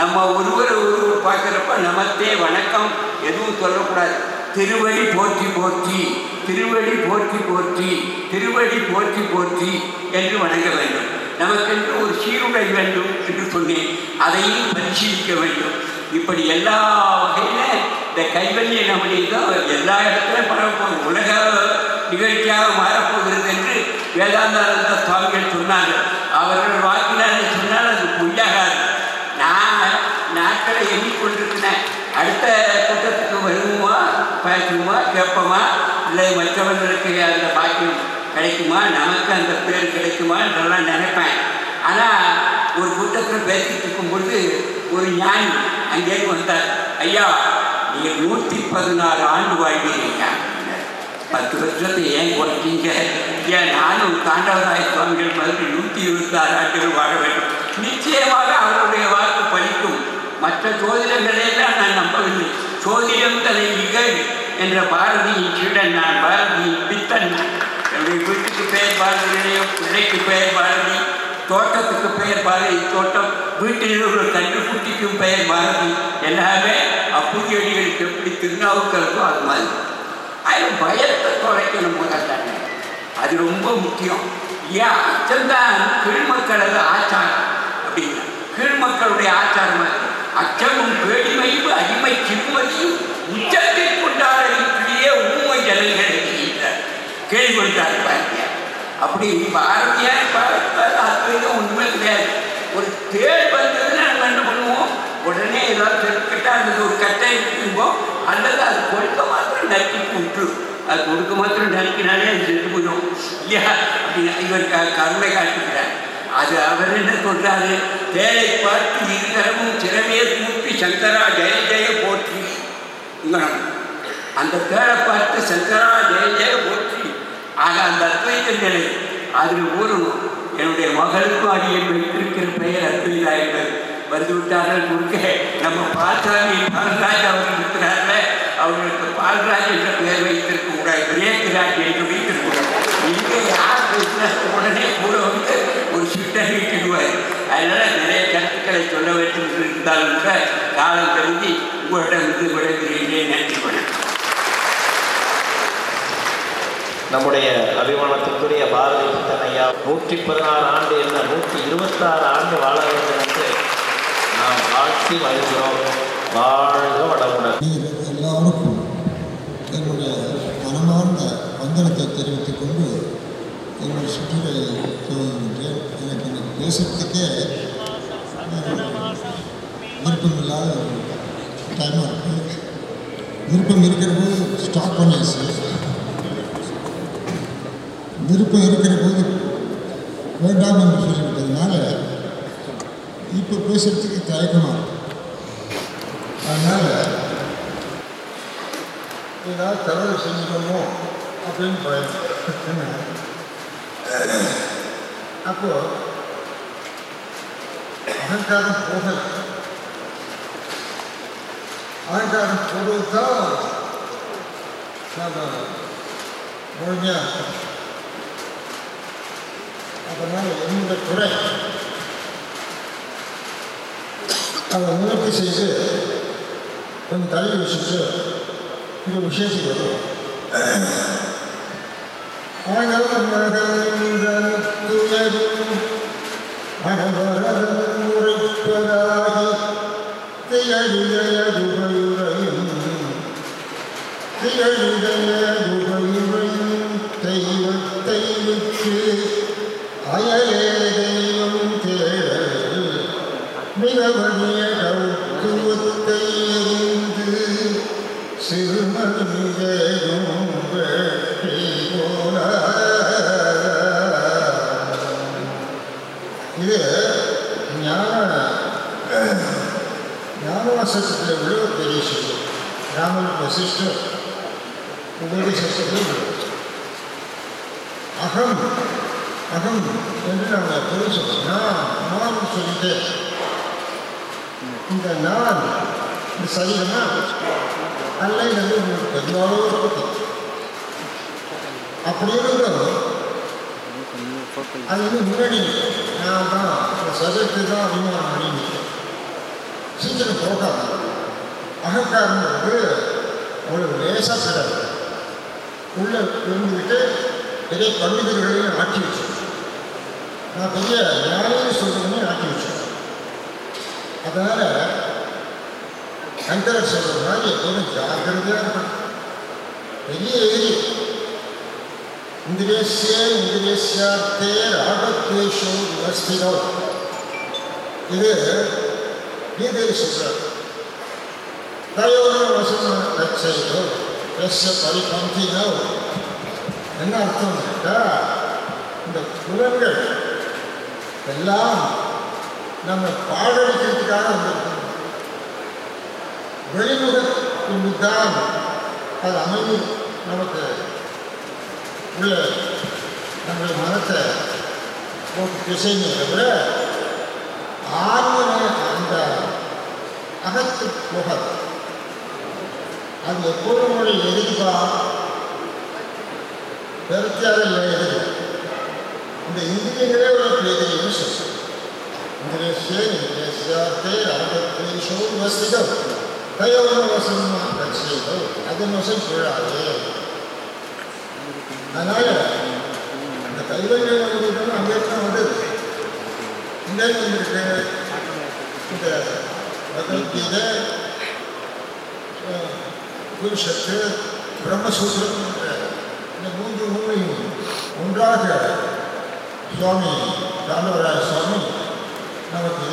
நம்ம ஒருவர் ஒருவர் பார்க்குறப்ப நமத்தே வணக்கம். எதுவும் சொல்லக்கூடாது. திருவடி போற்றி போற்றி திருவடி போற்றி போற்றி திருவடி போற்றி போற்றி என்று வணங்க வேண்டும். நமக்கென்று ஒரு சீருடை வேண்டும் என்று சொன்னேன். அதையும் பரிசீலிக்க வேண்டும். இப்படி எல்லா வகையில இந்த கைவல்லிய நம்முடைய தான் எல்லா இடத்துலையும் பரவப்போகுது. உலக நிகழ்ச்சியாக மாறப்போகிறது என்று வேதாந்தானந்த சுவாமிகள் சொன்னார்கள் அவர்கள் வாக்கினார் சொன்னால் அது பொய்யாகாது. நான் நாட்களை எண்ணிக்கொண்டிருக்கிறேன் அடுத்த கூட்டத்துக்கு வருவோமா? பயக்குமா கேட்போமா? இல்லை மற்றவர்களுக்கு அந்த பாக்கியம் கிடைக்குமா? நமக்கு அந்த பேர் கிடைக்குமா? நல்லா நினைப்பேன். ஆனால் ஒரு கூட்டத்தில் பேசிட்டு இருக்கும்பொழுது ஒரு ஞானி அங்கேருந்து வந்தார். ஐயா நீங்கள் நூற்றி பதினாறு ஆண்டு வாழ்வீங்க பத்து வருஷத்தை ஏன் குறைக்கீங்க ஏன் நானும் தாண்டவராய சுவாமிகள் மாதிரி நூற்றி இருபத்தாறு ஆண்டுகள் வாழ வேண்டும்? நிச்சயமாக அவருடைய வாக்கு பலிக்கும் மற்ற சோதிடங்களெல்லாம் நான் நம்பவில்லை. சோதிடம் தலை நிகழ் என்ற பாரதியின் சீடன் நான் பாரதியின் பித்தன். நான் என்னுடைய வீட்டுக்கு பெயர் பாரதி நிலையம் பிள்ளைக்கு பெயர் பாரதி தோட்டத்துக்கு பெயர் பாரதி தோட்டம் வீட்டில் உள்ள கண்டுக்குட்டிக்கும் பெயர் பாரதி. எல்லாமே அப்புதியடிகளுக்கு எப்படி திருநாவுக்கருக்கோ அது மாதிரி. அது பயத்தை குறைக்கணும் முதல்ல அது ரொம்ப முக்கியம். ஏன்? அச்சம்தான் கீழ்மக்களது ஆச்சாரம் அப்படின்னா. கீழ்மக்களுடைய ஆச்சாரம் அது. அச்சமும் பேடிமையும் அடிமை சிறுமதியும் உச்சத்தில் இப்படியே உண்மை ஜனங்கள் கேள்வி கேள்விப்பட்டார் பாரதியார். அப்படி பாரதியார் பாரதியார் அத்வைதம் உண்மை கிடையாது. ஒரு தேர் வந்ததுன்னா நம்ம என்ன பண்ணுவோம்? உடனே ஏதாவது செருக்கிட்டா அது ஒரு கட்டை இருக்கும்போம் அல்லது அது கொடுக்க மாத்திரம் நறுக்கி விட்டுரும் அது கொடுக்க மாத்திரம் நறுக்கினாலே அது செத்து போயிடும். இல்லையா? அப்படின்னா இவர் கருணை காட்டுகிறார். அது அவர் என்ன சொல்றாரு? தேரை பார்த்து இருகரமும் திறமையை கூப்பி சங்கரா ஜெய ஜெய போற்றி. அந்த தேரை பார்த்து சங்கரா ஜெய ஜெய போற்றி. ஆக அந்த அத்வைத நிலை அதில் ஊறணும் என்னுடைய மகளுக்கும் அடியில் வைத்திருக்கிற பெயர் அத்வைதா என்பது. வந்து விட்டார்கள் நம்ம பால்சாமி பால்ராஜ் அவர்கள் இருக்கிறார்கள் அவர்களுக்கு பால்ராஜ் என்ற பெயர் வைத்திருக்க கூடாது. பிரேக்ராஜ் என்று வைத்திருக்கூடாது இங்கே யார் உடனே கூட வந்து ஒரு அதனால நிறைய கருத்துக்களை சொல்ல வேண்டும் என்று இருந்தாலும் கூட காலம் கருதி உங்களிடம் இருந்து விடைபெறுகிறேன் நன்றி வணக்கம். நம்முடைய அபிமானத்திற்குரிய பாரதி புத்தன் ஐயா நூற்றி பதினாறு ஆண்டு என்ன நூற்றி இருபத்தாறு ஆண்டு வாழ வேண்டும் என்று நாம் வாழ்த்தி மகிழ்கிறோம் வாழ்க வளமுடன். எல்லாருக்கும் என்னுடைய மனமார்ந்த வந்தனத்தை தெரிவித்துக் கொண்டு என்னுடைய துவங்குகின்றேன் எனக்கு இன்னைக்கு பேசுறதுக்கே அஹ், விருப்பமில்லாத ஒரு டைமாக இருக்குது விருப்பம் இருக்கிற போது ஸ்டாப் பண்ணியாச்சு விருப்பம் இருக்கிற போது வேண்டாம் என்று சொல்லிவிட்டதுனால இப்போ பேசுறதுக்கு தயக்கமாக இருக்கு. அதனால் ஏதாவது தவறு செஞ்சுக்கணுமோ அப்படின்னு பயம் அப்போ அகங்காரம் போகல அகங்காரம் போடுவது தான் நம்ம முழுமையாக அதனால் என்னுடைய குறை அதை முயற்சி செய்து கொஞ்சம் தள்ளி வச்சுட்டு இந்த விஷயத்துக்கு வரும் உரைப்பதாகி திகழியுரையும் திகழ் അയലേതെയും തേടൽ മികവടിയ കൗക്കുവത്തെയെന്ത് സിറുമണിയും പോല ഇത് ஞான ஞானவாசத்தில் உள்ள ஒரு பெரிய சிஸ்டம் ராமனுடைய சிஸ்டம் உங்களுடைய சிஸ்டத்தில் அகம் அகம் என்று நாங்கள் பொருள் சொல்றோம் நான் நான் சொல்லிட்டு இந்த நான் இந்த சரீரமா அல்ல என்று உங்களுக்கு பெரும்பாலும் பற்றி அப்படி இருந்தும் அது வந்து முன்னாடி நான் தான் இந்த சரீரத்தை தான் அபிமானம் பண்ணி சீக்கிரம் போகாது. அகங்காரங்கிறது அவ்வளவு லேசாக சிறப்பு உள்ளே இருந்துக்கிட்டு பெரிய பண்டிதர்களையும் ஆட்சி வச்சு பெரிய ஞானின்னு சொல்றதுமே ஆக்கி வச்சேன் அதனால சங்கரர் சொல்ற மாதிரி எப்போதும் ஜாக்கிரதையாக இருக்கணும் பெரிய எதிரி இந்திரேசிய இந்திரேசியார்த்தே ராகத்வேஷோ விவஸ்திதோ இது கீதையில் சொல்றார் தயோன வசன லட்சைதோ எஸ்ய பரிபந்தினோ என்ன அர்த்தம் கேட்டா இந்த புலன்கள் எல்லாம் நம்ம பாடடிக்கிறதுக்காக வந்திருக்கோம். வெளிமுகத்தின் தான் அது அமைதி நமக்கு உள்ள நம்முடைய மனத்தை போட்டு திசைங்க தவிர ஆன்ம அந்த அகத்து போகாது அது எப்போதும் ஒரு எதிர்ப்பா பெருத்தியாக இல்லை எதிரி இந்த இந்திரியங்களே ஒரு எதிரின்னு சொல்றோம் இந்திரேஷே இந்திரேஷார்த்தே ராகத்வேஷோ வசிதோ தயோன வசனம் லட்சியதோ அதன் வசம் கீழாதே அதனால இந்த கைவல்யம் வந்ததுன்னு அங்கே தான் வந்தது இங்கே வந்திருக்கு இந்த பகவத்கீதை அஹ், புருஷத்து பிரம்மசூத்திரம் என்ற இந்த மூன்று நூலையும் ஒன்றாக சுவாமி ராமவராய சுவாமி நமக்கு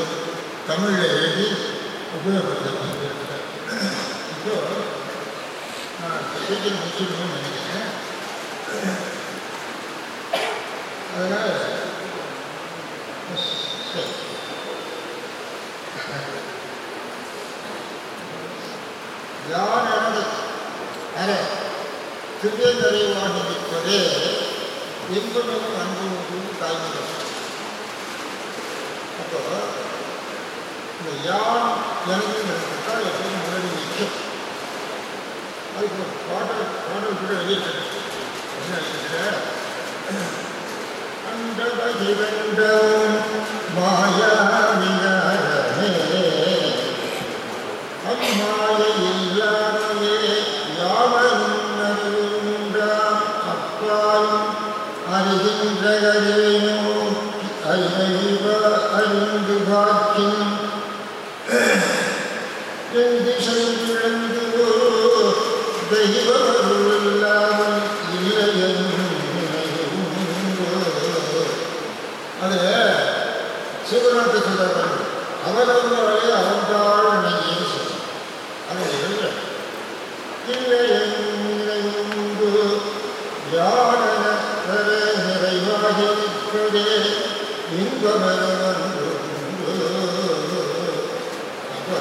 தமிழில் எழுதி உபயோகப்படுத்தியிருக்கிறார் இப்போ நான் சீக்கிரம் முடிச்சிடணும்னு நினைக்கிறேன் அதனால் சரி யானது அற திருவேந்தரைவாகி நிற்பதே இன்பமும் அன்பும் அப்போ இந்த யான் எனக்கு எடுத்துட்டால் எப்போதும் முன்னாடி நிற்கும். அதுக்கு ஒரு பாடல் பாடல் கூட வெளியிட்டேன் என்ன அண்ட அண்டபகிரண்டம் மாயாவிகாரமே அறிந்து பார்க்கின் என் திசையில் இழந்து தெய்வம் இல்லாமல் இல்லை அது சிவநாட்டு சொல்றாங்க அவரவர்களே அவன்றாள் நெய்யும் சொல்றான் அது இல்லை இல்லை உண்டு யான நிறைவாகி நிற்பதே இன்பமருந்து அப்போ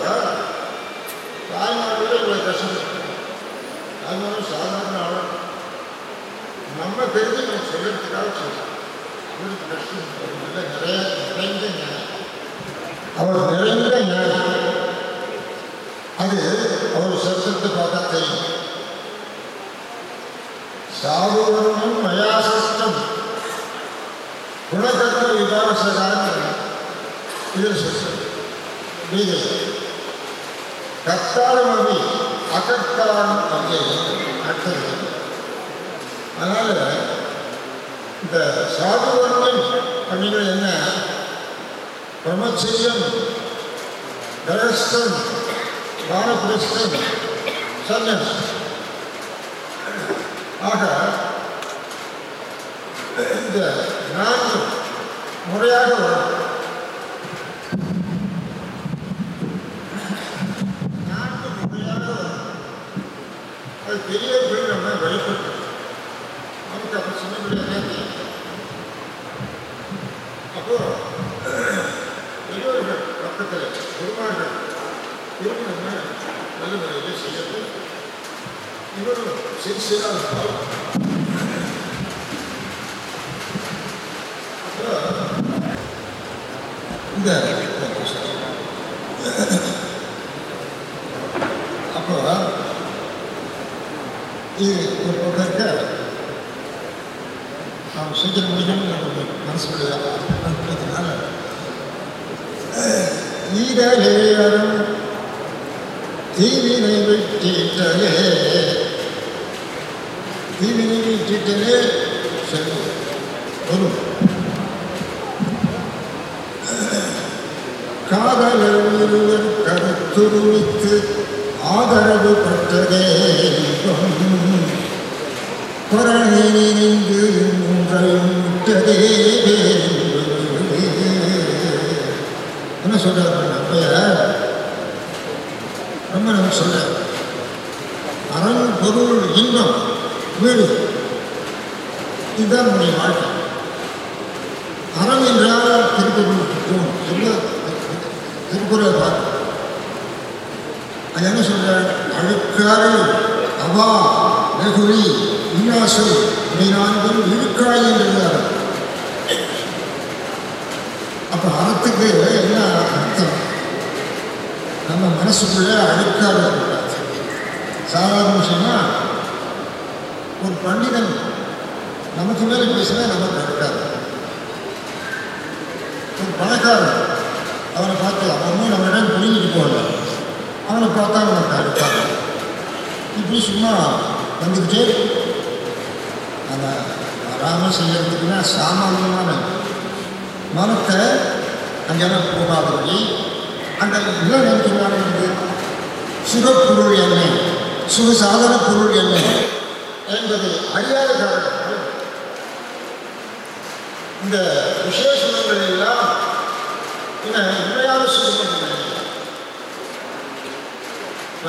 தாய்மார்கள் இவ்வளவு கஷ்டப்பட்டு தாய்மாரும் சாதாரண ஆளும் நம்ம தெரிஞ்சு நம்ம சொல்லிறதுக்காக சொல்றோம் அவர் நிறைய நிறைந்த ஞானம் அவர் நிறைந்த ஞானம் அது அவர் சரித்திரத்தை பார்த்தா தெரியும் சாதுவர்ணம் மயாசஸ்தம் குணகர்த்த விபாசகான்னு இதில் சொல்றது கத்தாலும் அபி அகத்தாலும் அங்கே அடுத்தது அதனால் இந்த சாதுவர்ணம் அப்படிங்கிறது என்ன பிரம்மச்சரியம் கரஸ்தம் வானபிரஸ்தம் சன்னியாசம் ஆக இந்த நான்கு முறையாக வரும்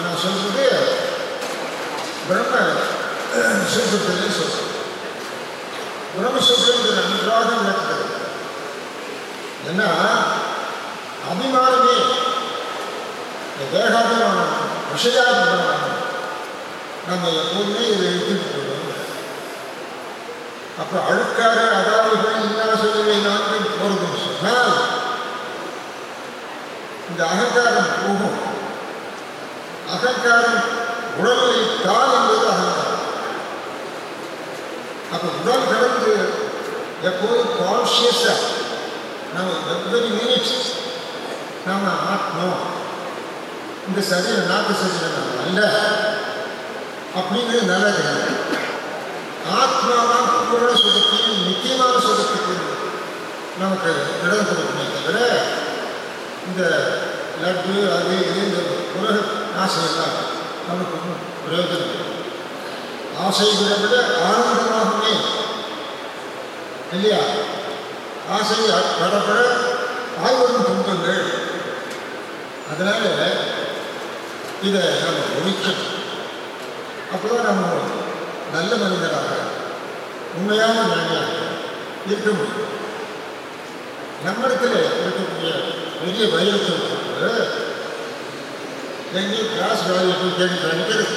நான் சொல்லக்கூடிய பிரம்ம [clears throat] சூத்திரத்திலே சொல்றேன் பிரம்மசூத்திரம் நன்றாக நடக்கிறது ஏன்னா அபிமானமே. இந்த தேகாபிமானம் விஷயாபிமானம். நம்ம எப்போதுமே இதை எடுத்துட்டு போயிடும் அப்போ அழுக்காக அதாவது இன்னா சொல்லவே நான்கு போறதுன்னு சொன்னால் இந்த அகங்காரம் போகும். அகங்காரம் உடலை கால் என்பது அகங்காரம் அப்போ உடல் கடந்து எப்போதும் கான்சியஸாக நம்ம வெவ்வேறு மினிட்ஸ் நம்ம ஆத்மா இந்த சரீரம் நாட்டு சரீரம் அல்ல. அப்படிங்கிறது நல்லது. ஆத்மாதான் பூரண சுகத்தையும் நித்தியமான சுகத்துக்கு நமக்கு இடம் கொடுக்கணும் தவிர இந்த லட்டு அது இது இந்த உலக ஆசையெல்லாம் நமக்கு ஒன்றும் பிரயோஜனம் இல்லை. ஆசைகளை விட ஆனந்தமாகவே இல்லையா? ஆசை படப்பட ஆய்வரும் துன்பங்கள். அதனால இதை நம்ம ஒழிக்கணும். அப்போதான் நம்ம நல்ல மனிதராக உண்மையான மனிதராக இருக்க முடியும். நம்மிடத்தில் இருக்கக்கூடிய பெரிய வைரத்தை எங்கேயும் கிளாஸ் வேலையை போய் கேட்டு நினைக்கிறது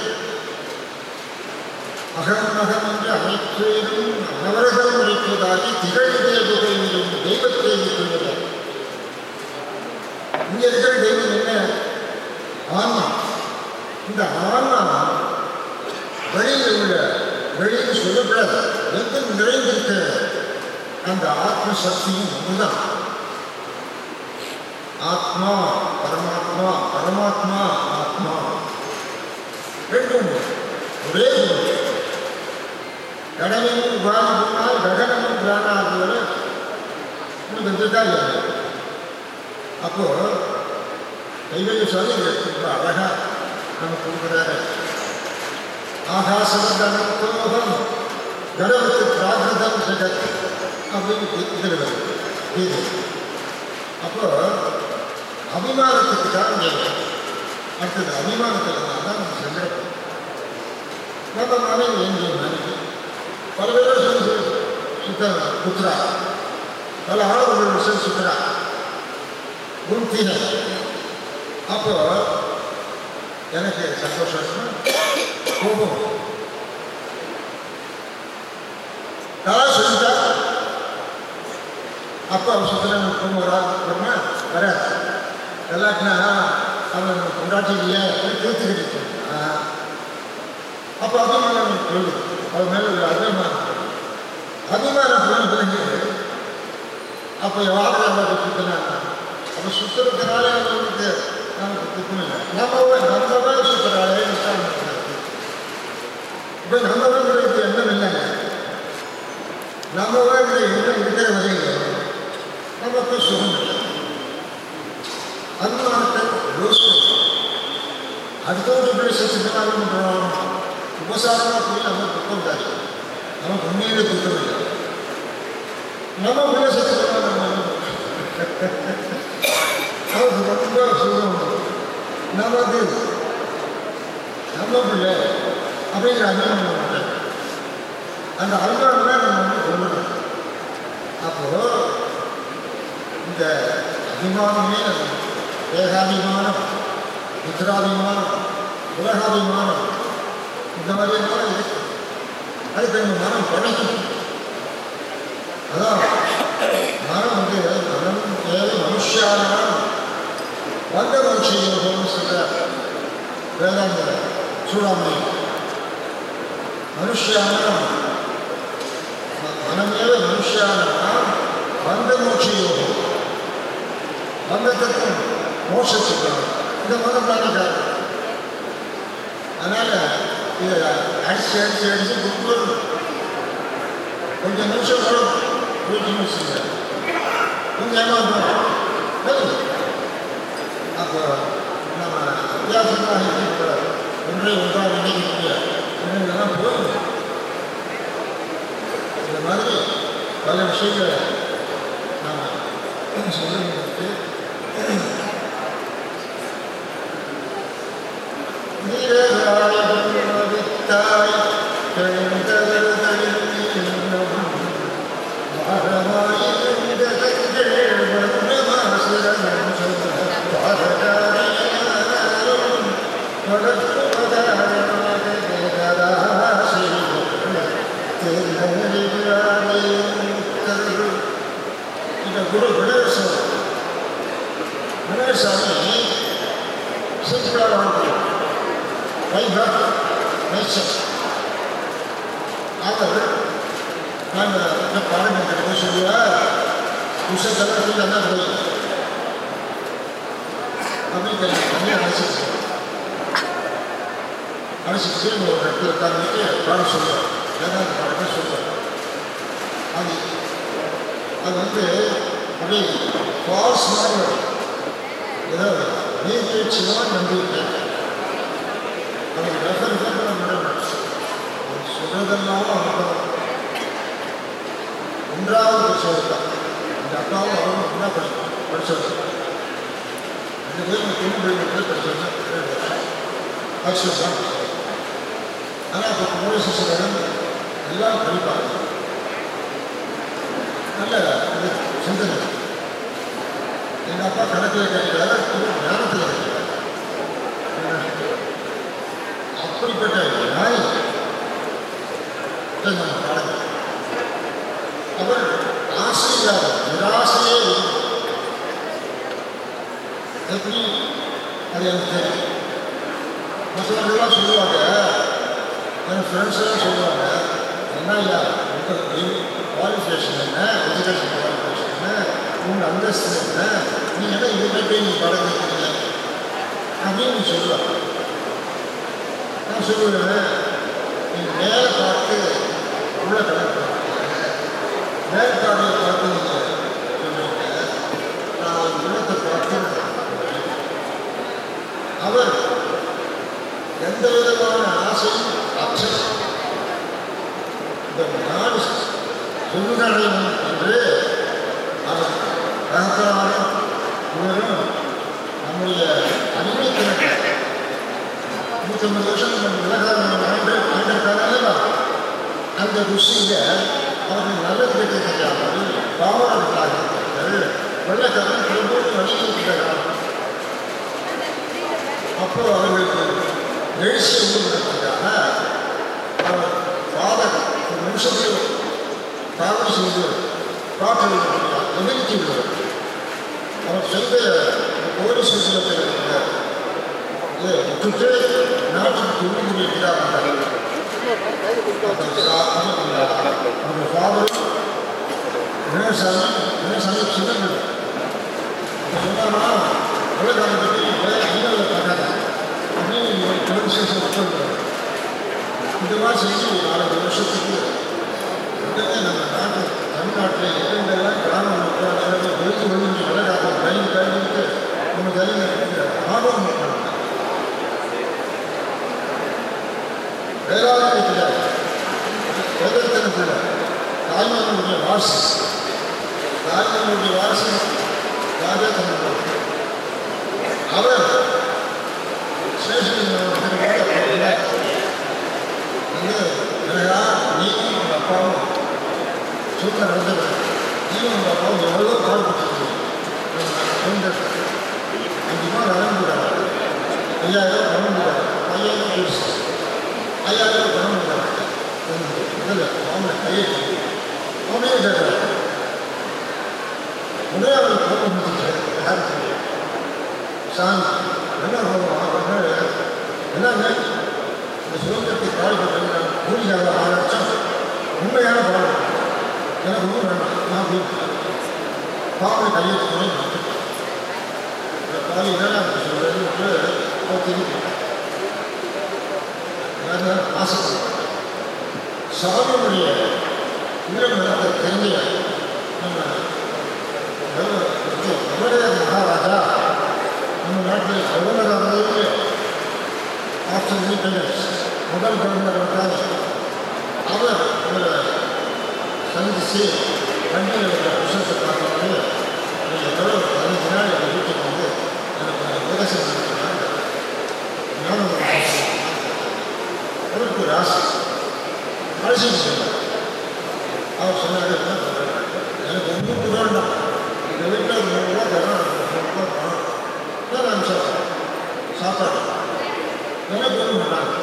அகம் அகம் என்று அனைத்தேனும் அவரகம் உரைப்பதாகி திகழ்கிற புகையிலும் தெய்வத்தை சொல்வதால் இங்கே இருக்கிற தெய்வம் என்ன? ஆன்மா. இந்த ஆன்மா வெளியில் உள்ள வெளியில் சொல்லப்படாது எங்கும் நிறைந்திருக்கிற அந்த ஆத்ம சக்தியும் ஒன்றுதான் ஆத்மா பரமாத்மா பரமாத்மா ஆத்மா ரெண்டும் ஒரே குணம் கடமையும் உபாதி போனால் ககனமும் பிராணாகுவர வந்துட்டா இல்லை அப்போ கைவெளி சொல்லி ரொம்ப அழகா நமக்கு கொடுக்குறாரு ஆகாசவர்தனத்தோகம் கடவுளுக்கு பிராகிருதம் ஜெகத் அப்படின்னு இதில் வருது இது அப்போ அபிமானத்துக்கு தான் இங்கே அடுத்தது அபிமானத்தில் தான் நம்ம சங்கடப்படும் நம்ம மனைவி எங்கே மனைவி பல பேர் சொல்லி சுத்த புத்திரா பல ஆளுநர்கள் சொல்லி சுத்துறா குருத்தீன அப்போ எனக்கு சந்தோஷம் கோபம் நான் சொல்லிட்டா அப்போ அவன் சுத்தரன் கோபம் வரா வரமா அவன் கொண்டாட்டி இல்லையா தீர்த்துக்கிட்டு அப்போ அபிமானம் சொல்லுது அவன் மேலே ஒரு அபிமானம். அபிமானம் புரிஞ்சு புரிஞ்சு அப்போ யாரும் நம்ம சுத்தினாங்க அப்போ சுத்துறதுனால அவங்களுக்கு நமக்கு துக்கம் இல்லை. நம்ம நம்ம சுத்துறாலே இப்போ நம்ம வேண்டுறதுக்கு எண்ணம் இல்லைங்க நம்ம வேண்டுற எண்ணம் இருக்கிற வரையில் நமக்கு சுகம் இல்லை. அபிமானத்தை ரோஸ் அடுத்தவங்க இப்படி சச்சிதானம் பண்ணுறோம் உபசாரமாக போய் நம்ம துக்கம் தாரு நமக்கு உண்மையிலே துக்கம் இல்லை. நம்ம பிள்ளை சச்சிதானம் நமக்கு ரொம்ப சுகம் நமக்கு நம்ம பிள்ளை அப்படிங்கிற அபிமானம் நம்ம அந்த அபிமானம் தான் நம்ம வந்து சொல்லணும் அப்போ இந்த அபிமானமே நம்ம தேகாபிமானம் புத்திராபிமானம் உலகாபிமானம் இந்த மாதிரியெல்லாம் இருக்கு அதுக்கு நம்ம மனம் படைக்கணும் அதான் மனம் வந்து மனம் தேவை மனுஷானாம் வந்த மனுஷன் சொல்றார் வேதாந்த சூடாமணி மனுஷானாம் மனமேவ மனுஷானாம் வந்த மோட்ச யோகம் வந்தத்துக்கு மோட்சத்துக்கு இந்த மதம் தானே அதனால் இதை அடிச்சு அடிச்சு அடிச்சு புக் பண்ணணும் கொஞ்சம் நிமிஷம் கூட வீட்டு நிமிஷம் கொஞ்சம் ஏமாந்தோம் அப்போ நம்ம வித்தியாசமாக இருக்கிற ஒன்றை ஒன்றாக நினைக்கக்கூடிய எண்ணங்கள்லாம் போதும் இந்த மாதிரி பல விஷயங்களை நாம் சொல்லுங்களுக்கு நீராய் இந்த குரு விடேசம் விடேசாமி சித்ராவாங்க வைபவ் நேச்சர் அவர் நாங்கள் பாடங்கள் சொல்லுவார் விஷயத்தில் என்ன தனியாக அழைச்சிச்சு அழைச்சிட்டு ஒரு இடத்துல உட்காந்துட்டு பாடம் சொல்லுவார் ஏதாவது பாடத்தை சொல்லுவார் அது அது வந்து அப்படியே ஃபால்ஸ் மாதிரி நம்பியிருக்கேன் அவன் ரெஃபர் பண்ண முடியும் சொல்றதெல்லாம் அனுபவம் ஒன்றாவது விஷயம் இந்த அப்பாவும் அவரும் ஒன்றா படிச்சு படிச்சது ரெண்டு பேரும் தொண்ணூறு படிச்சது வருஷம் தான் ஆனால் இப்போ குமரி சிசுடன் எல்லாம் படிப்பாங்க. நல்ல இது சிந்தனை. எங்கள் அப்பா கணக்கில் கேட்கிறார் ஞானத்தில் கேட்கிறார் அப்படிப்பட்ட ஞானம் நம்ம பாடல் நிராசையே எப்படி அது எனக்கு தெரியும் மற்றவர்கள்லாம் சொல்லுவாங்க என் ஃப்ரெண்ட்ஸ்லாம் சொல்லுவாங்க என்ன ஐயா குவாலிஃபிகேஷன் என்ன எஜுகேஷன் குவாலிஃபிகேஷன் என்ன உங்கள் அந்தஸ்து என்ன என்ன இதுக்கிட்ட போய் நீங்கள் படம் வைக்கிறீங்க அப்படின்னு சொல்லுவாங்க நான் சொல்லுவேன் நீ வேலை பார்த்து உள்ள கணக்கு மேற்காடியை பார்த்து நீங்கள் நான் உள்ளத்தை பார்த்து அவர் எந்த விதமான ஆசையும் அச்சம் இந்த நாடு சொல்லுநடையும் என்று அவர் ரகத்தாரும் இவரும் நம்முடைய அடிமைத்தனத்தை நூற்றம்பது வருஷம் நம்ம விலகாத ஆண்டு ஆண்டிருக்காங்க அந்த ருசியில் அவர்கள் நல்லது கெட்ட தெரியாமல் வெள்ளக்காரன் திரும்பவும் வழிகிறார்கள் அப்போ அவர்களுக்கு எழுச்சி உண்டுவதற்காக அவர் ஃபாதர் ஒரு நிமிஷத்தில் தாவல் செய்து பாட்டு எதிர்த்து விடுவார் அவர் செய்த கோரி சுற்றுலத்தில் இருக்கிறார் இதை விட்டுட்டு நாட்டுக்கு துணிந்து இருக்கிறார் இந்த மாதிரி செஞ்சு ஒரு நாலஞ்சு வருஷத்துக்கு உடனே நம்ம நாட்டு தமிழ்நாட்டில் எங்கெங்கெல்லாம் கிராம மக்கள் வெளியே ஒழிஞ்சு வெள்ளக்காரன் கையில் கைவிட்டு நம்ம கையில் ஆர்வம் பண்ணுறாங்க வேளாண்மையில் வேதத்தினத்தில் தாய்மானுடைய வாசி தாய்மானுடைய வாசி ராஜதந்திரம் அவர் சேஷன் எனக்கா நீ உங்கள் அப்பாவும் சூழ்நிலை நடந்தவர் நீ உங்கள் அப்பாவும் எவ்வளோ பாடுபட்டு கண்டிப்பாக நடந்துடாது ஐயாயிரம் நடந்துடாது ஐயாயிரம் 하야가 그런 거야. 근데 오늘 하야. 오늘 이제 오늘 하고 보면 이제 다 산, 내가 하고 하고 그래. 내가 내가 무슨 그렇게 가지고 그냥 우리 자가 알아 참. 뭔가 하나 봐. 내가 그거 나 그. 바로 다시 그런 거. 바로 일어나서 그래. 어떻게 பெருசு ஐயாயிரம் நடந்துடாது இல்லை அவனை கையை அவனே கேட்குறாரு உடனே அவர் கோபம் வந்துச்சு யாருக்கு சாமி என்ன கோபம் என்னங்க இந்த சுதந்திரத்தை பாடுபட்டு கூலியாக ஆறு லட்சம் உண்மையான பாடம் எனக்கு ஒன்றும் வேண்டாம் நான் வீட்டு பாவனை கையெழுத்து இந்த பாதி என்னென்ன சொல்றது அவர் தெரியும் ஆசைப்படுறேன் சாமியுடைய உயிரம் நடத்த தெரிஞ்ச நம்ம தமிழக மகாராஜா நம்ம நாட்டில் கவர்னராகவே ஆஃப்டர் இண்டிபெண்டன்ஸ் முதல் கவர்னர் வந்தார் அவர் அவரை சந்தித்து வண்டியில் விஷயத்தை பார்க்கும்போது நீங்கள் எவ்வளோ பதினஞ்சு நாள் எங்கள் வீட்டுக்கு வந்து எனக்கு உபதேசம் பண்ணிக்கிறாங்க ஞானம் அவருக்கு ஒரு ஆசை அழைச்சிட்டு அவர் சொன்னார் எனக்கு ஒன்றும் கூட வேண்டாம் வீட்டில் ஒரு நூறுரூவா தரேன் நூறுரூவா பணம் நான் சாப்பாடு. எனக்கு ஒன்றும் வேண்டாம்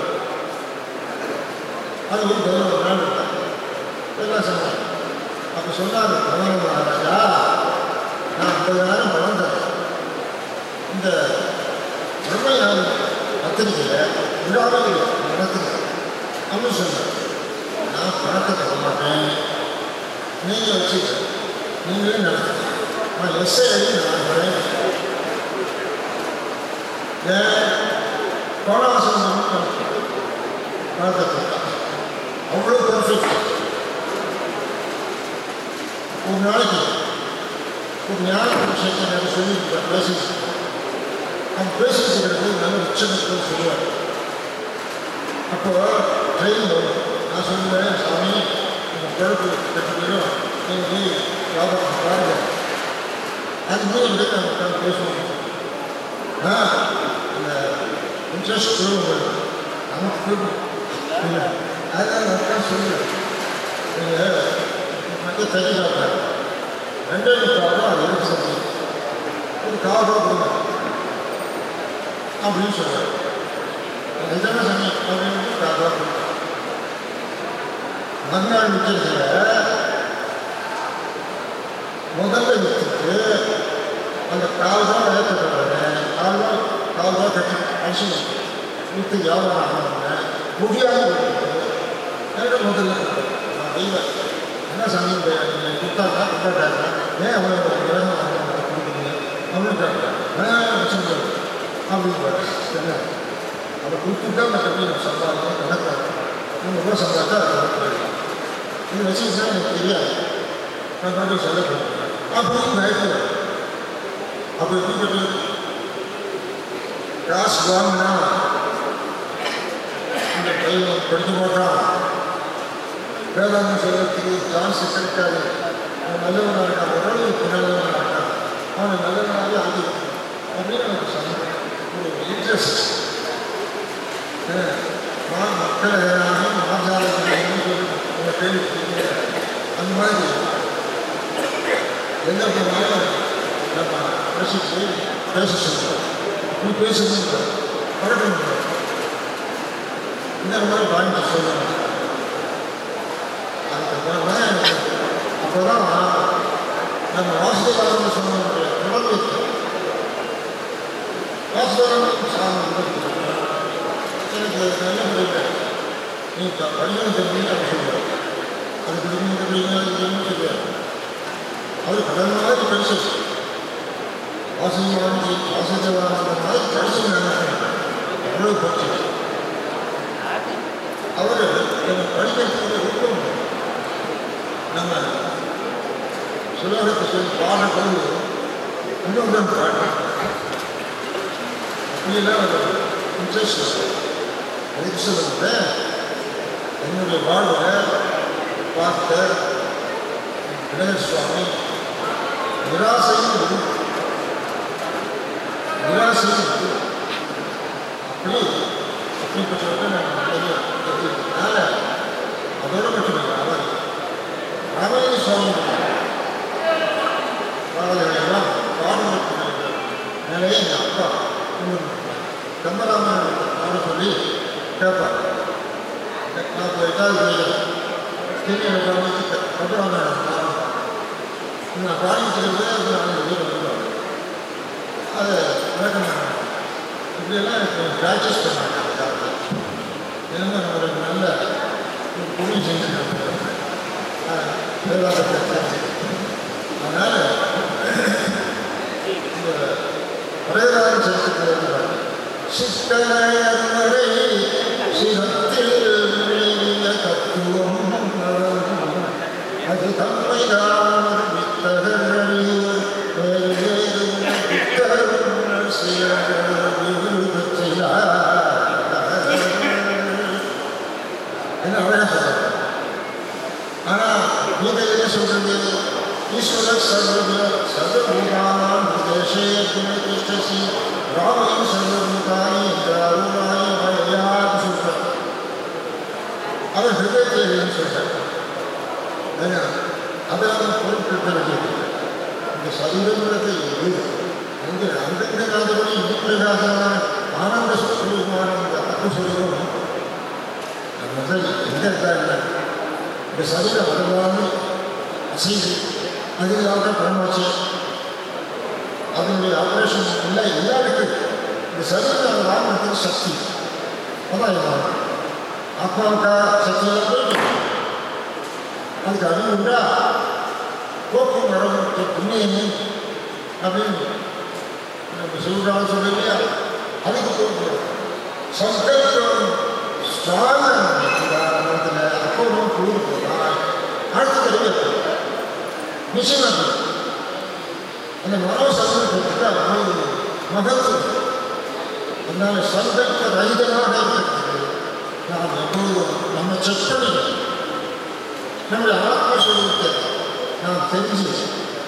அது ஒரு பதினோரு நாள் எல்லாம் சொன்னார் அப்போ சொன்னார் பகவான் மகாராஜா நான் ஐம்பதாயிரம் பணம் தரேன் இந்த பிரம்மஞான பத்திரிகையில் விழாவில் நடத்துகிறேன் அப்படின்னு சொன்னார் நான் பணத்தை தர மாட்டேன் நீங்கள் வச்சுக்க நீங்களே நடத்துங்க நான் எஸ்ஐ அடி நான் வரேன் ஏன் கோணாசனம் பணத்தை கொடுத்தான் அவ்வளோ பர்ஃபெக்ட் ஒரு நாளைக்கு ஒரு ஞான விஷயத்தை நான் சொல்லி பேசிட்டு அவன் பேசிட்டு இருக்கிறது நல்ல உச்சகத்தில் சொல்லுவார் அப்போ ட்ரெயின் வரும் நான் சொல்லுவேன் சாமி உங்கள் பிழப்பு கட்டுக்கிறோம் நீங்கள் போய் வியாபாரம் பாருங்க அது மூணு இடத்துல நம்ம உட்காந்து பேசுவோம் ஆ அந்த இன்ட்ரெஸ்ட் சொல்லுவோம் நமக்கு போய்டும் இல்லை அதான் நான் உட்காந்து சொல்லுவேன் நீங்கள் வந்து தண்ணி சாப்பிட்றேன் ரெண்டே முக்கால் ரூபா அது இருக்கு சந்தி ஒரு கால் ரூபா கொடுங்க அப்படின்னு சொல்லுவேன் இதான சமயம் அப்படின்னு கால் ரூபா கொடுங்க மறுநாள் விற்கிறதுல முதல்ல விற்றுட்டு அந்த கால் ரூபா ஏற்றப்படுறேன் கால் ரூபா கால் ரூபா கட்டி அரிசி விற்று வியாபாரம் ஆனவங்க முடியாத எனக்கு முதல்ல கொடுத்தேன். நான் தெய்வம். என்ன சமயம் நீங்கள் கொடுத்தாக்கா கொடுத்தாக்கா ஏன் அவ்வளோ இடம் கொடுக்குறீங்க? அப்படின்னு கேட்டேன் நான் வச்சுருந்தேன் அப்படின்னு சரியா அதை கொடுத்துட்டா நான் கட்டி நான் சம்பாதிக்கணும் கணக்காக நீங்கள் எவ்வளோ சம்பாதிச்சா அது கணக்கு போயிடும் இது வச்சுக்கிட்டா எனக்கு தெரியாது நான் பாட்டு சொல்ல போகிறேன் அப்படின்னு பயப்படுவேன் அப்போ எப்படி கட்டுறது காசு வாங்கினா இந்த பையன் படிக்க மாட்டான் வேளாண்மை சொல்றதுக்கு சான்ஸ் கிடைக்காது அவன் நல்லவனாக இருக்கான் உடலுக்கு நல்லவனாக இருக்கான் அவனை நல்லவனாகவே ஆகி அப்படின்னு எனக்கு சொன்னேன் ஒரு இன்ட்ரெஸ்ட் மக்களை மாற்றாளர்கள் சொல்லி உங்களை கேள்வி அந்த மாதிரி எந்த போனாலும் நம்ம பேசிட்டு பேச சொல்கிறோம் நீ பேசணும் பழக்கம் இந்த மாதிரி பாயிண்ட் சொல்லணும் அதுக்கப்புறம் தான் எனக்கு அப்போ தான் நம்ம வாசுதேவன் சொன்ன தொடர்பு வாசுதேவன் சாமி எனக்கு நல்ல முறையில் நீ படிக்கணும் தெரிஞ்சு சொல்லுவேன் அது பிடிக்கணும் தெரியுங்க அது தெரியும்னு சொல்லுவேன் அது கடல் மாதிரி பெருசு வாசுதேவானந்தி வாசுதேவானந்த மாதிரி பெருசு நினைக்கிறேன் அவ்வளோ பெருசு அவர் என்னை படிக்கிறதுக்கு ஊக்கம் நம்ம சுலோகத்தை சொல்லி பாடப்போது இன்னொன்று பாட்டு அப்படியெல்லாம் ஒரு இன்ட்ரெஸ்ட் எதுக்கு சொல்லுங்க என்னுடைய வாழ்வில் பார்த்த விநாயகர் சுவாமி நிராசையும் நிராசையும் அப்படி அப்படிப்பட்டவர்கள் நான் நிறைய அதனால அதோட மட்டுமில்லை அவர் ராமலிங்க சுவாமி பாடல்களெல்லாம் பாடலுக்கு நிலையை எங்கள் அப்பா கம்பராமன் பாட சொல்லி கேட்பார் நான் இப்போ எட்டாவது படிக்கிறேன் திரும்பி கவனிச்சு கம்பராமன் நான் பாடிக்கிறது அது நாலு வெளியே வந்துடுவாங்க அதை விளக்கம் இப்படியெல்லாம் எனக்கு ப்ராக்டிஸ் பண்ணாங்க அதுக்காக என்னமோ நம்மளுக்கு நல்ல ஒரு பொருள் செஞ்சுருக்காங்க அதனால் இந்த பழையதாரம் செலுத்துக்கிறது சிக்கலையன்மறை சிரத்தில் விளைவிய அவர் ஹிருதயத்தில் சொல்றார் ஏன்னா அதை இந்த சரீரங்கிறது எது அங்கு அந்த கிடக்காதபடி இன்னும் ஆனந்த சுரூபமான இந்த ஆத்மஸ்வரூபம் முதல் எங்க இருக்காங்க இந்த சரீரம் வரலாமல் அசைது அதுக்காக பரமாச்சு அதனுடைய ஆப்ரேஷன் இல்லை எல்லாருக்கும் இந்த ராமத்துக்கு சக்தி அதான் 아프안타 자체적으로 한다는 우리가 꼭 여러분 분명히 하면 무슨 우리가 소리야 하는 것도 성격은 수상한 것이다 그런데 앞으로는 그런 거다 할 때가 되겠다 무슨 말이야 근데 뭐라고 사실은 그렇다 뭐라고 말하는 거야 옛날에 성격과 나이대가 하는 거야 எல்லாம் ஆத்மாவுக்கா சக்தி அதுக்கு அறிவுண்டா போக்கும் வரவு புண்ணியமே அப்படின்னு நம்ம சொல்றாங்க சொல்லலையா அதுக்கு போகும் சங்கல்பம் ஸ்ட்ராங்காக அப்போ கூறு போனால் அடுத்த தடவை மிஷின் அது அந்த மனோ சங்கல்பத்துக்கு அது மகத்துவம் அதனால சங்கல்ப ரகிதமாக இருக்கிறது நாம் எப்போதும் நம்ம செக் பண்ணிக்கணும் நம்முடைய ஆத்மஸ்வரூபத்தை நாம் தெரிஞ்சு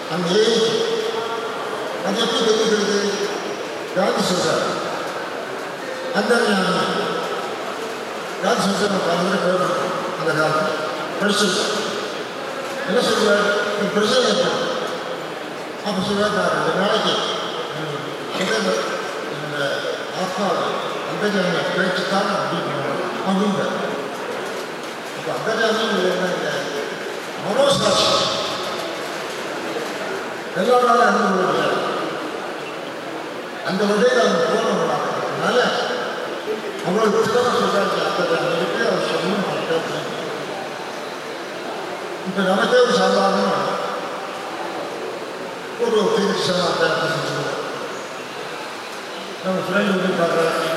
அந்த ஏறி அது எப்படி தெரிஞ்சுக்கிறது காந்தி சொல்றார் அந்த ஞானம் காந்தி சொல்ற பல முறை கேட்கணும் அந்த காலம் படிச்சிருக்கோம் என்ன சொல்றார் ஒரு பிரச்சனை ஏற்படும் அப்போ சொல்றார் நான் ரெண்டு நாளைக்கு அந்த இந்த ஆத்மா அந்த பேச்சு தான் அப்படின்னு அப்படின்றார் அப்போ அந்த ஜாமீன் என்ன இந்த மனோசாட்சி எல்லாராலும் அனுபவம் முடியாது அந்த வகையில் அவங்க போகணும் அதனால அவ்வளவு திறமை சொல்றாங்க அந்த ஜாமீனுக்கு அவர் சொல்லணும் நான் கேட்கிறேன் இப்போ நமக்கே ஒரு சாதாரண ஒரு தீர்ச்சா செஞ்சுருவோம் நம்ம ஃப்ரெண்டு வந்து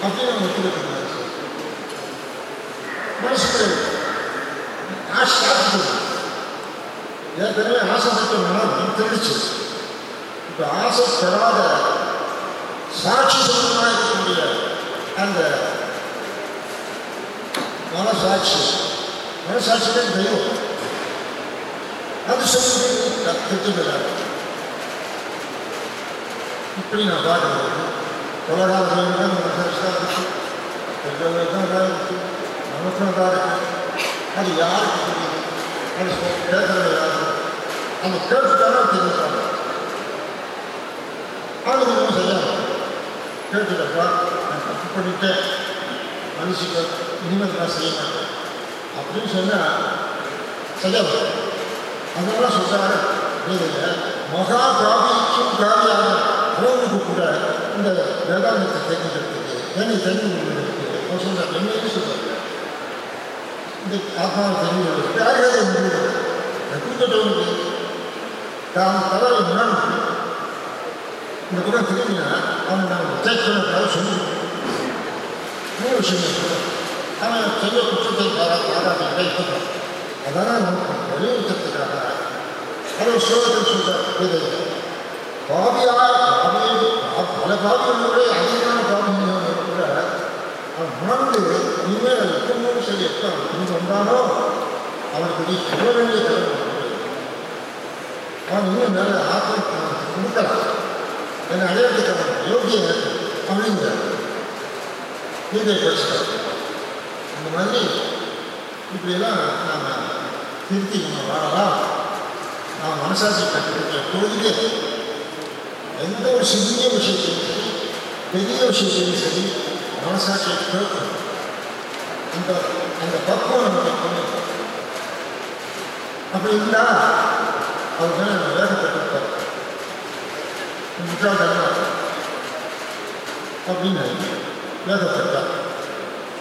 திருடன் நம்ம ஃப்ரெண்டு தெரியல நம்ம ஃப்ரெண்டு நமக்கு தெரியல அப்படிங்கிறது அவன் தெரியும் ஆனால் அவன் அதை நான் தான் பார்க்குறேன் அப்படின்னு அவன் ஒத்துக்கிட்டு மனசுக்கு ஆசாத்து ஏற்கனவே ஆசைப்பட்ட மனம் தெளிச்சு இப்போ ஆசைப்படாத சாட்சி சொந்தமாக இருக்கக்கூடிய அந்த மனசாட்சி மனசாட்சி தான் தெய்வம் அது சொல்லி திட்டமிடாது இப்படி நான் பார்க்குறது உலகால தான் மனசாட்சி தான் இருக்கு பெற்றவங்க தான் தான் இருக்கு நமக்கும் தான் அது யாருக்கு தெரியுது அது கேட்கறது யாரு அந்த கேட்டுட்டானா தெரிஞ்சுட்டாங்க அது சரியாக கேட்டுட்டப்பா நான் தப்பு பண்ணிட்டேன் மனுஷிக்க இனிமேல் நான் செய்ய மாட்டேன் அப்படின்னு சொன்னால் சரியாக அதனால சொல்கிறாரு இதில் மகா காவிக்கும் காவியான உறவுக்கு கூட இந்த வேதாந்தத்தை தெரிஞ்சுக்கிறதுக்கு என்னை தெரிந்து கொள்வதற்கு அவர் சொல்கிறார் என்னையும் சொல்கிறார் இந்த ஆத்மாவை தெரிந்து கொள்வதற்கு யாருக்காக முடியாது எப்படிப்பட்டவனுக்கு தான் தலைவை உணர்ந்து இந்த கூட திரும்பினா அவன் நான் வித்தியாசமாக சொல்லி மூணு விஷயம் இருக்கு. அவன் செய்ய குற்றத்தை பாரா பாராட்ட இப்போ அதான் நமக்கு வலியுறுத்தத்துக்காக அது ஒரு ஸ்லோகத்தில் சொல்கிறார் இது பாவியாக பாவியை பல பாவிகளோட அதிகமான பாவிகளோட கூட அவன் உணர்ந்து இனிமேல் அது எப்பவும் சரி எப்போ இங்கே வந்தானோ அவனுக்கு நீ சொல்ல வேண்டிய கடமை உண்டு. அவன் இன்னும் மேலே ஆத்ம கொடுக்கலாம் என்னை அடையாளத்துக்கான யோகிய அப்படிங்கிறார் கீதை படிச்சுட்டார் அந்த மாதிரி இப்படியெல்லாம் நாம் திருத்தி நம்ம வாழலாம் நாம் மனசாட்சி கற்றுக்கிற பொழுது எந்த ஒரு சிறிய விஷயத்தையும் சரி பெரிய விஷயத்தையும் சரி மனசாட்சியை கேட்கணும் அந்த அந்த பக்குவம் நமக்கு இருக்கணும் அப்படி இருந்தால் அவர் மேலே நம்ம வேகத்தை கொடுப்பார் முட்டாள்தனமா அப்படின்னு வேகப்பட்டார்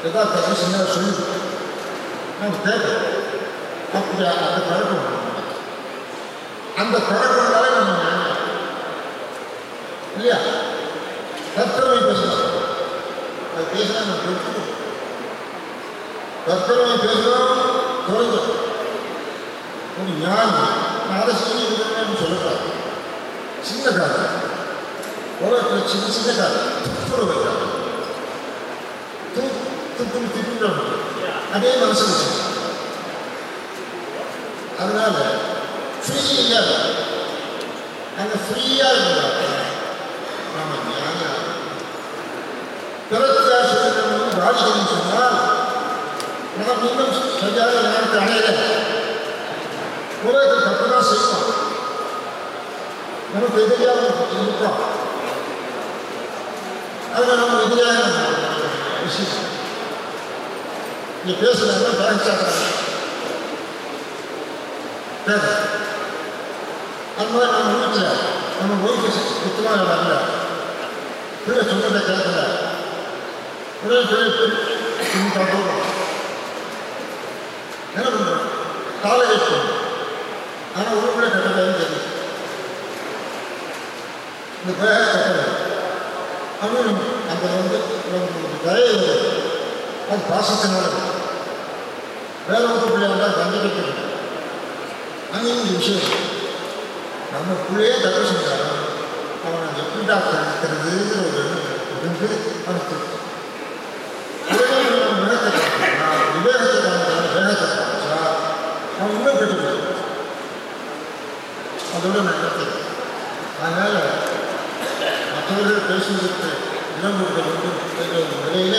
யதார்த்தத்தை சின்ன சொல்லி நம்ம கேட்கணும் அப்படி அந்த பழக்கம் வரணும். அந்த பழக்கம்னால நம்ம ஞானம். இல்லையா தற்பெருமை பேசலாம் அது பேசினா நம்ம கொடுக்கணும் தற்பெருமை பேசலாம் குறைஞ்சோம் ஒரு ஞானி நான் அதை சொல்லி இருக்கணும்னு சொல்லக்கூடாது சின்ன காலம் உலகத்தில் சின்ன சின்ன காலம் துப்புரவு காலம் துப்பு திட்டம் அதே மனசு வச்சு அதனால ஃப்ரீயாக அந்த ஃப்ரீயாக இருந்தால் நம்ம ஞானம் 하시는 순간 내가 민감수 결제하는 사람한테 안 해야 돼. 고래에서 갖고 갈수 있고 너는 배들이하고 있고 아니면 너는 배들이하고 있을 수 있어. 이제 배에서 내면 배가 시작하는 거야. 배가. 안무에 너무 울지. 너무 울고 싶지. 그때만 해봤는데. 그래, 조금 더 계속 해. உடனே பிள்ளை பிள்ளை போகிறோம் என்ன பண்ணுறோம் காலை ஆனால் உருப்பட கட்டலைன்னு தெரியும் இந்த பேர கட்டலை அப்படின்னு அந்த வந்து நமக்கு தயை அது பாசத்தினால வேற ஒரு பிள்ளையாண்டா தண்டிக்கிறது அங்கே இந்த விஷயம் நம்ம பிள்ளையே தப்பு செஞ்சாலும் அவனை எப்படிடா தடுக்கிறதுங்கிற ஒரு எண்ணம் இருந்து அவனுக்கு അതോടെ നേരത്തെ അതിനാൽ മറ്റുള്ളവരെ പേശി കൊടുത്ത് എല്ലാം കൊടുക്കുന്നുണ്ട് നിലയിൽ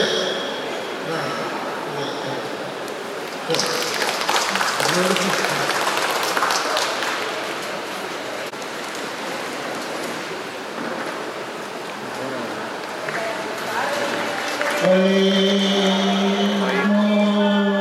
Hey.